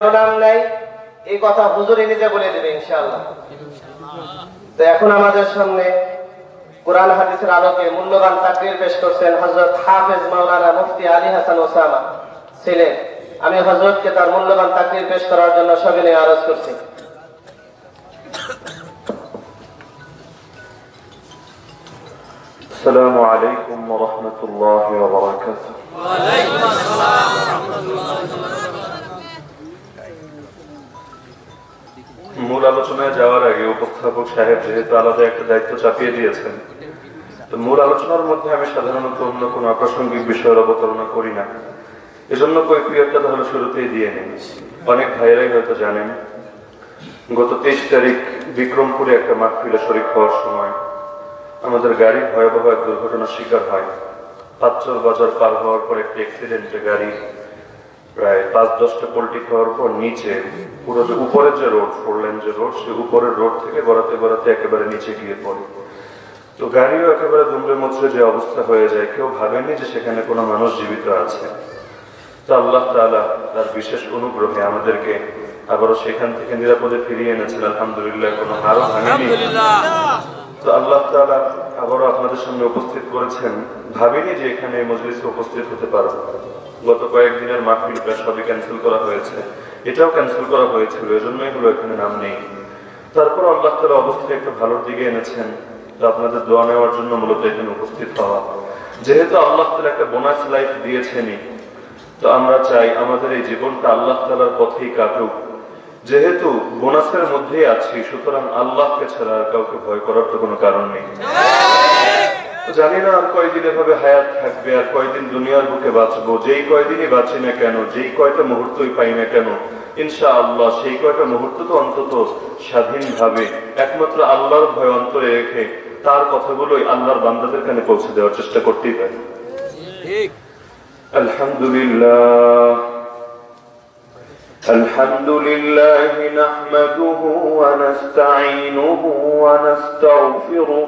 নাম নাই এই কথা হুজুরে নিজে বলে দেবে ইনশাআল্লাহ তো এখন আমাদের সামনে কোরআন হাদিসের আলোকে মূল্যবান তাকরির পেশ করছেন হযরত হাফেজ মাওলানা মুফতি আলী হাসান ওসামা ছিলেন আমি হযরতকে তার মূল্যবান তাকরির পেশ করার জন্য সবিনয় আরজ করছি السلام عليكم ورحمة الله وبركاته মূল আলোচনায় যাওয়ার আগে উপস্থাপক সাহেব যেহেতু আলাদা একটা দায়িত্ব চাপিয়ে দিয়েছেন, তো মূল আলোচনার মধ্যে আমি সাধারণত অন্য কোনো আপ্রাসঙ্গিক বিষয়ের অবতারণা করি না। এজন্য কৈফিয়তটা তাহলে শুরুতেই দিয়ে নিন অনেক ভাইয়েরাই হয়তো জানেন, গত তেইশ তারিখ বিক্রমপুরে একটা মাহফিলে শরিক হওয়ার সময় আমাদের গাড়ি ভয়াবহ এক দুর্ঘটনার শিকার হয়। পাঁচচর বাজার পার হওয়ার পর একটি অ্যাক্সিডেন্টে গাড়ি প্রায় পাঁচ দশটা পোল্ট্রি খাওয়ার পর নিচে পুরো যে যে রোড ফোর লেন যে রোড সে উপরের রোড থেকে গড়াতে গড়াতে একেবারে নিচে গিয়ে পড়ে। তো গাড়িও একেবারে দুমড়ে মুচড়ে যে অবস্থা হয়ে যায় কেউ ভাবেনি যে সেখানে কোনো মানুষ জীবিত আছে। তো আল্লাহ তাআলা তার বিশেষ অনুগ্রহে আমাদেরকে আবারও সেখান থেকে নিরাপদে ফিরিয়ে এনেছেন। আলহামদুলিল্লাহ কোনো হারও ভাঙেনি। তো আল্লাহ তাআলা আবারও আপনাদের সামনে উপস্থিত করেছেন। ভাবিনি যে এখানে এই মজলিসে উপস্থিত হতে পারব। গত কয়েকদিনের মাহফিল প্রায় সবই ক্যান্সেল করা হয়েছে। এটাও ক্যান্সেল করা হয়েছিল এজন্যই হলো এখানে নাম নেই। তারপর আল্লাহ তাআলা অবস্থা একটু ভালোর দিকে এনেছেন আপনাদের দোয়া নেওয়ার জন্য মূলত এখানে উপস্থিত হওয়া। যেহেতু আল্লাহ তাআলা একটা বোনাস লাইফ দিয়েছেনই, তো আমরা চাই আমাদের এই জীবনটা আল্লাহ তালার পথেই কাটুক। যেহেতু বোনাসের মধ্যেই আছি, সুতরাং আল্লাহকে ছাড়া আর কাউকে ভয় করার তো কোনো কারণ নেই। জানি না আর কয়দিন এভাবে হায়াত থাকবে আর কয়দিন দুনিয়ার বুকে বাঁচবো যেই কয়দিনই বাঁচি না কেন যেই কয়টা মুহূর্তই পাই না কেন ইনশা আল্লাহ সেই কয়টা মুহূর্ত তো অন্তত স্বাধীনভাবে একমাত্র আল্লাহর ভয় অন্তরে রেখে তার কথাগুলোই আল্লাহর বান্দাদের কানে পৌঁছে দেওয়ার চেষ্টা করতেই পারি الحمد لله الحمد لله نحمده ونستعينه ونستغفره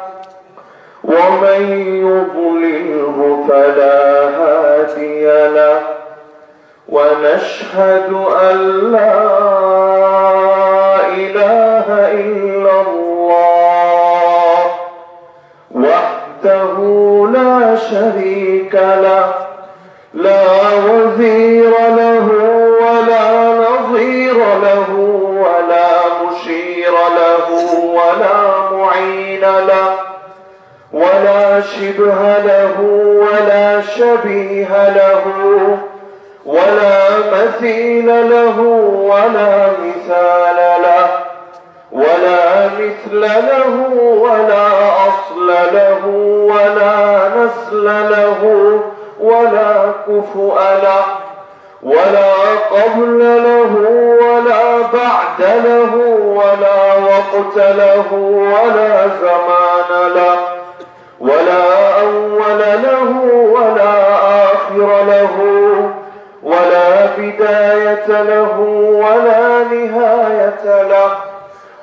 ومن يضلله فلا هادي له ونشهد أن لا إله إلا الله وحده لا شريك له لا وزير له ولا نظير له ولا مشير له ولا معين له ولا شبه له ولا شبيه له ولا مثيل له ولا مثال له ولا مثل له ولا أصل له ولا نسل له ولا كفؤ له ولا قبل له ولا بعد له ولا وقت له ولا زمان له ولا أول له ولا آخر له ولا بداية له ولا نهاية له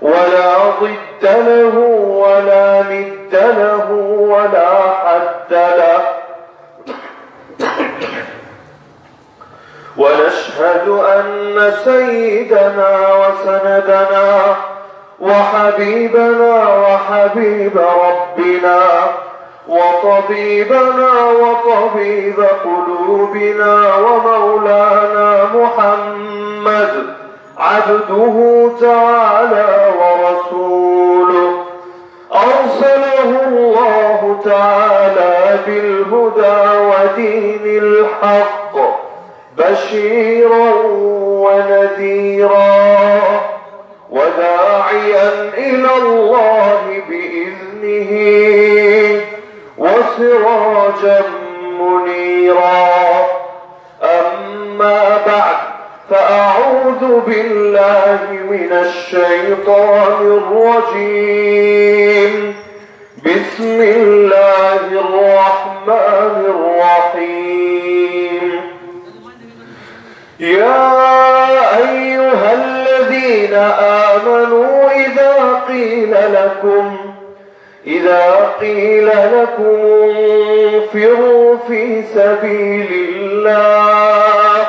ولا ضد له ولا ند له ولا حد له. ونشهد أن سيدنا وسندنا وحبيبنا وحبيب ربنا وطبيبنا وطبيب قلوبنا ومولانا محمد عبده تعالى ورسوله. أرسله الله تعالى بالهدى ودين الحق بشيرا ونذيرا وداعيا إلى الله بإذنه. وسراجا منيرا. أما بعد فأعوذ بالله من الشيطان الرجيم. بسم الله الرحمن الرحيم. يا أيها الذين آمنوا إذا قيل لكم إذا قيل لكم انفروا في سبيل الله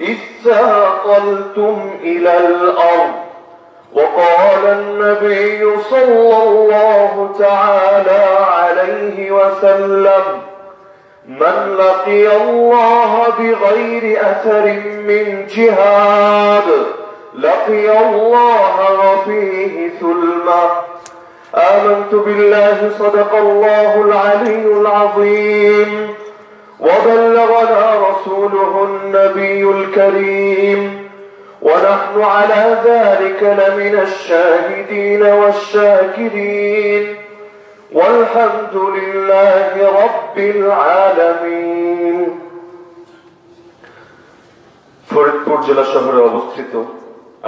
اثاقلتم إلى الأرض. وقال النبي صلى الله تعالى عليه وسلم من لقي الله بغير أثر من جهاد لقي الله وفيه ثلمة آمنت بالله صدق الله العلي العظيم وبلغنا رسوله النبي الكريم ونحن على ذلك لمن الشاهدين والشاكرين والحمد لله رب العالمين ফরিদপুর জেলা শহরে অবস্থিত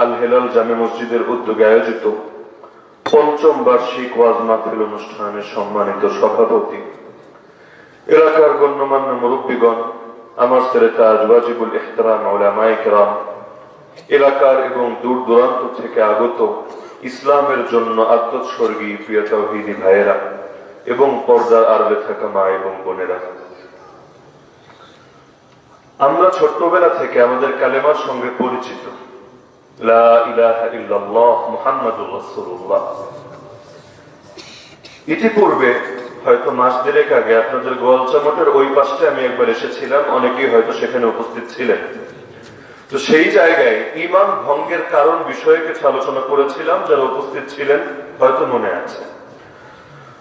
আল হেলাল জামে মসজিদের উদ্যোগে আয়োজিত পঞ্চম বার্ষিক ওয়াজ মাহফিল অনুষ্ঠানের সম্মানিত সভাপতি। এলাকার গণ্যমান্য মুরব্বীগণ, আমার শ্রেতা আজবাজিবুল ইহতারাম, ওলামায়ে কেরাম, এলাকার এবং দূর দূরান্ত থেকে আগত ইসলামের জন্য আত্মোৎসর্গী প্রিয় তৌহিদি ভাইয়েরা এবং পর্দার আড়ালে থাকা মা এবং বোনেরা। আমরা ছোট্টবেলা থেকে আমাদের কালেমার সঙ্গে পরিচিত। লা ইলাহা ইল্লাল্লাহ মুহাম্মাদুর রাসূলুল্লাহ। ইতিপূর্বে হয়তো মাস দেড়েক আগে আপনাদের গোয়ালচামটের ওই পাশে আমি একবার এসেছিলাম, অনেকেই হয়তো সেখানে উপস্থিত ছিলেন। তো সেই জায়গায় ইমান ভঙ্গের কারণ বিষয়ে কিছু আলোচনা করেছিলাম, যারা উপস্থিত ছিলেন, হয়তো মনে আছে।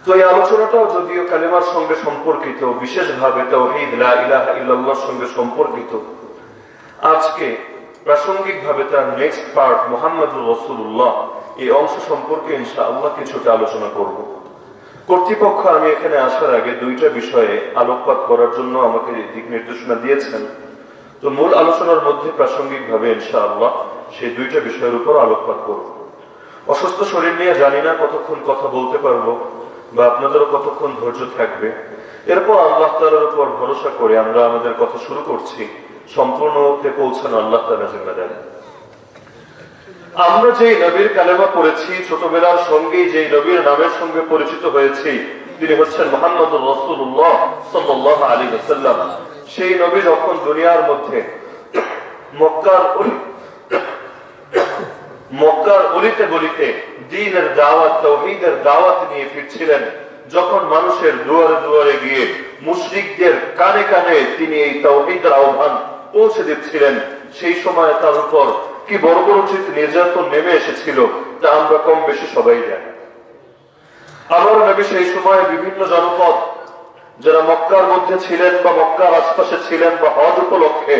তো এই আলোচনাটাও যদিও কালেমার সঙ্গে সম্পর্কিত, বিশেষভাবে তাওহীদ লা ইলাহা ইল্লাল্লাহর সঙ্গে সম্পর্কিত, আজকে প্রাসঙ্গিকভাবে তার নেক্সট পার্ট মোহাম্মদুর রসুল্লাহ এই অংশ সম্পর্কে ইনশা আল্লাহ কিছুটা আলোচনা করব। কর্তৃপক্ষ, আমি এখানে আসার আগে দুইটা বিষয়ে আলোকপাত করার জন্য আমাকে দিক নির্দেশনা দিয়েছেন। তো মূল আলোচনার মধ্যে প্রাসঙ্গিকভাবে ইনশা আল্লাহ সেই দুইটা বিষয়ের উপর আলোকপাত করব। অসুস্থ শরীর নিয়ে জানি না কতক্ষণ কথা বলতে পারব বা আপনাদেরও কতক্ষণ ধৈর্য থাকবে। এরপর আল্লাহ তালার উপর ভরসা করে আমরা আমাদের কথা শুরু করছি। সম্পূর্ণতে পৌঁছানো আল্লাহ তালা জিম্মেদারি আমরা যে নবীর কালেমা পড়েছি, ছোটবেলার সঙ্গে যে নবীর নামের সঙ্গে পরিচিত হয়েছি, তিনি হচ্ছেন মোহাম্মদ রসুল্লাহ সাল্লাহ আলী সাল্লাম সেই নবী যখন দুনিয়ার মধ্যে মক্কার মক্কার অলিতে গলিতে দিনের দাওয়াত, তৌহিদের দাওয়াত নিয়ে ফিরছিলেন, যখন মানুষের দুয়ারে দুয়ারে গিয়ে মুশরিকদের কানে কানে তিনি এই তৌহিদের আহ্বান পৌঁছে দিচ্ছিলেন। সেই সময় তার উপর কি বড় বড় চিত নির্যাতন নেমে এসেছিল, তা আমরা কম বেশি সবাই জানি। আমার নবী সেই সময় বিভিন্ন জনপদ, যারা মক্কার মধ্যে ছিলেন বা মক্কার আশপাশে ছিলেন বা হজ উপলক্ষে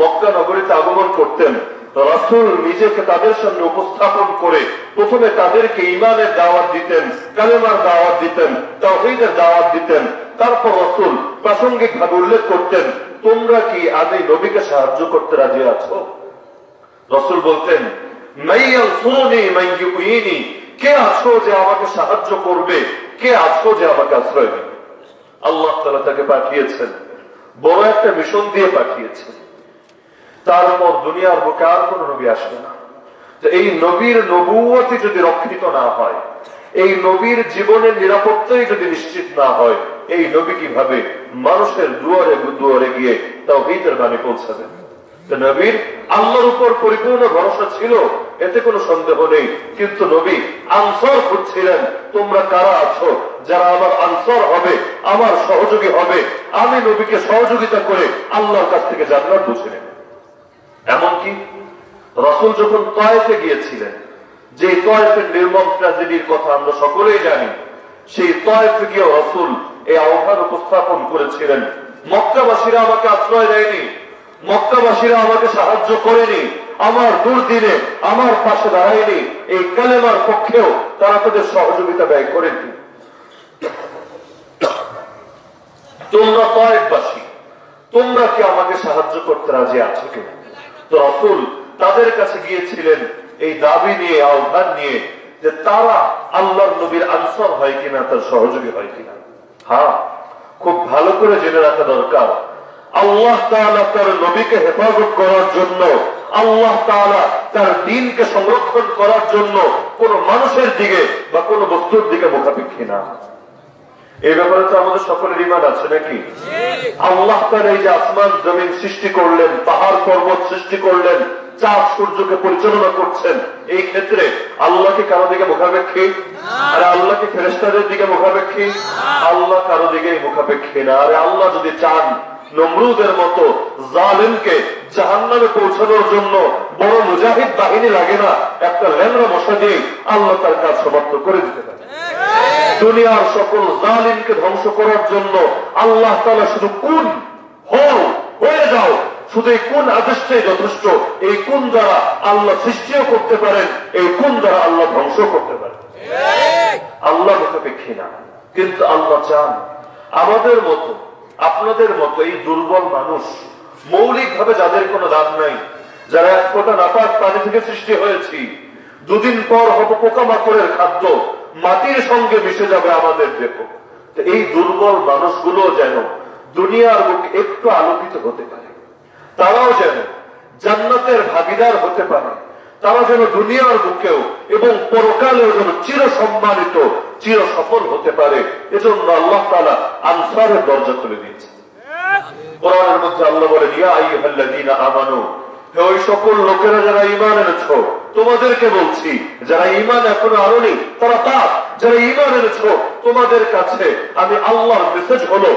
মক্কা নগরীতে আগমন করতেন, রাসুল নিজেকে তাদের সামনে উপস্থাপন করে প্রথমে তাদেরকে ইমানের দাওয়াত দিতেন, কালেমার দাওয়াত দিতেন, তাওহীদের দাওয়াত দিতেন। তারপর রসুল প্রাসঙ্গিক ভাবে উল্লেখ করতেন, তোমরা কি আমি নবীকে সাহায্য করতে রাজি আছো? রসুল বলতেন কে আছো যে আমাকে সাহায্য করবে? কে আছো যে আমাকে আশ্রয় দেবে? আল্লাহ তালা তাকে পাঠিয়েছেন, বড় একটা মিশন দিয়ে পাঠিয়েছেন। তারপর দুনিয়ার বুকে আর কোন নবী আসবে না। এই নবীর নবুয়তি যদি রক্ষিত না হয় এই নবীর জীবনের নিরাপত্তাই যদি নিশ্চিত না হয়, এই নবী কীভাবে মানুষের দুয়ারে দুয়ারে গিয়ে তাও হিতের বাণী পৌঁছাবেন নবীর আল্লাহর উপর পরিপূর্ণ ভরসা ছিল, এতে কোনো সন্দেহ নেই। কিন্তু নবী আনসর খুঁজছিলেন, তোমরা কারা আছো? যারা আমার আনসর হবে, আমার সহযোগী হবে, আমি নবীকে সহযোগিতা করে আল্লাহর কাছ থেকে জান্নাত বুঝে নেব। এমনকি রসুল যখন তয়েফে গিয়েছিলেন যে তয়েফের নির্মম ট্রাজেডির কথা আমরা সকলেই জানি, সেই তয়েফে গিয়ে রসুল এই আহ্বান উপস্থাপন করেছিলেন। মক্কাবাসীরা আমাকে আশ্রয় দেয়নি, মক্কাবাসীরা আমাকে সাহায্য করেনি, আমার দুর্দিনে আমার পাশে দাঁড়ায়নি, এই কালেমার পক্ষেও তারা তাদের সহযোগিতা ব্যয় করেনি। তোমরা তয়েফবাসী তোমরা কি আমাকে সাহায্য করতে রাজি আছো কিনা? তো রসুল তাদের কাছে গিয়েছিলেন এই দাবি নিয়ে আহ্বান নিয়ে যে তারা আল্লাহর নবীর আনসার হয় কিনা তার সহযোগী হয় কিনা। হ্যাঁ খুব ভালো করে জেনে রাখা দরকার। আল্লাহ তাআলা তার নবীকে হেফাজত করার জন্য আল্লাহ তাআলা তার দিনকে সংরক্ষণ করার জন্য কোন মানুষের দিকে বা কোন বস্তুর দিকে মুখাপেক্ষী না। এই ব্যাপারে তো আমাদের সকলের ইমান আছে নাকি? আল্লাহ তার এই যে আসমান জমিন সৃষ্টি করলেন পাহাড় পর্বত সৃষ্টি করলেন চাঁদ সূর্যকে পরিচালনা করছেন। এই ক্ষেত্রে আল্লাহকে কারও দিকে মুখাপেক্ষী? আরে আল্লাহকে ফেরেস্তাদের দিকে মুখাপেক্ষী? আল্লাহ কারও দিকে মুখাপেক্ষী না। আরে আল্লাহ যদি চান নমরুদের মতো জালেমকে জাহান্নামে পৌঁছানোর জন্য বড় মুজাহিদ বাহিনী লাগে না, একটা ল্যাংরা মশা দিয়ে আল্লাহ তার কাজ সমাপ্ত করে দিতে পারে। দুনিয়ার সকল জালিমকে ধ্বংস করার জন্য আল্লাহ তালা শুধু কোন হও হয়ে যাও। শুধু এই কোন আদেশটাই যথেষ্ট? এই কোন দ্বারা আল্লাহ সৃষ্টিও করতে পারেন, এই কোন দ্বারা আল্লাহ ধ্বংস করতে পারেন? আল্লাহ মুখাপেক্ষী না, কিন্তু আল্লাহ চান। আমাদের মতো, আপনাদের মতো এই দুর্বল মানুষ মৌলিক ভাবে যাদের কোনো দাম নাই, যারা এক ফোটা নাপাক পানি থেকে সৃষ্টি হয়েছি, দুদিন পর হব পোকামাকড়ের খাদ্য, মাটির সঙ্গে মিশে যাবে আমাদের দেখো এই দুর্বল মানুষগুলো যেন দুনিয়ার বুক একটু আলোকিত হতে পারে। তারাও যেন জান্নাতের ভাগিদার হতে পারে। তারা যেন দুনিয়ার বুকেও এবং পরকালেও যেন চির সম্মানিত চির সফল হতে পারে। এজন্য আল্লাহ তালা আনসারের দরজা খুলে দিয়েছে কোরআনের মধ্যে আল্লাহ ইয়া হে ওই সকল লোকেরা যারা ঈমান তোমাদেরকে বলছি, যারা ঈমান এখনও আনোনি, তারা পাপ যারা ঈমান এনেছো, তোমাদের কাছে আমি আল্লাহর মেসেজ হলো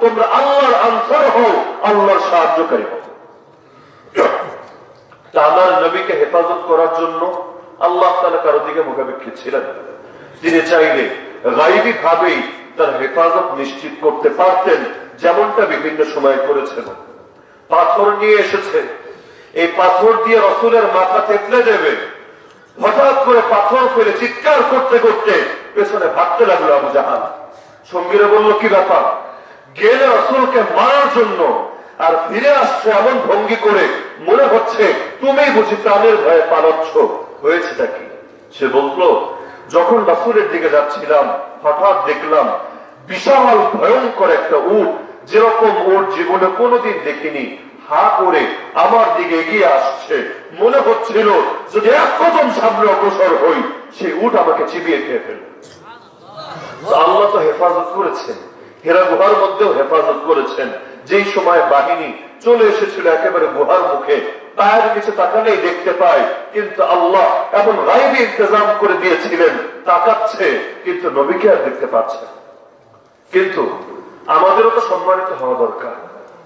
তোমরা আল্লাহর আনসার হও, আল্লাহর সাহায্যকারী হও। নবীকে হেফাজত করার জন্য আল্লাহ তালা কারও দিকে মুখাপেক্ষী ছিলেন তিনি চাইলে গাইবী ভাবেই তার হেফাজত নিশ্চিত করতে পারতেন, যেমনটা বিভিন্ন সময় করেছেন। পাথর নিয়ে এসেছে। এই পাথর দিয়ে রসুলের মাথা থেতলে দেবে। হঠাৎ করে পাথর ফেলে চিৎকার করতে করতে পেছনে ভাবতে লাগল আবু জাহান সঙ্গীরা বলল, কি ব্যাপার? গেলে রসুলকে মারার জন্য আর ফিরে আসছে এমন ভঙ্গি করে মনে হচ্ছে তুমি বুঝি প্রাণের ভয়ে পালাচ্ছ। হয়েছেটা কি? সে বলল, যখন রাসুলের দিকে যাচ্ছিলাম, হঠাৎ দেখলাম বিশাল ভয়ঙ্কর একটা উট, যেরকম ওর জীবনে কোনোদিন দেখিনি, হা করে আমার দিকে এগিয়ে আসছে। মনে হচ্ছিল যদি এক কদম সামনে অগ্রসর হই, সেই উট আমাকে চিবিয়ে খেয়ে ফেলবে। আল্লাহ তো হেফাজত করেছেন। হেরা গুহার মধ্যেও হেফাজত করেছেন। যেই সময় বাহিনী চলে এসেছিল একেবারে গুহার মুখে পায়ের নিচে তাকালেই দেখতে পায়, কিন্তু আল্লাহ এমন ইন্তজাম করে দিয়েছিলেন, তাকাচ্ছে, কিন্তু নবীকে আর দেখতে পাচ্ছে কিন্তু আমাদেরও তো সম্মানিত হওয়া দরকার।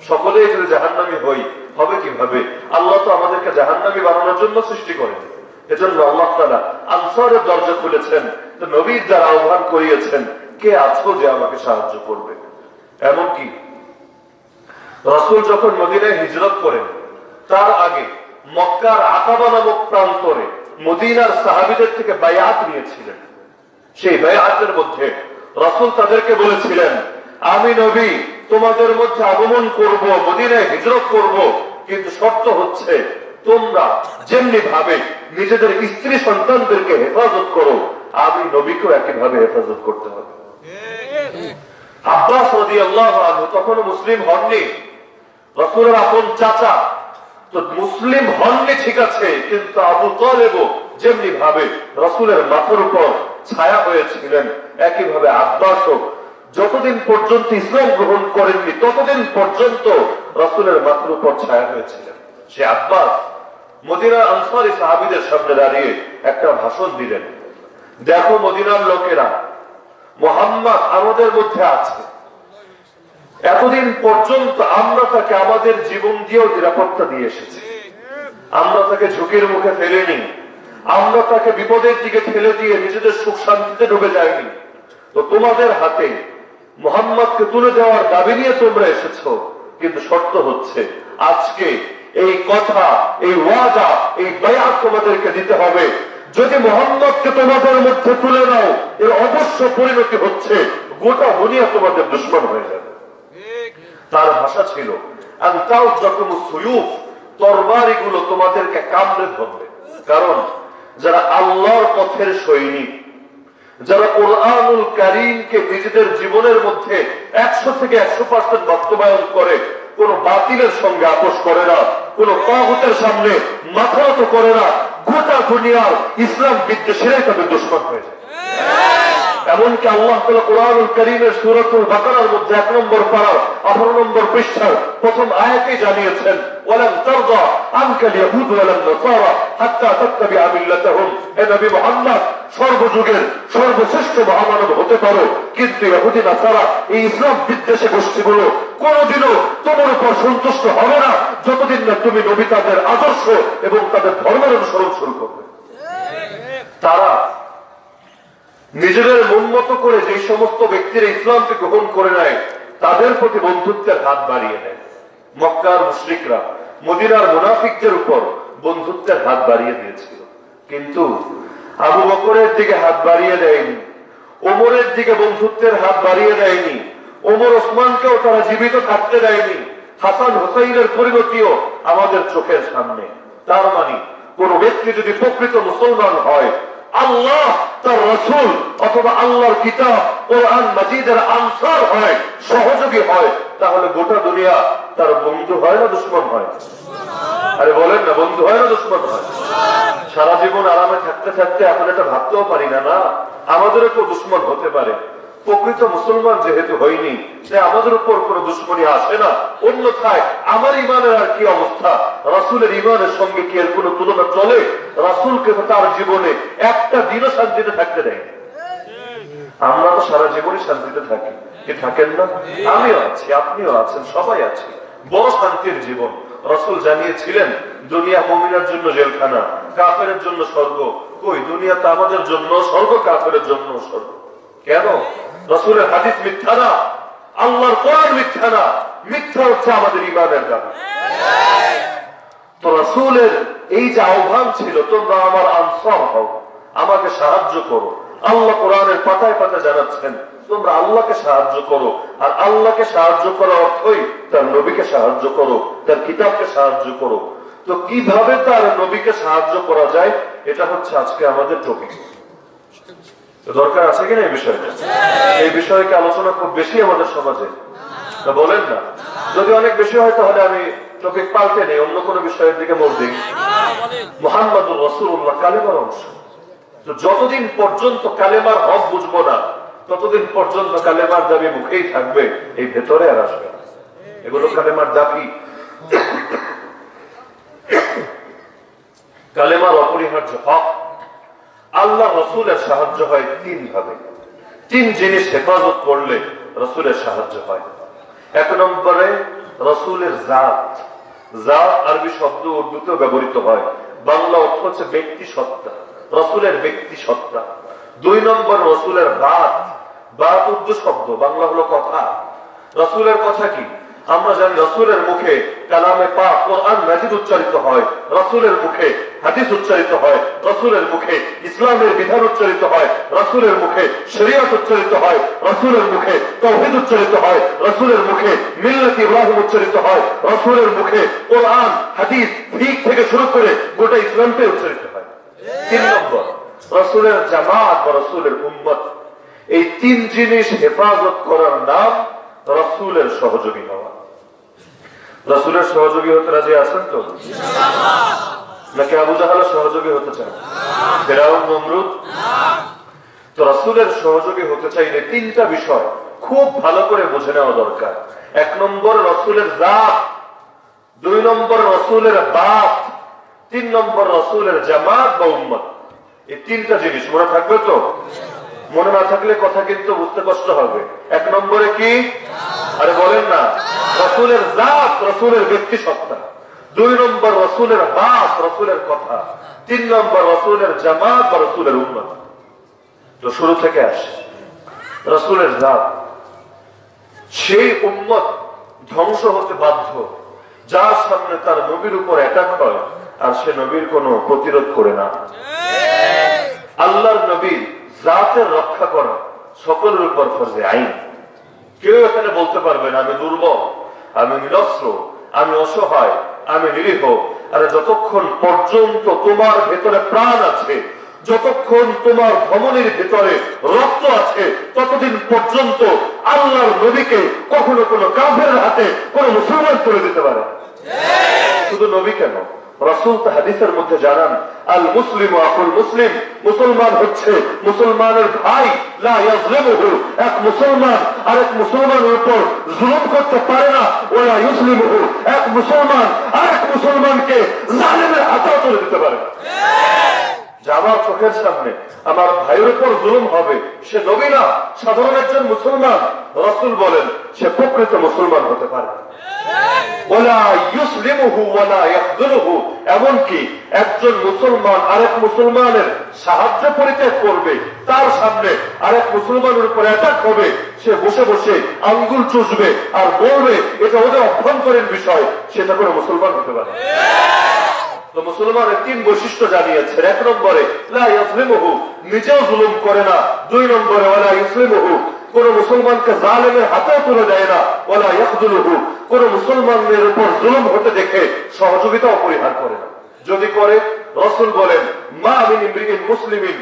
সকলেই যদি জাহান্নামি হই, হবে কীভাবে? আল্লাহ তো আমাদেরকে জাহান্নামি বানানোর জন্য সৃষ্টি করেন। এজন্য আল্লাহ তালা আনসারের দরজা খুলেছেন। তো নবীর দ্বারা আহ্বান করিয়েছেন, কে আছো যে আমাকে সাহায্য করবে? এমনকি রসুল যখন মদিনায় হিজরত করেন, তার আগে মক্কার আকাবা নামক প্রান্তরে মদিনার সাহাবিদের থেকে বায়াত নিয়েছিলেন। সেই বায়াতের মধ্যে রসুল তাদেরকে বলেছিলেন, আমি নবী, তোমাদের মধ্যে আগমন করব, মদিনায় হিজরত করব, কিন্তু শর্ত হচ্ছে তোমরা যেমনি ভাবে নিজেদের স্ত্রী সন্তানদেরকে হেফাজত করো আমি নবীকেও একইভাবে হেফাজত করতে হবে। আব্বাস রদি আল্লাহ তখনও মুসলিম হননি। রসুলের আপন চাচা। তো মুসলিম হননি ঠিক আছে, কিন্তু আবু তলেবও যেমনি ভাবে রসুলের মাথার উপর ছায়া হয়েছিলেন, একইভাবে আব্বাসও যতদিন পর্যন্ত ইসলাম গ্রহণ করেননি, ততদিন পর্যন্ত রসুলের মাথার উপর ছায়া হয়েছিলেন। সে আব্বাস মদিনার আনসারি সাহাবিদের সামনে দাঁড়িয়ে একটা ভাষণ দিলেন। দেখো মদিনার লোকেরা। মোহাম্মদ আমাদের মধ্যে আছে। এতদিন পর্যন্ত আমরা তাকে আমাদের জীবন দিয়েও নিরাপত্তা দিয়ে এসেছি। আমরা তাকে ঝুঁকির মুখে ফেলেনি। আমরা তাকে বিপদের দিকে ঠেলে দিয়ে নিজেদের সুখ শান্তিতে ডুবে যায়নি তো তোমাদের হাতে মোহাম্মদকে তুলে দেওয়ার দাবি নিয়ে তোমরা এসেছ। কিন্তু শর্ত হচ্ছে, আজকে এই কথা, এই ওয়াদা, এই বয়াত তোমাদেরকে দিতে হবে। যদি মোহাম্মদকে তোমাদের মধ্যে তুলে নাও, এর অবশ্য পরিণতি হচ্ছে গোটা দুনিয়া তোমাদের দুশ্মন হয়ে যাবে। তার ভাষা ছিল আন্তাউ যখন সুয়ুফ তরবারি গুলো তোমাদেরকে কামড়ে ধরবে। কারণ, যারা আল্লাহর পথের সৈনিক, যারা কোরআনুল কারিমকে নিজেদের জীবনের মধ্যে একশো থেকে একশো পার্সেন্ট বাস্তবায়ন করে, কোন বাতিলের সঙ্গে আপোষ করে না। কোন তহতের সামনে মাথা তো করে না, গোটা দুনিয়ার ইসলাম বিদ্বেষীরাই তাদের দুশ্মন হয়ে যায়। এমনকি আল্লাহ তালা কোরআনুল করিমের সুরতুল বাকারার মধ্যে এক নম্বর পাড়ার আঠারো নম্বর পৃষ্ঠার প্রথম আয়াতে জানিয়েছেন কোনোদিনও তোমার সন্তুষ্ট হবে না, যতদিন না তুমি নবী তাদের আদর্শ এবং তাদের ধর্মের অনুসরণ শুরু করবে। তারা নিজেদের মন মতো করে যে সমস্ত ব্যক্তিরা ইসলামকে গ্রহণ করে নেয়, তাদের প্রতি বন্ধুত্বের হাত বাড়িয়ে নেয় মক্কার মুশরিকরা মদিনার মুনাফিকদের উপর বন্ধুত্বের হাত বাড়িয়ে দিয়েছিল। কিন্তু আবু বকরের দিকে হাত বাড়িয়ে দেয়নি, ওমরের দিকে বন্ধুত্বের হাত বাড়িয়ে দেয়নি, ওমর ওসমানকেও তারা জীবিত থাকতে দেয়নি। হাসান হোসাইনের পরিণতিও আমাদের চোখের সামনে। তার মানে কোন ব্যক্তি যদি প্রকৃত মুসলমান হয় আল্লাহ তার রসুল অথবা আল্লাহর কিতাব কোরআন মাজিদের আনসার হয়, সহযোগী হয়, তাহলে গোটা দুনিয়া তার বন্ধু হয় না দুশ্মন হয়? আরে বলেন না, বন্ধু হয় না দুশ্মন হয়? সারা জীবন আরামে থাকতে থাকতে এখন এটা ভাবতেও পারি না না। আমাদেরও কেউ দুশ্মন হতে পারে। প্রকৃত মুসলমান যেহেতু হয়নি, সে আমাদের উপর কোন দুশ্মনী আসে না। অন্যথায় আমার ইমানের আর কি অবস্থা? রাসুলের ইমানের সঙ্গে কি এর কোন তুলনা চলে? রাসুলকে তার জীবনে একটা দিনও শান্তিতে থাকতে দেয় আমরা তো সারা জীবনই শান্তিতে থাকি। কি থাকেন না? আমিও আছি, আপনিও আছেন, সবাই আছি। বড় শান্তির জীবন। রসুল জানিয়েছিলেন, দুনিয়া মমিনার জন্য জেলখানা কাফের জন্য স্বর্গ। কই, দুনিয়া তো আমাদের জন্য, স্বর্গ কাফের জন্য স্বর্গ। কেন? রসুলের হাদিস মিথ্যা না, আল্লাহর কোরআন মিথ্যা না, মিথ্যা হচ্ছে আমাদের ইমানের দাবি তো রসুলের এই যে আহ্বান ছিল, তোমরা আমার আনসার হও, আমাকে সাহায্য করো। আল্লাহ কোরআনের পাতায় পাতায় জানাচ্ছেন, তোমরা আল্লাহকে সাহায্য করো। আর আল্লাহকে সাহায্য করা অর্থই তার নবীকে সাহায্য করো, তার কিতাবকে সাহায্য করো। তো কীভাবে তার নবীকে সাহায্য করা যায়, এটা হচ্ছে আজকে আমাদের টপিক দরকার আছে কিনা এই বিষয়টা এই বিষয়কে আলোচনা খুব বেশি আমাদের সমাজে? বলেন না। যদি অনেক বেশি হয় তাহলে আমি টপিক পাল্টে নেই, অন্য কোনো বিষয়ের দিকে মোড় দিই। মোহাম্মদুর রসুল্লাহ কালেমার অংশ। যতদিন পর্যন্ত কালেমার হক বুঝব না, ততদিন পর্যন্ত কালেমার দাবি মুখেই থাকবে, এই ভেতরে আর আসবে এগুলো কালেমার দাবি। কালেমার অপরিহার্য হক। আল্লাহ রসুলের সাহায্য হয় তিন ভাবে তিন জিনিস হেফাজত করলে রসুলের সাহায্য হয়। এক নম্বরে রসুলের জাত। জাত আরবি শব্দ উর্দুতেও ব্যবহৃত হয়। বাংলা অর্থ হচ্ছে ব্যক্তি সত্তা, রসুলের ব্যক্তি সত্তা। দুই নম্বর রসুলের বাত। বাত উর্দু শব্দ, বাংলা হলো কথা। রসুলের কথা কি? আমরা জানি রসুলের মুখে কালামে পাক কোরআন মাজিদ উচ্চারিত হয়, রসুলের মুখে হাদিস উচ্চারিত হয়, রসুলের মুখে ইসলামের বিধান উচ্চারিত হয়, রসুলের মুখে শরিয়ত উচ্চারিত হয়, রসুলের মুখে তৌহিদ উচ্চারিত হয়, রসুলের মুখে মিল্লাত ইব্রাহিম উচ্চারিত হয়, রসুলের মুখে কোরআন, হাদিস, ফিক থেকে শুরু করে গোটা ইসলামকে উচ্চারিত হয়। তিন নম্বর, রসুলের জামাত বা রসুলের উম্মত। এই তিন জিনিস হেফাজত করার নাম রসুলের সহযোগী হওয়া। রসুলের সহযোগী হতে রাজি আছেন তো? নাকি আবু জাহালের সহযোগী হতে চান? ফেরাউন, নমরুদ? তো রসুলের সহযোগী হতে চাইলে তিনটা বিষয় খুব ভালো করে বুঝে নেওয়া দরকার। এক নম্বর, রসুলের জাত। দুই নম্বর, রসুলের বাপ তিন নম্বর, রসুলের জামাত বা উম্মত। এই তিনটা জিনিস মনে থাকবে তো? মনে না থাকলে কথা কিন্তু বুঝতে কষ্ট হবে। এক নম্বরে কি? আরে বলেন না। রসুলের জাত, রসুলের ব্যক্তি সত্তা। দুই নম্বর রসুলের বাপ, রসুলের কথা। তিন নম্বর রসুলের জামাত বা রসুলের উন্মত তো শুরু থেকে আসে। রসুলের জাত। সেই উম্মত ধ্বংস হতে বাধ্য। যার সামনে তার নবীর উপর অ্যাটাক হয়, আর সে নবীর কোনো প্রতিরোধ করে না। আল্লাহর নবী জাতের রক্ষা করা সকলের উপর ফরজে আইন। কেউ এখানে বলতে পারবে না, আমি দুর্বল। আমি নিরস্ত্র আমি অসহায় আমি নিরীহ। আরে যতক্ষণ পর্যন্ত তোমার ভেতরে প্রাণ আছে যতক্ষণ তোমার ভ্রমণের ভেতরে রক্ত আছে ততদিন পর্যন্ত আল্লাহর নবীকে কখনো কোনো কাফের হাতে কোনো মুসলমান করে দিতে পারে। শুধু নবী কেন? রসুল হাদিসের মধ্যে জানান, আল মুসলিম আকুল মুসলিম, মুসলমান হচ্ছে, মুসলমানের ভাই এক মুসলমান আরেক মুসলমানের উপর জুলুম করতে পারে না ওরা ইসলিম এক মুসলমান আরেক মুসলমানকে জালেমের হাতেও তুলে দিতে পারে। না যে আমার চোখের সামনে। আমার ভাইয়ের উপর জুলুম হবে। সে নবী না, সাধারণ একজন মুসলমান। রসুল বলেন, সে প্রকৃত মুসলমান হতে পারে আঙ্গুল চুষবে আর বলবে, এটা ওদের অভ্যন্তরীণ বিষয়। সেটা করে মুসলমান হতে পারে তো মুসলমানের তিন বৈশিষ্ট্য জানিয়েছেন। এক নম্বরে, লা নিজেও জুলুম করে না। দুই নম্বরে, ওয়ালা ইসলিমুহু, কোন মুসলমানকে জালেমের হাতেও তুলে দেয় না। ওয়ালা ইয়াখযুলুহু কোন মুসলমানের উপর জুলুম হতে দেখে সহযোগিতা অপরিহার করে না। যদি করে, রসুল বলেন, মা মিন মুসলিমিন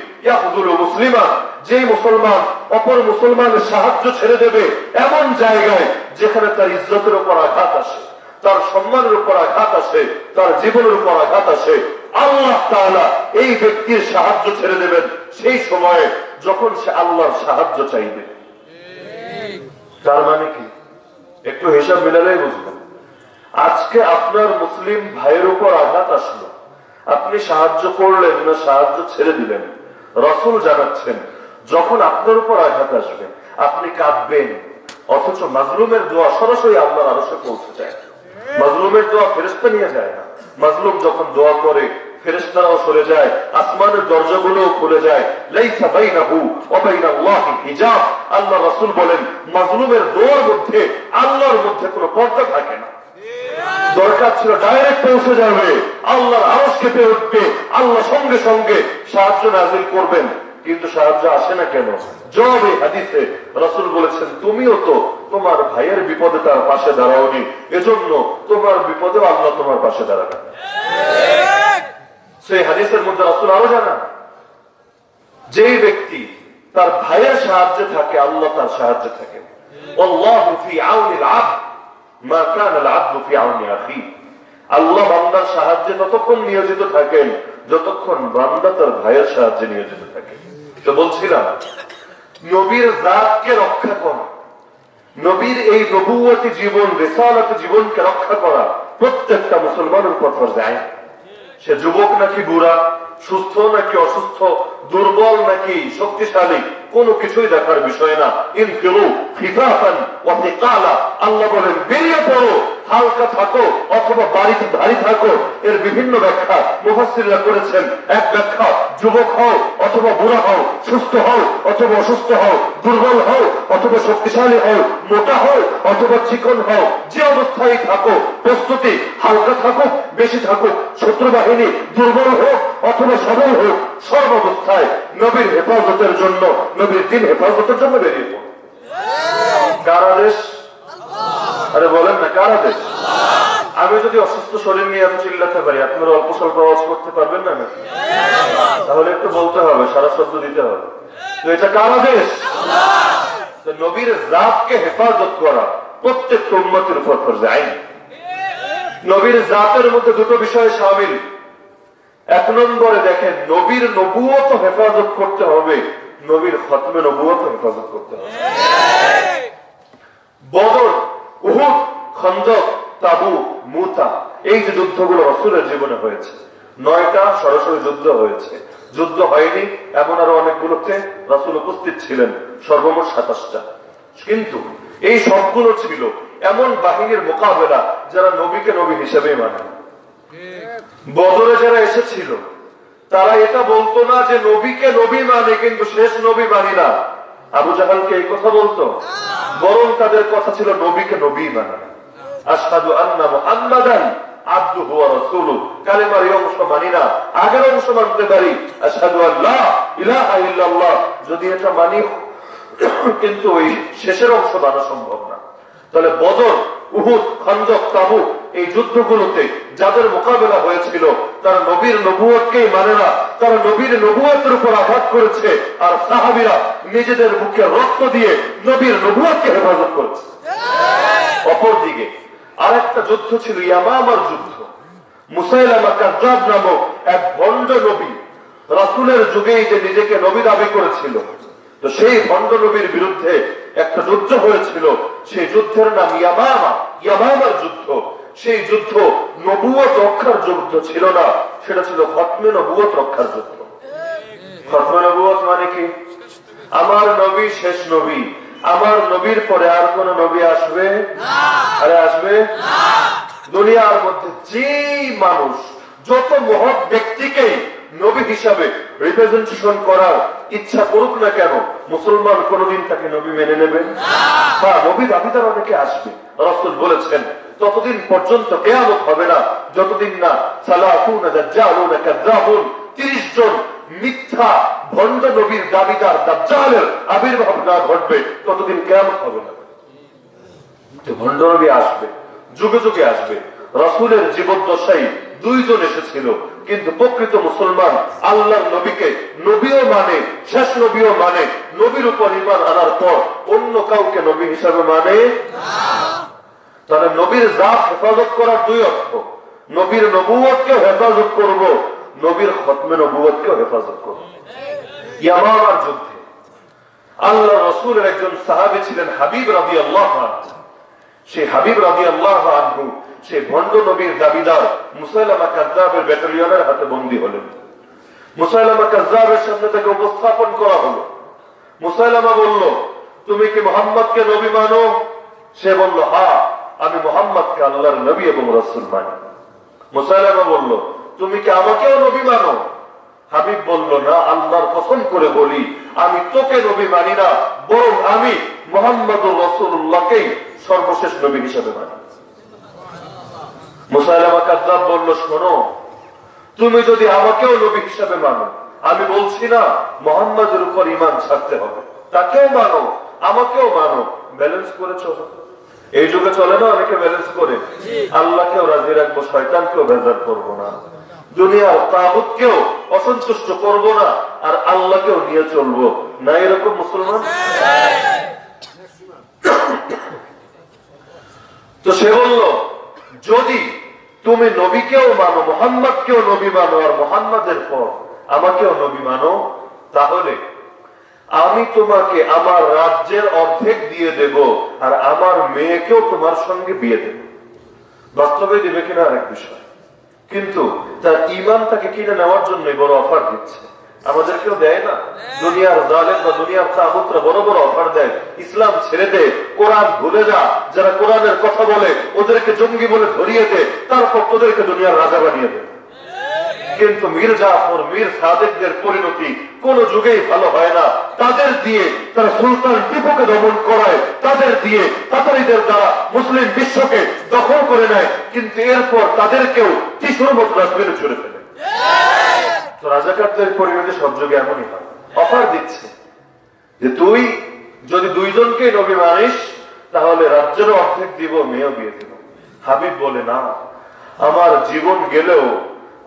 মুসলিমা। যে মুসলমান অপর মুসলমানের সাহায্য ছেড়ে দেবে এমন জায়গায় যেখানে তার ইজ্জতের উপর আঘাত আসে। তার সম্মানের উপর আঘাত আসে, তার জীবনের উপর আঘাত আসে। আল্লাহ এই ব্যক্তির সাহায্য ছেড়ে দেবেন। সেই সময়ে যখন সে আল্লাহর সাহায্য চাইবে। তার মানে কি? একটু হিসাব মিলালেই বুঝবেন। আজকে আপনার মুসলিম ভাইয়ের উপর আঘাত আসলো। আপনি সাহায্য করলেন না, সাহায্য ছেড়ে দিলেন। রসুল জানাচ্ছেন, যখন আপনার উপর আঘাত আসবে, আপনি কাঁদবেন, অথচ মাজলুমের দোয়া সরাসরি আল্লাহর আরসে পৌঁছে যায়। মাজলুমের দোয়া ফেরেস্তা নিয়ে যায় না। মাজলুম যখন দোয়া করে ফেরেস্তারাও সরে যায়, আসমানের দরজাগুলো খুলে যায়। লাইসা বলেন, মাজলুমের দোয়ার মধ্যে আল্লাহর মধ্যে কোনো পর্দা থাকে না। দরকার ছিল ডাইরেক্ট পৌঁছে যাবে। আল্লাহর আওয়াজ কেঁপে উঠবে। আল্লাহ সঙ্গে সঙ্গে সাহায্য নাজিল করবেন। কিন্তু সাহায্য আসে না কেন? জবাবে হাদিসে রাসুল বলেছেন তুমিও তো তোমার ভাইয়ের বিপদে তার পাশে দাঁড়াওনি এজন্য তোমার বিপদেও আল্লাহ তোমার পাশে দাঁড়াবে। ব্যক্তি তার ভাইয়ের সাহায্যে থাকে আল্লাহ তার সাহায্যে থাকে। আল্লাহ বান্দার সাহায্যে ততক্ষণ নিয়োজিত থাকেন যতক্ষণ বান্দা তার ভাইয়ের সাহায্যে নিয়োজিত থাকেন তো বলছিলাম, নবীর জাতকে রক্ষা করা, নবীর এই নবুয়তি জীবন, রেসালতি জীবনকে রক্ষা করা প্রত্যেকটা মুসলমানের উপর যায় সে যুবক নাকি বুড়া? সুস্থ নাকি অসুস্থ, দুর্বল নাকি শক্তিশালী, কোনো কিছুই দেখার বিষয় না। ইনফিরু ফিফাফান ওয়া থিকালা আল্লাহ বলেন, বেরিয়ে পড়ো, হালকা থাকো, অথবা বাড়িতে ভারী থাকো। এর বিভিন্ন ব্যাখ্যা মুফাসসিররা করেছেন। এক ব্যাখ্যা, যুবক হও, অথবা বুড়া হও, সুস্থ হও, অথবা অসুস্থ হও, দুর্বল হও, অথবা শক্তিশালী হও, মোটা হও, অথবা চিকন হও, যে অবস্থায় থাকো, প্রস্তুতি, হালকা থাকো, বেশি থাকো, শত্রু বাহিনী দুর্বল হোক, অথবা সবল হোক সর্ব অবস্থায় নবীর হেফাজতের জন্য, নবীর দিন হেফাজতের জন্য বেরিয়ে পড়ো। কার আদেশ আরে বলেন না, কার আদেশ আমি যদি অসুস্থ শরীর নিয়ে এত চিল্লাতে পারি, আপনারা অল্প স্বল্প আওয়াজ করতে পারবেন না তাহলে একটু বলতে হবে, সারা শব্দ দিতে হবে। তো এটা কার আদেশ নবীর জাতকে হেফাজত করা প্রত্যেক উন্মতির উপর ফরজে আইন। নবীর জাতের মধ্যে দুটো বিষয় সামিল। এক নম্বরে দেখেন, নবীর নবুয়ত হেফাজত করতে হবে। নবীর খতমে নবুয়ত হেফাজত করতে হবে। বদর, উহুদ, খন্দক তাবু মুতা, এই যে যুদ্ধগুলো রসুলের জীবনে হয়েছে। নয়টা সরাসরি যুদ্ধ হয়েছে। যুদ্ধ হয়নি, এমন আরও অনেকগুলোতে রসুল উপস্থিত ছিলেন, সর্বমোট সাতাশটা। কিন্তু এই সবগুলো ছিল এমন বাহিনীর মোকাবেলা যারা নবীকে নবী হিসেবেই মানে। বদরে যারা এসেছিল, তারা এটা বলতো না যে নবীকে নবী মানে কিন্তু শেষ নবী মানি না। আবু জাহালকে এই কথা বলতো, বরং তাদের কথা ছিল নবীকে নবী মানা কিন্তু ওই শেষের অংশ মানা সম্ভব তাহলে বদর, উহুদ, খন্দক, তাবুক এই যুদ্ধগুলোতে যাদের মোকাবেলা হয়েছিল, তারা নবীর নবুয়তকেই মানে না। তারা নবীর নবুয়তের উপর আঘাত করেছে আর সাহাবিরা নিজেদের বুকে রক্ত দিয়ে নবীর নবুয়তকে হেফাজত করেছে। অপরদিকে আরেকটা যুদ্ধ ছিল ইয়ামামার যুদ্ধ। মুসাইলামা কাজ্জাব নামক এক ভণ্ড নবী রাসুলের যুগেই যে নিজেকে নবী দাবি করেছিল, তো সেই ভণ্ড নবীর বিরুদ্ধে একটা যুদ্ধ হয়েছিল। সেই যুদ্ধের নাম ইয়ামামা, ইয়ামামার যুদ্ধ। সেই যুদ্ধ নবুয়ত রক্ষার যুদ্ধ ছিল না। সেটা ছিল খতমে নবুয়ত রক্ষার যুদ্ধ। খতমে নবুয়ত মানে কি? আমার নবী শেষ নবী। আমার নবীর পরে আর কোন নবী আসবে? আরে আসবে? দুনিয়ার মধ্যে যে মানুষ, যত মহৎ ব্যক্তিকেই নবী হিসাবে রিপ্রেজেন্টেশন করার ইচ্ছা করুক না কেন মুসলমান কোনদিন তাকে নবী মেনে নেবে? বা নবী দাবিদার অনেকে আসবে। রসুল বলেছেন ততদিন পর্যন্ত কেয়ামত হবে না যতদিন না সালাহুন দাজ্জালুন কাযাবুন 30 জন মিথ্যা ভণ্ড নবীর দাবিদার দাজ্জালের আবির্ভাব না ঘটবে ততদিন কেয়ামত হবে না। যে ভণ্ড নবী আসবে যুগে যুগে আসবে। রসুলের জীবদ্দশাই দুইজন এসেছিল কিন্তু প্রকৃত মুসলমান আল্লাহর নবীকে নবীও মানে শেষ নবীও মানে নবীর উপর ইমান আনার পর অন্য কাউকে নবী হিসাবে মানে তাহলে নবীর জাত হেফাজত করার দুই অর্থ। নবীর নবুয়তকেও হেফাজত করব, নবীর খতমে নবুয়তকেও হেফাজত করব। ইয়ামামার যুদ্ধে। আল্লাহ রসুলের একজন সাহাবি ছিলেন হাবিব রাবি আল্লাহ সেই হাবিব রাবি আল্লাহ আনহু সেই ভণ্ড নবীর দাবিদার মুসাইলামা কাজ্জাবের ব্যাটালিয়নের হাতে বন্দী হলেন। মুসাইলামা কাজ্জাবের সামনে তাকে উপস্থাপন করা হলো। মুসাইলামা বলল, তুমি কি মোহাম্মদকে নবী মানো? সে বলল, হা, আমি মোহাম্মদকে আল্লাহর নবী এবং রসুল মানি। মুসাইলামা বলল, তুমি কি আমাকেও নবী মানো? হাবিব বলল, না, আল্লাহর কসম করে বলি, আমি তোকে নবী মানি না, বরং আমি মোহাম্মদ রসুল্লাহকেই সর্বশেষ নবী হিসেবে মানি। মুসাইলামা কাদ্দাব বলল শোনো তুমি যদি আমাকেও নবী হিসাবে মানো আমি বলছি না মোহাম্মদের উপর ইমান ছাড়তে হবে। তাকেও মানো আমাকেও মানো। ব্যালেন্স করে চলো। এই যুগে চলে না অনেকে ব্যালেন্স করে? আল্লাহকেও রাজি রাখব শয়তানকেও বেজার করব না। দুনিয়ার তাগুতকেও অসন্তুষ্ট করব না আর আল্লাহকেও নিয়ে চলবো না। এরকম মুসলমান? তো সে বলল যদি তুমি নবীকেও মানো, মোহাম্মদকেও নবী মানো, আর মোহাম্মদের পর আমাকেও নবী মানো। তাহলে আমি তোমাকে আমার রাজ্যের অর্ধেক দিয়ে দেব, আর আমার মেয়েকেও তোমার সঙ্গে বিয়ে দেব। বাস্তবে দেবে কিনা আরেক বিষয়। কিন্তু তার ইমান তাকে কিনে নেওয়ার জন্য বড় অফার দিচ্ছে। আমাদের কেউ দেয় না। দুনিয়ার জালেম বা দুনিয়ার তাগুতরা বড় বড় অফার দেয়। ইসলাম ছেড়ে দে, কোরআন ভুলে যা। যারা কোরআনের কথা বলে, ওদেরকে জঙ্গি বলে ধরিয়ে দে। তারপর তোদেরকে দুনিয়ার রাজা বানিয়ে দে। কিন্তু মীর জাফর মীর সাদেকদের পরিণতি কোন যুগেই ভালো হয় না। তাদের দিয়ে তারা সুলতান টিপুকে দমন করায়। তাদের দিয়ে তাতারিদের দ্বারা মুসলিম বিশ্বকে দখল করে নেয়। কিন্তু এরপর তাদেরকেও টিসুর মতো রাজবেনে ছুড়ে ফেলে। তো রাজাকারদের পরিণতি সব যুগে এমনই হয়। অফার দিচ্ছে যে তুই যদি দুইজনকে নবী মানিস, তাহলে রাজ্যের অর্ধেক দিব, মেয়েও বিয়ে দিব। হাবিব বলে, না, আমার জীবন গেলেও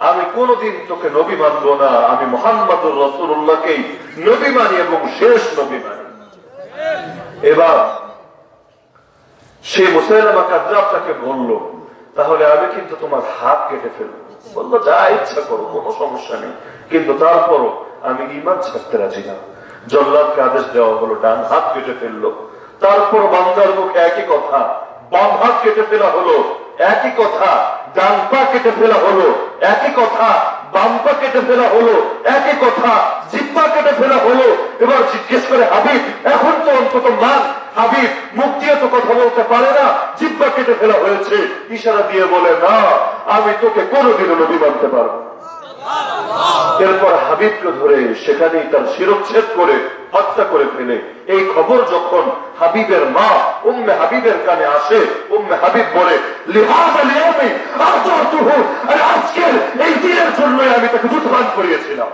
আমি কোনদিন তোকে নবী মানবো না। আমি মোহাম্মদুর রসুল্লাহকেই নবী মানি এবং শেষ নবী মানি। এবার সে মুসাইলামা কাদ্রাব তাকে বলল, তাহলে আমি কিন্তু তোমার হাত কেটে ফেলব। বলল, যা ইচ্ছা করো, কোনো সমস্যা নেই। কিন্তু তারপরও আমি ইমান ছাড়তে রাজি না। জল্লাদকে আদেশ দেওয়া হলো, ডান হাত কেটে ফেলল। তারপর বান্দার মুখে একই কথা, বাম হাত কেটে ফেলা হলো, একই কথা, ডান পা কেটে ফেলা হলো, একই কথা বাম পা কেটে ফেলা হলো, একই কথা, জিব্বা কেটে ফেলা হলো এবার জিজ্ঞেস করে, হাবিব, এখন তো অন্তত মান, হাবিব, মুখ দিয়ে তো কথা বলতে পারে না, জিব্বা কেটে ফেলা হয়েছে ইশারা দিয়ে বলে, না, আমি তোকে কোনোদিনও নবী মানতে পারব। এরপর হাবিবকে ধরে সেখানেই তার শিরচ্ছেদ করে হত্যা করে ফেলে। এই খবর যখন হাবিবের মা উম্মে হাবিবের কানে আসে, উম্মে হাবিব বলে আজকের এই দিনের জন্যই আমি তাকে দুধ করিয়েছিলাম।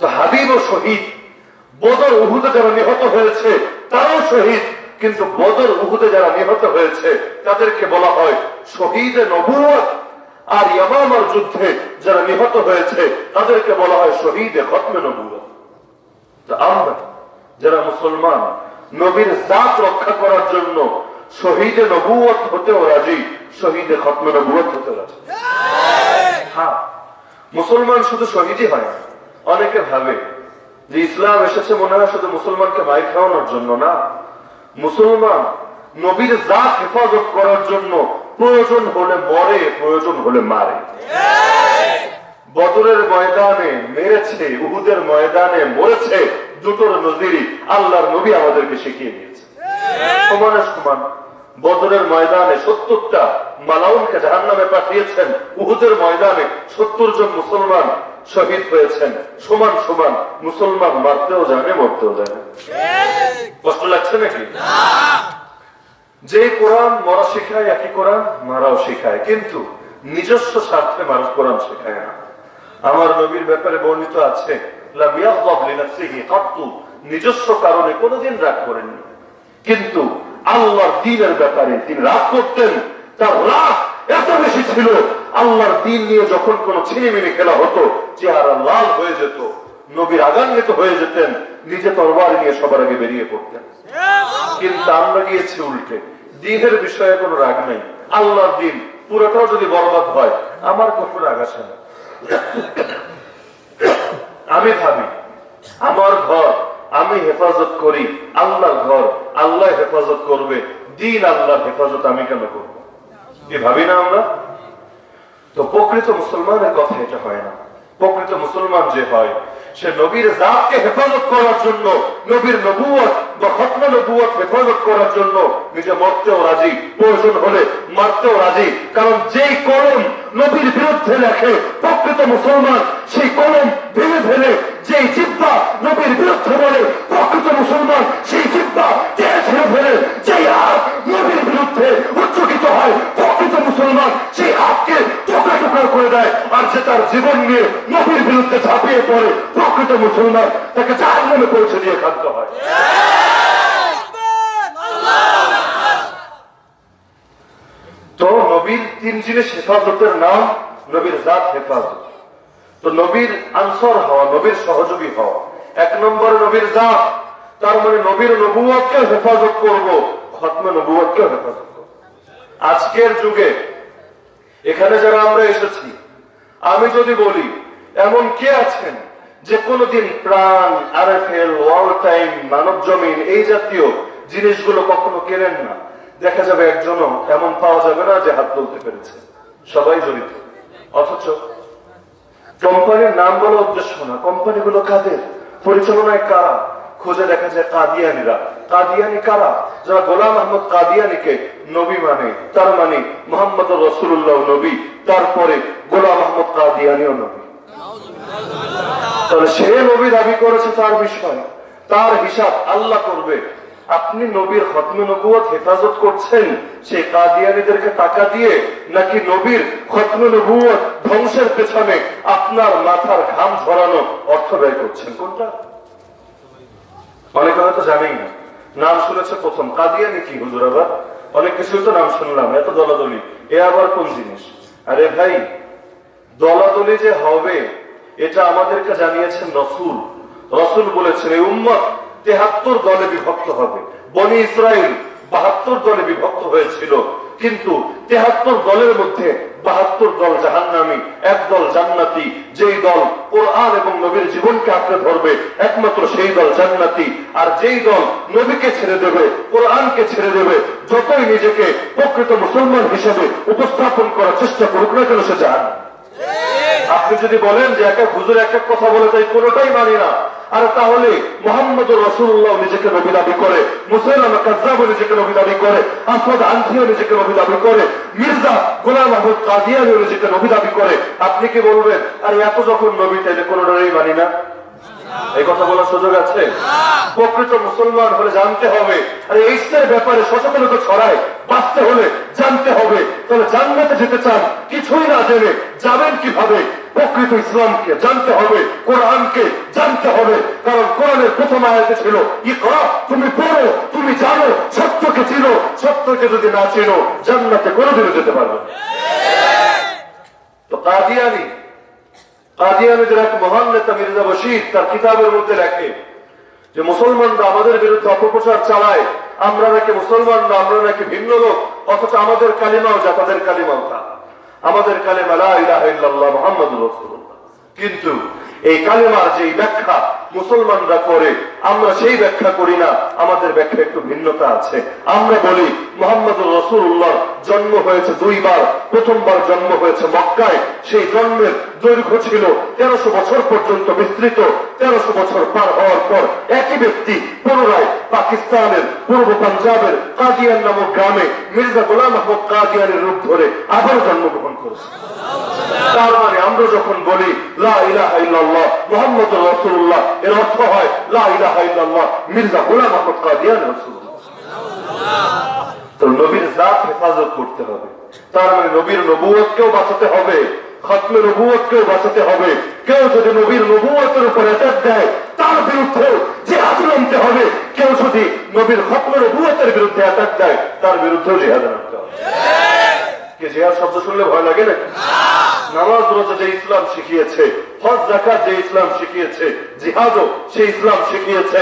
তো হাবিবও শহীদ। বদর উহুদে যারা নিহত হয়েছে, তারাও শহীদ। কিন্তু বদর উহুদে যারা নিহত হয়েছে, তাদেরকে বলা হয় শহীদ নবুয়ত আর ইয়ামামার যুদ্ধে যারা নিহত হয়েছে, তাদেরকে বলা হয় শহীদ খতমে আমরা, যারা মুসলমান, নবীর জাত রক্ষা করার জন্য শহীদে নবুয়ত হতেও রাজি, শহীদে খতমে নবুয়ত হতে রাজি। হ্যাঁ মুসলমান শুধু শহীদই হয় অনেকে ভাবে যে ইসলাম এসেছে মনে হয় শুধু মুসলমানকে মাই খাওয়ানোর জন্য না। মুসলমান নবীর জাত হেফাজত করার জন্য প্রয়োজন হলে মরে, প্রয়োজন হলে মারে। বদরের ময়দানে মেরেছে, উহুদের ময়দানে মরেছে দুটোর নজিরি আল্লাহর নবী আমাদেরকে শিখিয়ে দিয়েছে। বদরের ময়দানে সত্তরটা মালাউনকে জাহান নামে পাঠিয়েছেন, উহুদের ময়দানে সত্তর জন মুসলমান শহীদ হয়েছেন। সমান সমান, মুসলমান মারতেও জানে, মরতেও জানে। কষ্ট লাগছে নাকি? যে কোরআন মরা শেখায়, একই কোরআন মারাও শেখায়। কিন্তু নিজস্ব স্বার্থে মানুষ কোরআন শেখায় না। আমার নবীর ব্যাপারে বর্ণিত আছে। নিজস্ব কারণে কোনোদিন রাগ করেননি। কিন্তু আল্লাহর দিনের ব্যাপারে তিনি রাগ করতেন, তার রাগ এত বেশি ছিল, আল্লাহর দিন নিয়ে যখন কোন ছিনিমিনি খেলা হতো, চেহারা লাল হয়ে যেত নবীর আগান্বিত হয়ে যেতেন, নিজে তরবার নিয়ে সবার আগে বেরিয়ে পড়তেন। কিন্তু আমরা গিয়েছি উল্টে। দিনের বিষয়ে কোনো রাগ নেই। আল্লাহর দিন পুরোটাও যদি বরবাদ হয়, আমার কোনো রাগ আসে না। আমি ভাবি, আমার ঘর আমি হেফাজত করি, আল্লাহর ঘর আল্লাহ হেফাজত করবে, দিন আল্লাহর হেফাজত আমি কেন করব? এ ভাবি না আমরা? তো প্রকৃত মুসলমানের কথা এটা হয় না। প্রকৃত মুসলমান যে হয়, সে নবীর জাতকে হেফাজত করার জন্য, নবীর নবুয়ত বা খতমা নবুয়ত হেফাজত করার জন্য নিজে মরতেও রাজি, প্রয়োজন হলে মারতেও রাজি। কারণ যেই কলম নবীর বিরুদ্ধে লেখে, প্রকৃত মুসলমান সেই কলম ভেঙে ফেলে, যেই চিন্তা নবীর বিরুদ্ধে বলে, প্রকৃত মুসলমান সেই চিন্তা ফেলে, যেই হাত নবীর বিরুদ্ধে উচ্চকিত হয় মুসলমান সেই হাতকে টুকরা টুকরা করে দেয় আর যে তার জীবন নিয়ে নবীর বিরুদ্ধে ঝাঁপিয়ে পড়ে, প্রকৃত মুসলমান তাকে চার নামে পৌঁছে দিয়ে খাদ্য হয়। তো নবীর তিন জিনিস হেফাজতের নাম নবীর জাত হেফাজত। তো নবীর আনসার হওয়া, নবীর সহযোগী হওয়া, এক নম্বরে নবীর জাত, তার মানে নবীর নবুয়কে হেফাজত করব, খতমে নবুয়কে হেফাজত। আজকের যুগে, এখানে যারা আমরা এসেছি, আমি যদি বলি, এমন কে আছেন যে কোনোদিন প্রাণ, আরএফএল ওয়াল টাইম মানব জমিন এই জাতীয় জিনিসগুলো কখনো কেনেন না। দেখা যাবে একজনও এমন পাওয়া যাবে না যে হাত তুলতে পেরেছে। সবাই জড়িত। অথচ কোম্পানির নাম বলা উদ্দেশ্য না। কোম্পানিগুলো কাদের? পরিচালনায় কারা? খুঁজে দেখা যায় কাদিয়ানিরা। কাদিয়ানি কারা? যারা গোলাম আহমদ কাদিয়ানিকে নবী মানে তার মানে মোহাম্মদ রসুল্লাহ নবী, তারপরে গোলাম আহমদ কাদিয়ানিও নবী। তাহলে সে নবী দাবি করেছে তার বিষয়। তার হিসাব আল্লাহ করবে। আপনি নবীর খতমে নবুয়ত হেফাজত করছেন, সে কাদিয়ানিদেরকে টাকা দিয়ে, নাকি নবীর খতমে নবুয়ত ধ্বংসের পেছনে আপনার মাথার ঘাম ঝরানো অর্থ ব্যয় করছেন? কোনটা? অনেকে হয়তো জানেই না। নাম শুনেছে প্রথম। কাদিয়ানি কি হুজুর আবার। অনেক কিছুই তো নাম শুনলাম। এত দলাদলি। এ আবার কোন জিনিস? আরে ভাই, দলাদলি যে হবে, এটা আমাদেরকে জানিয়েছেন রসুল। রসুল বলেছেন এই উম্মত, তেহাত্তর দলে বিভক্ত হবে। বনি ইসরায়েল বাহাত্তর দলে বিভক্ত হয়েছিল। কিন্তু তেহাত্তর দলের মধ্যে বাহাত্তর দল জাহান্নামী, এক দল জান্নাতি, যেই দল কোরআন এবং নবীর জীবনকে আঁকড়ে ধরবে, একমাত্র সেই দল জান্নাতি। আর যেই দল নবীকে ছেড়ে দেবে, কোরআনকে ছেড়ে দেবে, যতই নিজেকে প্রকৃত মুসলমান হিসেবে উপস্থাপন করার চেষ্টা করুক না কেন, সে জাহান্ন আপনি যদি বলেন যে এক এক হুজুর এক এক কথা বলে তাই কোনোটাই মানি না। আর তাহলে মোহাম্মদ রসুল্লাহ নিজেকে নবী দাবি করে মুসলাম কাজাব নিজেকে নবী দাবি করে আসমদ আনসিও নিজেকে নবী দাবি করে, মির্জা গোলাম আহমদ কাদিয়ানিও নিজেকে নবী দাবি করে। আপনি কি বলবেন, আর এত যখন নবী, তাইলে কোনোটাই মানি না? এই কথা বলার সুযোগ আছে? প্রকৃত মুসলমান হলে জানতে হবে। আর এই ব্যাপারে সচেতনতা ছড়ায়, বাঁচতে হলে জানতে হবে। তাহলে জান্নাতে যেতে চান, কিছুই না জেনে যাবেন কীভাবে? প্রকৃত ইসলামকে জানতে হবে, কোরআনকে জানতে হবে। কারণ কোরআনের প্রথম আয়াতে ছিল, ইকরা, তুমি পড়ো, তুমি জানো, সত্যকে চিনো, সত্যকে যদি না চিনো, জান্নাতে কোনোদিনও যেতে পারবে তো কাদিয়ানি কাদিয়ানিদের এক মহান নেতা মির্জা বশির তার কিতাবের মধ্যে লেখে যে মুসলমানরা আমাদের বিরুদ্ধে অপপ্রচার চালায়, আমরা নাকি মুসলমানরা, আমরা নাকি ভিন্ন লোক, অথচ আমাদের কালিমাও যা, তাদের কালিমাও তা। আমাদের কালিমা ইলাহা ইল্লাল্লাহ মুহাম্মাদুর রাসূলুল্লাহ। কিন্তু এই কালিমার যে ব্যাখ্যা মুসলমানরা করে, আমরা সেই ব্যাখ্যা করি না। আমাদের ব্যাখ্যা একটু ভিন্নতা আছে। আমরা বলি, মোহাম্মদুর রসুল্লাহ জন্ম হয়েছে দুইবার। প্রথমবার জন্ম হয়েছে মক্কায়। সেই জন্মের দৈর্ঘ্য ছিল তেরোশো বছর পর্যন্ত বিস্তৃত। তেরোশো বছর পার হওয়ার পর একই ব্যক্তি পুনরায় পাকিস্তানের, পূর্ব পাঞ্জাবের কাদিয়ান নামক গ্রামে মির্জা গোলাম আহমদ কাদিয়ানের রূপ ধরে আবার জন্মগ্রহণ করেছে। তার মানে আমরা যখন বলি মুহাম্মদুর রাসূলুল্লাহ এর অর্থ হয় মির্জা গোলাম কাদিয়ান নবীর জাত হেফাজত করতে হবে। তার মানে নবীর নবুয়তকেও বাঁচাতে হবে, খতমে নবুয়তকেও বাঁচাতে হবে। কেউ যদি নবীর নবুয়তের উপর অ্যাটাক দেয়, তার বিরুদ্ধেও হাতে নামতে হবে। কেউ যদি নবীর খতমে নবুয়তের বিরুদ্ধে অ্যাটাক দেয়, তার বিরুদ্ধেও জিহাদে নামতে হবে। কে জিহাদ শব্দ শুনলে ভয় লাগে নাকি? নামাজ রোজা যে ইসলাম শিখিয়েছে, হজ জাকাত যে ইসলাম শিখিয়েছে, জিহাদও সে ইসলাম শিখিয়েছে।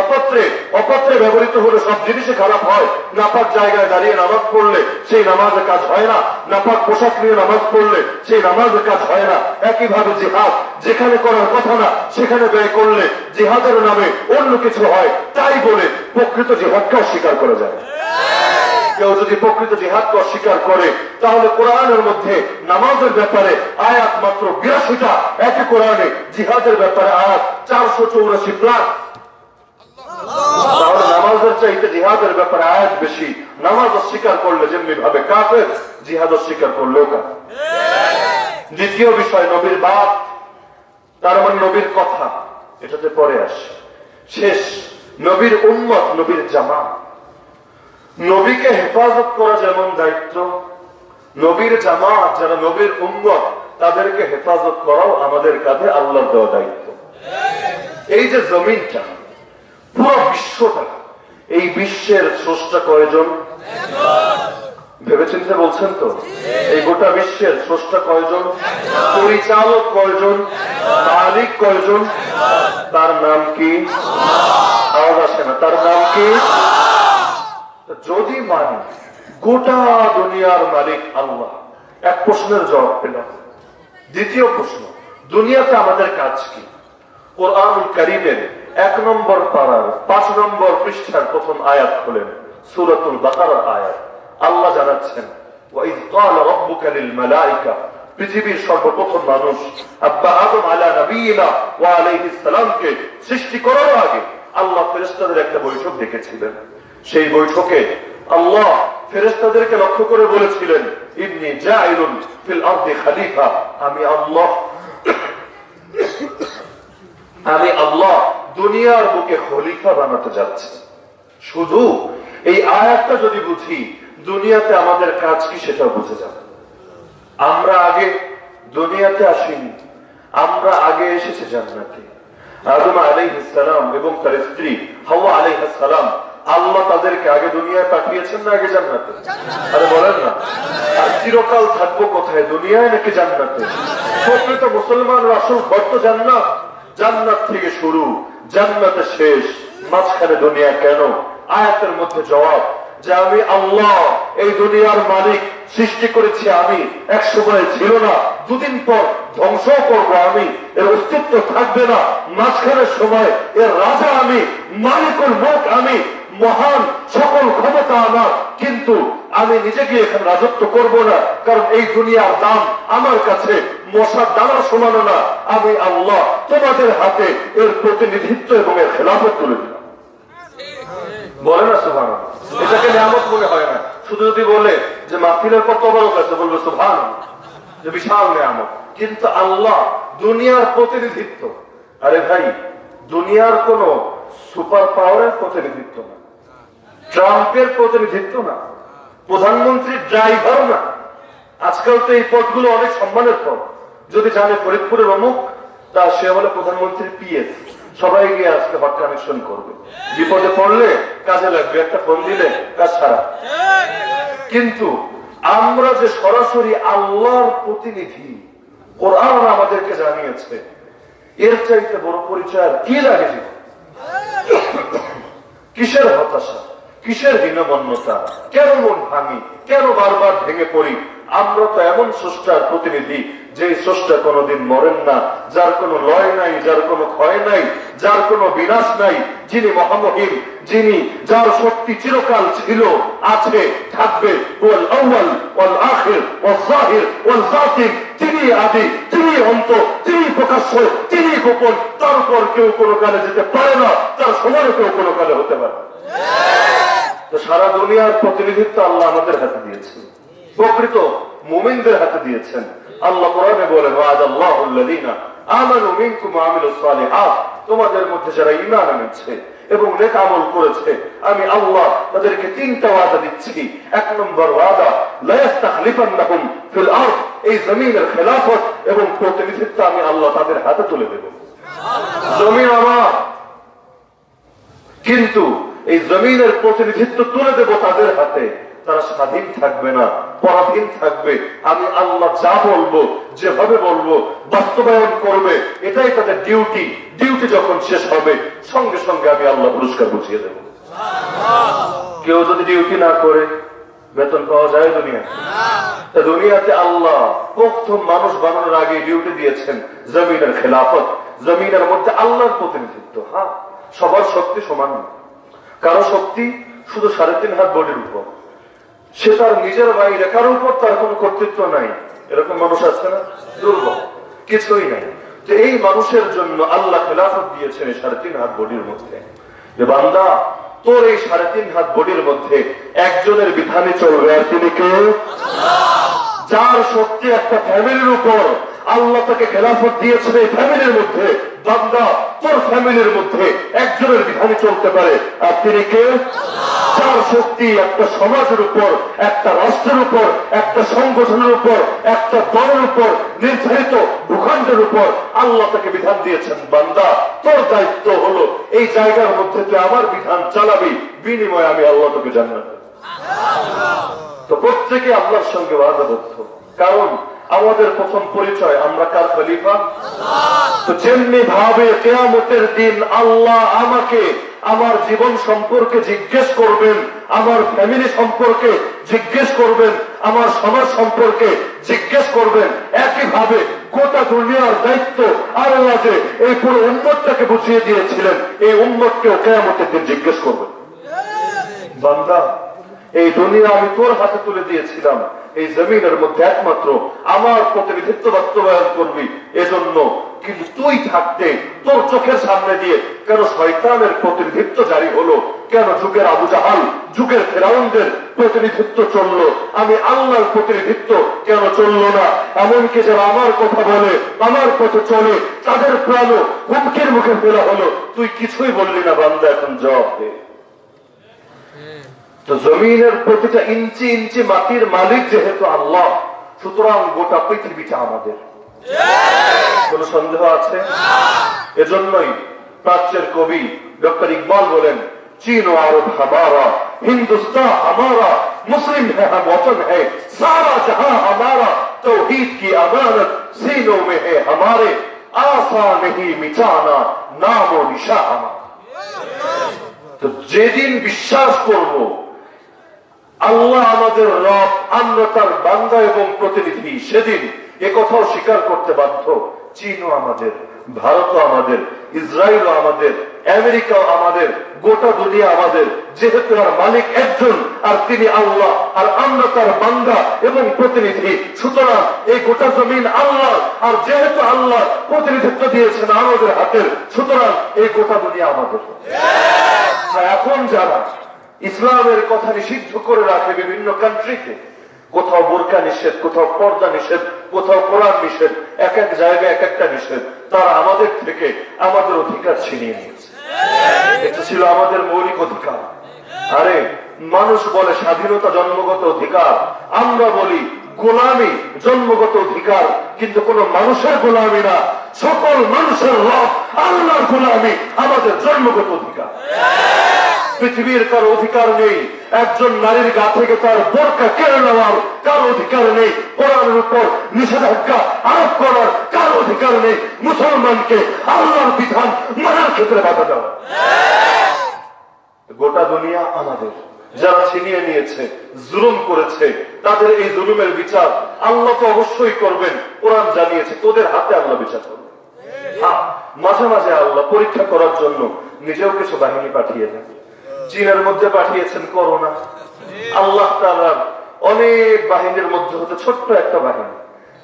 অপত্রে অপত্রে ব্যবহৃত হলে সব খারাপ হয়। নাপাক জায়গায় দাঁড়িয়ে নামাজ পড়লে সেই নামাজের কাজ হয় না। নাপাক পোশাক নিয়ে নামাজ পড়লে সেই নামাজের কাজ হয় না। একইভাবে জিহাদ, যেখানে করার কথা না, সেখানে ব্যয় করলে জিহাদের নামে অন্য কিছু হয়। তাই বলে প্রকৃত জিহাদকে অস্বীকার করা যায়। কেউ যদি প্রকৃত জিহাদকে অস্বীকার করে, তাহলে কোরআনের মধ্যে নামাজের ব্যাপারে আয়াত মাত্র বিরাশিটা। একই কোরআনে জিহাদের ব্যাপারে আয়াত চারশো চৌরাশি প্লাস নামাজের চাইতে জিহাদের ব্যাপারে আয়াত বেশি। নামাজ অস্বীকার করলে যেমনি ভাবে কাফের, জিহাদ অস্বীকার করলেও দ্বিতীয় বিষয়, নবীর বাপ, তার মানে নবীর কথা, এটাতে পরে আসে। শেষ, নবীর উম্মত, নবীর জামা নবীকে হেফাজত করা যেমন দায়িত্ব, নবীর জামাত যারা নবীর উম্মত, তাদেরকে হেফাজত করাও আমাদের কাঁধে আল্লাহ দেওয়া দায়িত্ব। এই যে জমিনটা, পুরো বিশ্বটা, এই বিশ্বের স্রষ্টা কয়জন? ভেবেচিন্তে বলছেন তো? এই গোটা বিশ্বের স্রষ্টা কয়জন? পরিচালক কয়জন? মালিক কয়জন? তার নাম কি? আওয়াজ আসে না। তার নাম কি? যদি মানি গোটা দুনিয়ার মালিক আল্লাহ, এক প্রশ্নের জবাব পেলাম দ্বিতীয় প্রশ্ন, দুনিয়াতে আমাদের কাজ কি? কোরআন করিমের এক নম্বর পাড়ার পাঁচ নম্বর পৃষ্ঠার প্রথম আয়াত হলেন সুরতুল বাকার আয়াত। আল্লাহ জানাচ্ছেন পৃথিবীর সর্বপ্রথম মানুষ, আব্বা আদম আলা নবীনা ওয়া আলাইহিস সালামকে সৃষ্টি করার আগে আল্লাহ ফেরেশতাদের একটা বৈঠক দেখেছিলেন সেই বৈঠকে আল্লাহ ফেরেশতাদেরকে লক্ষ্য করে বলেছিলেন, ইবনি জাইলুন ফিল আরদি খলিফা। আমি আল্লাহ আমি আল্লাহ দুনিয়ার বুকে খলিফা বানাতে যাচ্ছি। শুধু এই আয়াতটা যদি বুঝি, দুনিয়াতে আমাদের কাজ কি সেটা বুঝে যাবে। আমরা আগে দুনিয়াতে আসিনি, আমরা আগে এসেছি জান্নাতে। আদম আলাইহিসসালাম এবং তার স্ত্রী হাওয়া আলাইহিসসালাম আল্লাহ তাদেরকে আগে দুনিয়ায় পাঠিয়েছেন না আগে জান্নাতে? আরে বলেন না। আর চিরকাল থাকব কোথায়? দুনিয়ায় নাকি জান্নাতে? প্রকৃত মুসলমান ঘর তো জান্নাত। জান্নাত থেকে শুরু, জান্নাতে শেষ। মাঝখানে দুনিয়া কেন? আয়াতের মধ্যে জবাব, যে আমি আল্লাহ, এই দুনিয়ার মালিক সৃষ্টি করেছি আমি। এক সময় ছিল না, দুদিন পর ধ্বংস করব আমি। এর অস্তিত্ব থাকবে না। মাঝখানের সময় এর রাজা আমি, মালিকুল মুখ আমি। মহান সকল ক্ষমতা আমার, কিন্তু আমি নিজে গিয়ে এখানে রাজত্ব করব না, কারণ এই দুনিয়ার দাম আমার কাছে মশার দানার সমানো না। আমি আল্লাহ তোমাদের হাতে এর প্রতিনিধিত্ব এবং এর খেলাফত তুলে দিলাম। বলে না সুভান এটাকে নিয়ামত মনে হয় না। শুধু যদি বলে যে মাহফিলের বলবে বিশাল কিন্তু আল্লাহ দুনিয়ার প্রতিনিধিত্ব। আরে ভাই, দুনিয়ার কোন সুপার পাওয়ারের প্রতিনিধিত্ব না। ট্রাম্পের প্রতিনিধিত্ব না, প্রধানমন্ত্রীর ড্রাইভার না। আজকাল তো এই পদগুলো অনেক সম্মানের পদ। যদি জানে ফরিদপুরের অমুক, তা সে হলো প্রধানমন্ত্রীর পিএস। সবাই গিয়ে আজকে হট কানেকশন করবে। বিপদে পড়লে কাজে লাগবে, একটা ফোন দিলে কাজ ছাড়া। কিন্তু আমরা যে সরাসরি আল্লাহর প্রতিনিধি, কোরআন আমাদেরকে জানিয়েছে, এর চাইতে বড় পরিচয় কি লাগে? কিসের হতাশা? কিসের হীনমন্যতা কেন মন ভাঙি? কেন বারবার ভেঙে পড়ি? আমরা তো এমন স্রষ্টার প্রতিনিধি যে স্রষ্টা কোনোদিন মরেন না, যার কোনো লয় নাই, যার কোনো ক্ষয় নাই, যার কোনো বিনাশ নাই। যিনি মহামহিম, যিনি যার শক্তি চিরকাল ছিল, আছে, থাকবে, ওয়াল আউয়াল, ওয়াল আখির, ওয়াল জাহির, ওয়াল বাতিন। তিনি আদি তিনি অন্ত তিনি প্রকাশ্য তিনি গোপন। তার উপর কেউ কোনো কালে যেতে পারে না, তার সমানে কেউ কোনো কালে হতে পারে না। সারা দুনিয়ার প্রতিনিধিত্ব আল্লাহ আমাদের হাতে দিয়েছেন প্রকৃত মুমিনদের হাতে দিয়েছেন। আল্লাহ কোরআনে বলেন ওয়াদ আল্লাহ আমানু মিনকুম আমিলুস সালিহাত। তোমাদের মধ্যে যারা ঈমান এনেছে এবং নেক আমল করেছে আমি আল্লাহ তাদেরকে তিনটা ওয়াদা দিচ্ছি। এক নম্বর ওয়াদা লা ইস্তাখলিফান্নাহুম ফিল আরদ। এই জমিনের খেলাফত এবং প্রতিনিধিত্ব আমি আল্লাহ তাদের হাতে তুলে দেব। জমিন আমার কিন্তু এই জমিনের প্রতিনিধিত্ব তুলে দেব তাদের হাতে। তারা স্বাধীন থাকবে না, পরাধীন থাকবে। আমি আল্লাহ যা বলব, যেভাবে বলব, বাস্তবায়ন করবে। এটাই তাদের ডিউটি ডিউটি যখন শেষ হবে, সঙ্গে সঙ্গে আমি আল্লাহ পুরস্কার বুঝিয়ে দেব। কেউ যদি ডিউটি না করে, বেতন পাওয়া যায় দুনিয়া দুনিয়াতে আল্লাহ প্রথম মানুষ বানানোর আগে ডিউটি দিয়েছেন জমিনের খেলাফত। জমিনের মধ্যে আল্লাহর প্রতিনিধিত্ব হ্যাঁ? সবার শক্তি সমান না কারও শক্তি শুধু সাড়ে তিন হাত বডির উপর। সে তার নিজের বাইরে কারও উপর তার কোনো কর্তৃত্ব নাই। এরকম মানুষ আছে না? দুর্বল। কিছুই নাই। তো এই মানুষের জন্য আল্লাহ খেলাফত দিয়েছেন এই সাড়ে তিন হাত বডির মধ্যে। যে বান্দা, তোর এই সাড়ে তিন হাত বডির মধ্যে একজনের বিধানে চলবে আর তিনি কেউ যার শক্তি একটা ফ্যামিলির উপর। আল্লাহ তাকে খেলাফত দিয়েছেন এই ফ্যামিলির মধ্যে, বান্দা তোর ফ্যামিলির মধ্যে। একজনের বিধানে চলতে পারে। আর তিনি কে? শক্তি একটা সমাজের উপর, একটা রাষ্ট্রের উপর, একটা সংগঠনের উপর, একটা দলের উপর, নির্ধারিত ভূখণ্ডের উপর আল্লাহ তাকে বিধান দিয়েছেন। বান্দা, তোর দায়িত্ব হলো এই জায়গার মধ্যে তুই আমার বিধান চালাবি, বিনিময়ে আমি আল্লাহ তোকে জান্নাত তো প্রত্যেকে আল্লাহর সঙ্গে ওয়াদাবদ্ধ কারণ আমাদের প্রথম পরিচয় আমরা কার খলিফা? তো যেমনি ভাবে কেয়ামতের দিন আল্লাহ আমাকে আমার জীবন সম্পর্কে জিজ্ঞেস করবেন আমার ফ্যামিলি সম্পর্কে জিজ্ঞেস করবেন আমার সমাজ সম্পর্কে জিজ্ঞেস করবেন একইভাবে গোটা দুনিয়ার দায়িত্ব আল্লাহ যে এই পুরো উন্মতটাকে বুঝিয়ে দিয়েছিলেন এই উন্মতকেও কেয়ামতের দিন জিজ্ঞেস করবেন। বান্দা এই দুনিয়া আমি তোর হাতে তুলে দিয়েছিলাম এই জমিনের মধ্যে একমাত্র আমার প্রতিনিধিত্ব বাস্তবায়ন করবি। এজন্য কিন্তু তুই থাকতে তোর চোখের সামনে দিয়ে কেন শয়তানের প্রতিনিধিত্ব জারি হলো? কেন যুগের আবু জাহাল যুগের ফেরাউনদের প্রতিনিধিত্ব চলল? আমি আল্লাহর প্রতিনিধিত্ব কেন চলল না? এমনকি যারা আমার কথা বলে, আমার পথে চলে, তাদের প্রাণ হুমকির মুখে ফেলা হলো। তুই কিছুই বললি না বান্দা, এখন জবাব দে। তো জমিনের প্রতিটা ইঞ্চি ইঞ্চি মাটির মালিক যেহেতু আল্লাহ সুতরাং গোটা পৃথিবীটা আমাদের কোন সন্দেহ আছে এজন্যই প্রাচ্যের কবি ডক্টর ইকবাল বলেন চীন ও আরব हमारा हिंदुस्तान हमारा मुस्लिम है हम वतन है सारा जहां हमारा तौहीद की अमानत सीनों में है हमारे आसा नहीं मिटाना नाम ও निशा हमारा তো যেদিন বিশ্বাস করব আল্লাহ আমাদের রব আমরা তার বান্দা এবং প্রতিনিধি। সেদিন এ কথাও স্বীকার করতে বাধ্য। চীনও আমাদের ভারতও আমাদের ইসরায়েলও আমাদের আমেরিকাও আমাদের গোটা দুনিয়া আমাদের। যেহেতু আর মালিক একজন আর তিনি আল্লাহ আর আমরা তার বান্দা এবং প্রতিনিধি। সুতরাং এই গোটা জমিন আল্লাহ আর যেহেতু আল্লাহ প্রতিনিধিত্ব দিয়েছেন আমাদের হাতের সুতরাং এই গোটা দুনিয়া আমাদের। এখন যারা ইসলামের কথা নিষিদ্ধ করে রাখে বিভিন্ন কান্ট্রিতে কোথাও বোরকা নিষেধ, কোথাও পর্দা নিষেধ, কোথাও কোরআন নিষেধ, এক এক জায়গায় এক একটা নিষেধ। তারা আমাদের থেকে আমাদের অধিকার ছিনিয়ে নিয়েছে। এটা ছিল আমাদের মৌলিক অধিকার। আরে, মানুষ বলে স্বাধীনতা জন্মগত অধিকার। আমরা বলি গোলামি জন্মগত অধিকার। কিন্তু কোন মানুষের গোলামি না। সকল মানুষের রব আল্লাহর গোলামি আমাদের জন্মগত অধিকার। পৃথিবীর কারও অধিকার নেই। একজন নারীর গা থেকে তার বোরকা কেড়ে নেওয়ার কারও অধিকার নেই। কোরআনের উপর নিষেধাজ্ঞা আরোপ করার কারও অধিকার নেই। মুসলমানকে আল্লাহর বিধান মানার ক্ষেত্রে বাধা দেওয়া। গোটা দুনিয়া আমাদের। যারা ছিনিয়ে নিয়েছে জুলুম করেছে তাদের এই জুলুমের বিচার আল্লাহ তো অবশ্যই করবেন। কোরআন জানিয়েছে তোদের হাতে আল্লাহ বিচার করবেন হ্যাঁ, মাঝে মাঝে আল্লাহ পরীক্ষা করার জন্য নিজেও কিছু বাহিনী পাঠিয়ে দেন। চীনের মধ্যে পাঠিয়েছেন করোনা। আল্লাহ অনেক বাহিনীর মধ্যে হতে ছোট্ট একটা বাহিনী।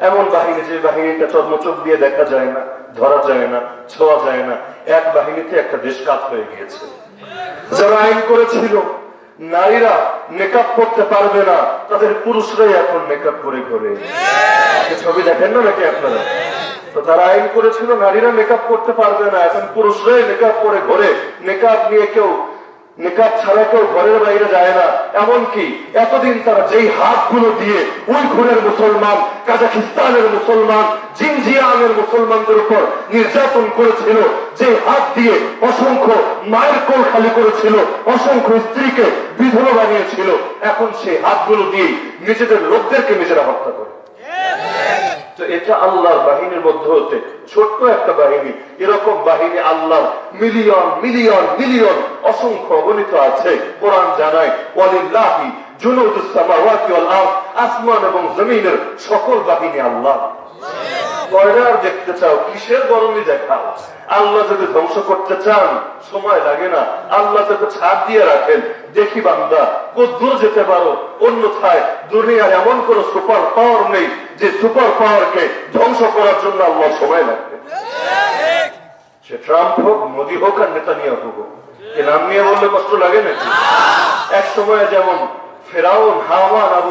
এমন বাহিনী যে বাহিনীটা চর্মচোখ দিয়ে দেখা যায় না, ধরা যায় না, ছোঁয়া যায় না। এক বাহিনীতে একটা দেশ কাত হয়ে গিয়েছে। যারা আইন করেছিল, নারীরা মেকআপ করতে পারবে না, তাদের পুরুষরাই এখন মেকআপ করে ঘরে। ছবি দেখেন না নাকি আপনারা? তো তারা আইন করেছিল, নারীরা মেকআপ করতে পারবে না, এখন পুরুষরাই মেকআপ করে ঘরে। মেকআপ নিয়ে কেউ মেকআপ ছাড়া কেউ ঘরের বাইরে যায় না। এমনকি এতদিন তারা যেই হাতগুলো দিয়ে ওই ঘরের মুসলমান, কাজাখিস্তানের মুসলমান, জিনজিয়ানের মুসলমানদের উপর নির্যাতন করেছিল, যে হাত দিয়ে অসংখ্য মায়ের কোল খালি করেছিল, অসংখ্য স্ত্রীকে বিধবা বানিয়েছিল, এখন সেই হাতগুলো দিয়ে নিজেদের লোকদেরকে নিজেরা হত্যা করে। তো এটা আল্লাহর বাহিনীর মধ্যে হতে ছোট্ট একটা বাহিনী, এরকম বাহিনী আল্লাহ মিলিয়ন মিলিয়ন মিলিয়ন অসংখ্য অগণিত আছে। কোরআন জানায় আসমান এবং জমিনের সকল বাহিনী আল্লাহ। কয়টা আর দেখতে চাও, কিসের গরমই দেখাও। আল্লাহ যদি ধ্বংস করতে চান, সময় লাগে না। আল্লাহ যদি ছাড় দিয়ে রাখেন। দেখি বান্দা কদ্দূর যেতে পারো? অন্যথায় দুনিয়ার এমন কোন সুপার পাওয়ার নেই যে সুপার পাওয়ারকে ধ্বংস করার জন্য আল্লাহ সময় লাগবে। সে ট্রাম্প হোক, মোদী হোক আর নেতানিয়া হোক। এ নাম নিয়ে বললে কষ্ট লাগে নাকি? এক সময় যেমন ফেরাউন, হাওয়ান, আবু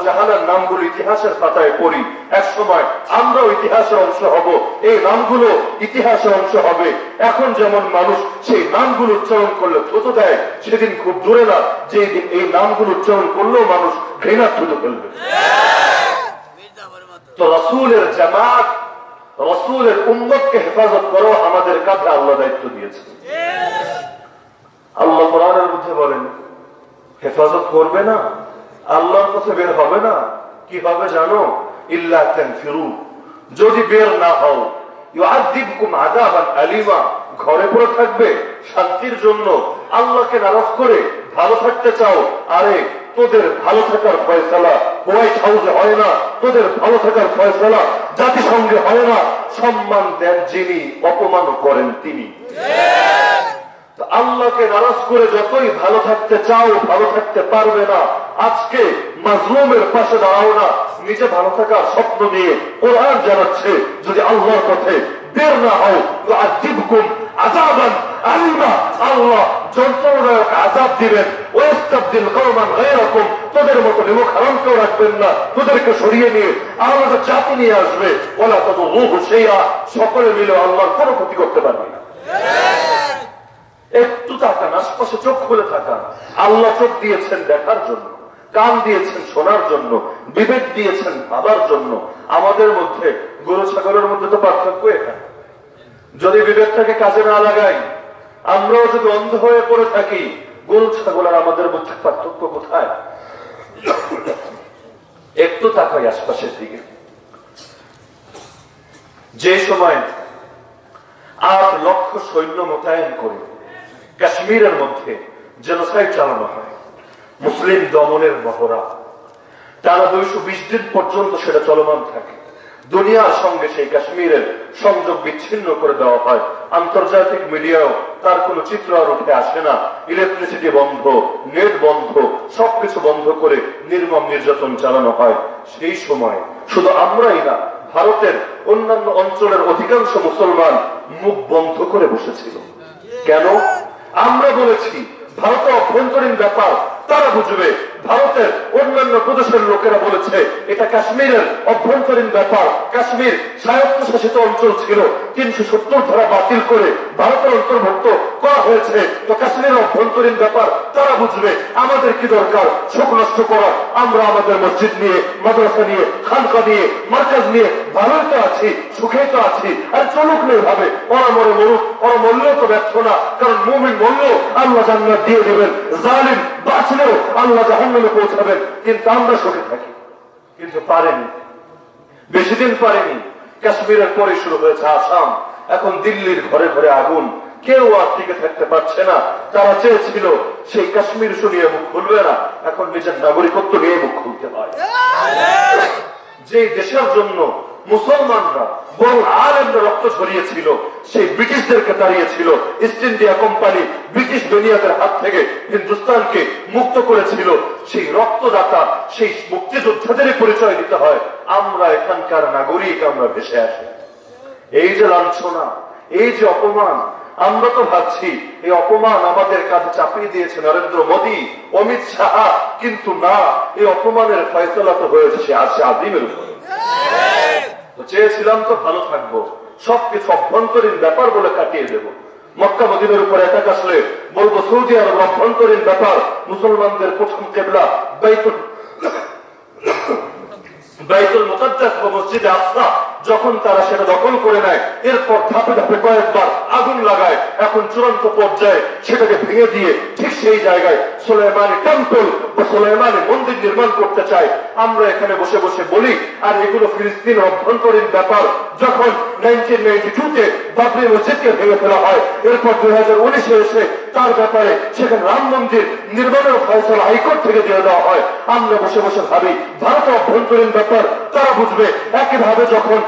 নামগুলো ইতিহাসের পাতায় পড়ি। এক সময় আমরাও ইতিহাসের অংশ হব, এই নামগুলো ইতিহাসের অংশ হবে। এখন যেমন মানুষ সেই নামগুলো উচ্চারণ করলে থুতো দেয়, সেদিন খুব দূরে না যে এই নামগুলো উচ্চারণ করলেও মানুষ ঘৃণা থুতো ফেলবে। তো রসুলের জামাত, রসুলের উম্মতকে হেফাজত করো, আমাদের কাছে আল্লাহ দায়িত্ব দিয়েছে। আল্লাহ কোরআনের মধ্যে বলেন, হেফাজত করবে না? আল্লাহর পথে বের হবে না? কি হবে জানো? ইল্লা ফিরু যদি বের না হও ঘরে পড়ে থাকবে শান্তির জন্য। আল্লাহকে নারাজ করে ভালো থাকতে চাও, আরে তোদের ভালো থাকার ফয়সালা হোয়াইট হাউসে হয় না। তোদের ভালো থাকার ফয়সালা জাতিসংঘে হয় না। সম্মান দেন যিনি, অপমান করেন তিনি। আল্লাহকে নারাজ করে যতই ভালো থাকতে চাও, ভালো থাকতে পারবে না। আজকে মাজলুমের পাশে দাঁড়াও না। নিজে ভালো থাকার স্বপ্ন নিয়ে কোরআন জানাচ্ছে, যদি আল্লাহর পথে বের না হও আজীবকুম আজাবান আলিমা। আল্লাহ যন্ত্রণাদায়ক আজাব দিবেন। তোদের মতো হারামকেও রাখবেন না। তোদেরকে সরিয়ে নিয়ে আলাদা জাতি নিয়ে আসবে। ওলা তত রূহ সেইয়া সকলে মিলে আল্লাহর কোনো ক্ষতি করতে পারবে না। একটু তাকান, আশপাশে চোখ খুলে থাকান আল্লাহ চোখ দিয়েছেন দেখার জন্য, কান দিয়েছেন শোনার জন্য, বিবেক দিয়েছেন ভাবার জন্য। আমাদের মধ্যে গরু, ছাগলের মধ্যে তো পার্থক্য এখানে যদি বিবেকটাকে কাজে না লাগাই, আমরাও যদি অন্ধ হয়ে পড়ে থাকি, গরু, ছাগল আর আমাদের মধ্যে পার্থক্য কোথায়? একটু তাকাই আশপাশের দিকে। যে সময় আট লক্ষ সৈন্য মোতায়েন করে কাশ্মীরের মধ্যে জেনোসাইড চালানো হয়। মুসলিম দমনের মহড়া। টানা দুইশো বিশ দিন পর্যন্ত সেটা চলমান থাকে। দুনিয়ার সঙ্গে সেই কাশ্মীরের সংযোগ বিচ্ছিন্ন করে দেওয়া হয়। আন্তর্জাতিক মিডিয়াও তার কোনো চিত্র আর উঠে আসে না। ইলেকট্রিসিটি বন্ধ, নেট বন্ধ, সবকিছু বন্ধ করে নির্মম নির্যাতন চালানো হয়। সেই সময় শুধু আমরাই না, ভারতের অন্যান্য অঞ্চলের অধিকাংশ মুসলমান মুখ বন্ধ করে বসেছিল। কেন? আমরা বলেছি ভারত অভ্যন্তরীণ ব্যাপার। তারা বুঝবে, ভারতের অন্যান্য প্রদেশের লোকেরা বলেছে, এটা কাশ্মীরের অভ্যন্তরীণ ব্যাপার। কাশ্মীর স্বায়ত্তশাসিত অঞ্চল ছিল, তিনশো সত্তর ধারা বাতিল করে ভারতের অন্তর্ভুক্ত করা হয়েছে। তো কাশ্মীরের অভ্যন্তরীণ ব্যাপার, তারা বুঝবে, আমাদের কি দরকার? শোক নষ্ট করা। আমরা আমাদের মসজিদ নিয়ে, মাদ্রাসা নিয়ে, খানকা নিয়ে, মার্কাজ নিয়ে ভালোই তো আছি, সুখেই তো আছি। আর চলুক না ভাবে ওরা মরে মরুক ওরা তো ব্যর্থ না। কারণ মুমিন মরলেও আল্লাহ জান্নাত দিয়ে দেবেন। জালিম বাঁচলেও আল্লাহ জাহান্নামে পৌঁছাবেন কিন্তু আমরা সুখে থাকি। কিন্তু পারেনি। বেশি দিন পারেনি। কাশ্মীরের পরে শুরু হয়েছে আসাম। এখন দিল্লির ঘরে ঘরে আগুন। কেউ আর টিকে থাকতে পারছে না। তারা চেয়েছিল সেই কাশ্মীর শুনিয়ে মুখ খুলবে না। এখন নিজের নাগরিকত্ব নিয়ে মুখ খুলতে হয়। যে দেশের জন্য মুসলমানরা বড় আলেমরা রক্ত ছড়িয়েছিল সেই ব্রিটিশদেরকে দাঁড়িয়েছিল ইস্ট ইন্ডিয়া কোম্পানি ব্রিটিশ দুনিয়াদের হাত থেকে হিন্দুস্তানকে মুক্ত করেছিল। সেই রক্তদাতা, সেই মুক্তিযোদ্ধাদের পরিচয় দিতে হয়। আমরা এখানকার নাগরিক, আমরা ভেসে আসি। এই যে লাঞ্ছনা, এই যে অপমান, আমরা তো ভাবছি, এই অপমান আমাদের কাছে চাপিয়ে দিয়েছে নরেন্দ্র মোদী, অমিত শাহ। কিন্তু না, এই অপমানের ফয়সলা তো হয়েছে সে আসে আজিমের উপর। চেয়েছিলাম তো ভালো থাকব। সবকিছু অভ্যন্তরীণ ব্যাপার বলে কাটিয়ে দেব। মক্কা মদিনের উপর অ্যাটাক আসলে বলব, সৌদি আরব অভ্যন্তরীণ ব্যাপার। মুসলমানদের প্রথম কেবলা বাইতুল বাইতুল মুকাদ্দাস মসজিদে আফসা যখন তারা সেটা দখল করে নেয়, এরপর ধাপে ধাপে কয়েকবার আগুন লাগায়। এখন চূড়ান্ত পর্যায়ে সেটাকে ভেঙে দিয়ে ঠিক সেই জায়গায় সোলেমানি টেম্পল বা সোলেমানি মন্দির নির্মাণ করতে চায়। আমরা এখানে বসে বসে বলি, আর এগুলো ফিলিস্তিন অভ্যন্তরীণ ব্যাপার। যখন নাইনটিন নাইনটি টুতে বাবরি মসজিদকে ভেঙে ফেলা হয়, এরপর দুই হাজার উনিশে এসে তার ব্যাপারে সেখানে রাম মন্দির নির্মাণের ফয়সলা হাইকোর্ট থেকে দিয়ে দেওয়া হয়। আমরা বসে বসে ভাবি, ভারত অভ্যন্তরীণ ব্যাপার? তারা বুঝবে, একইভাবে যখন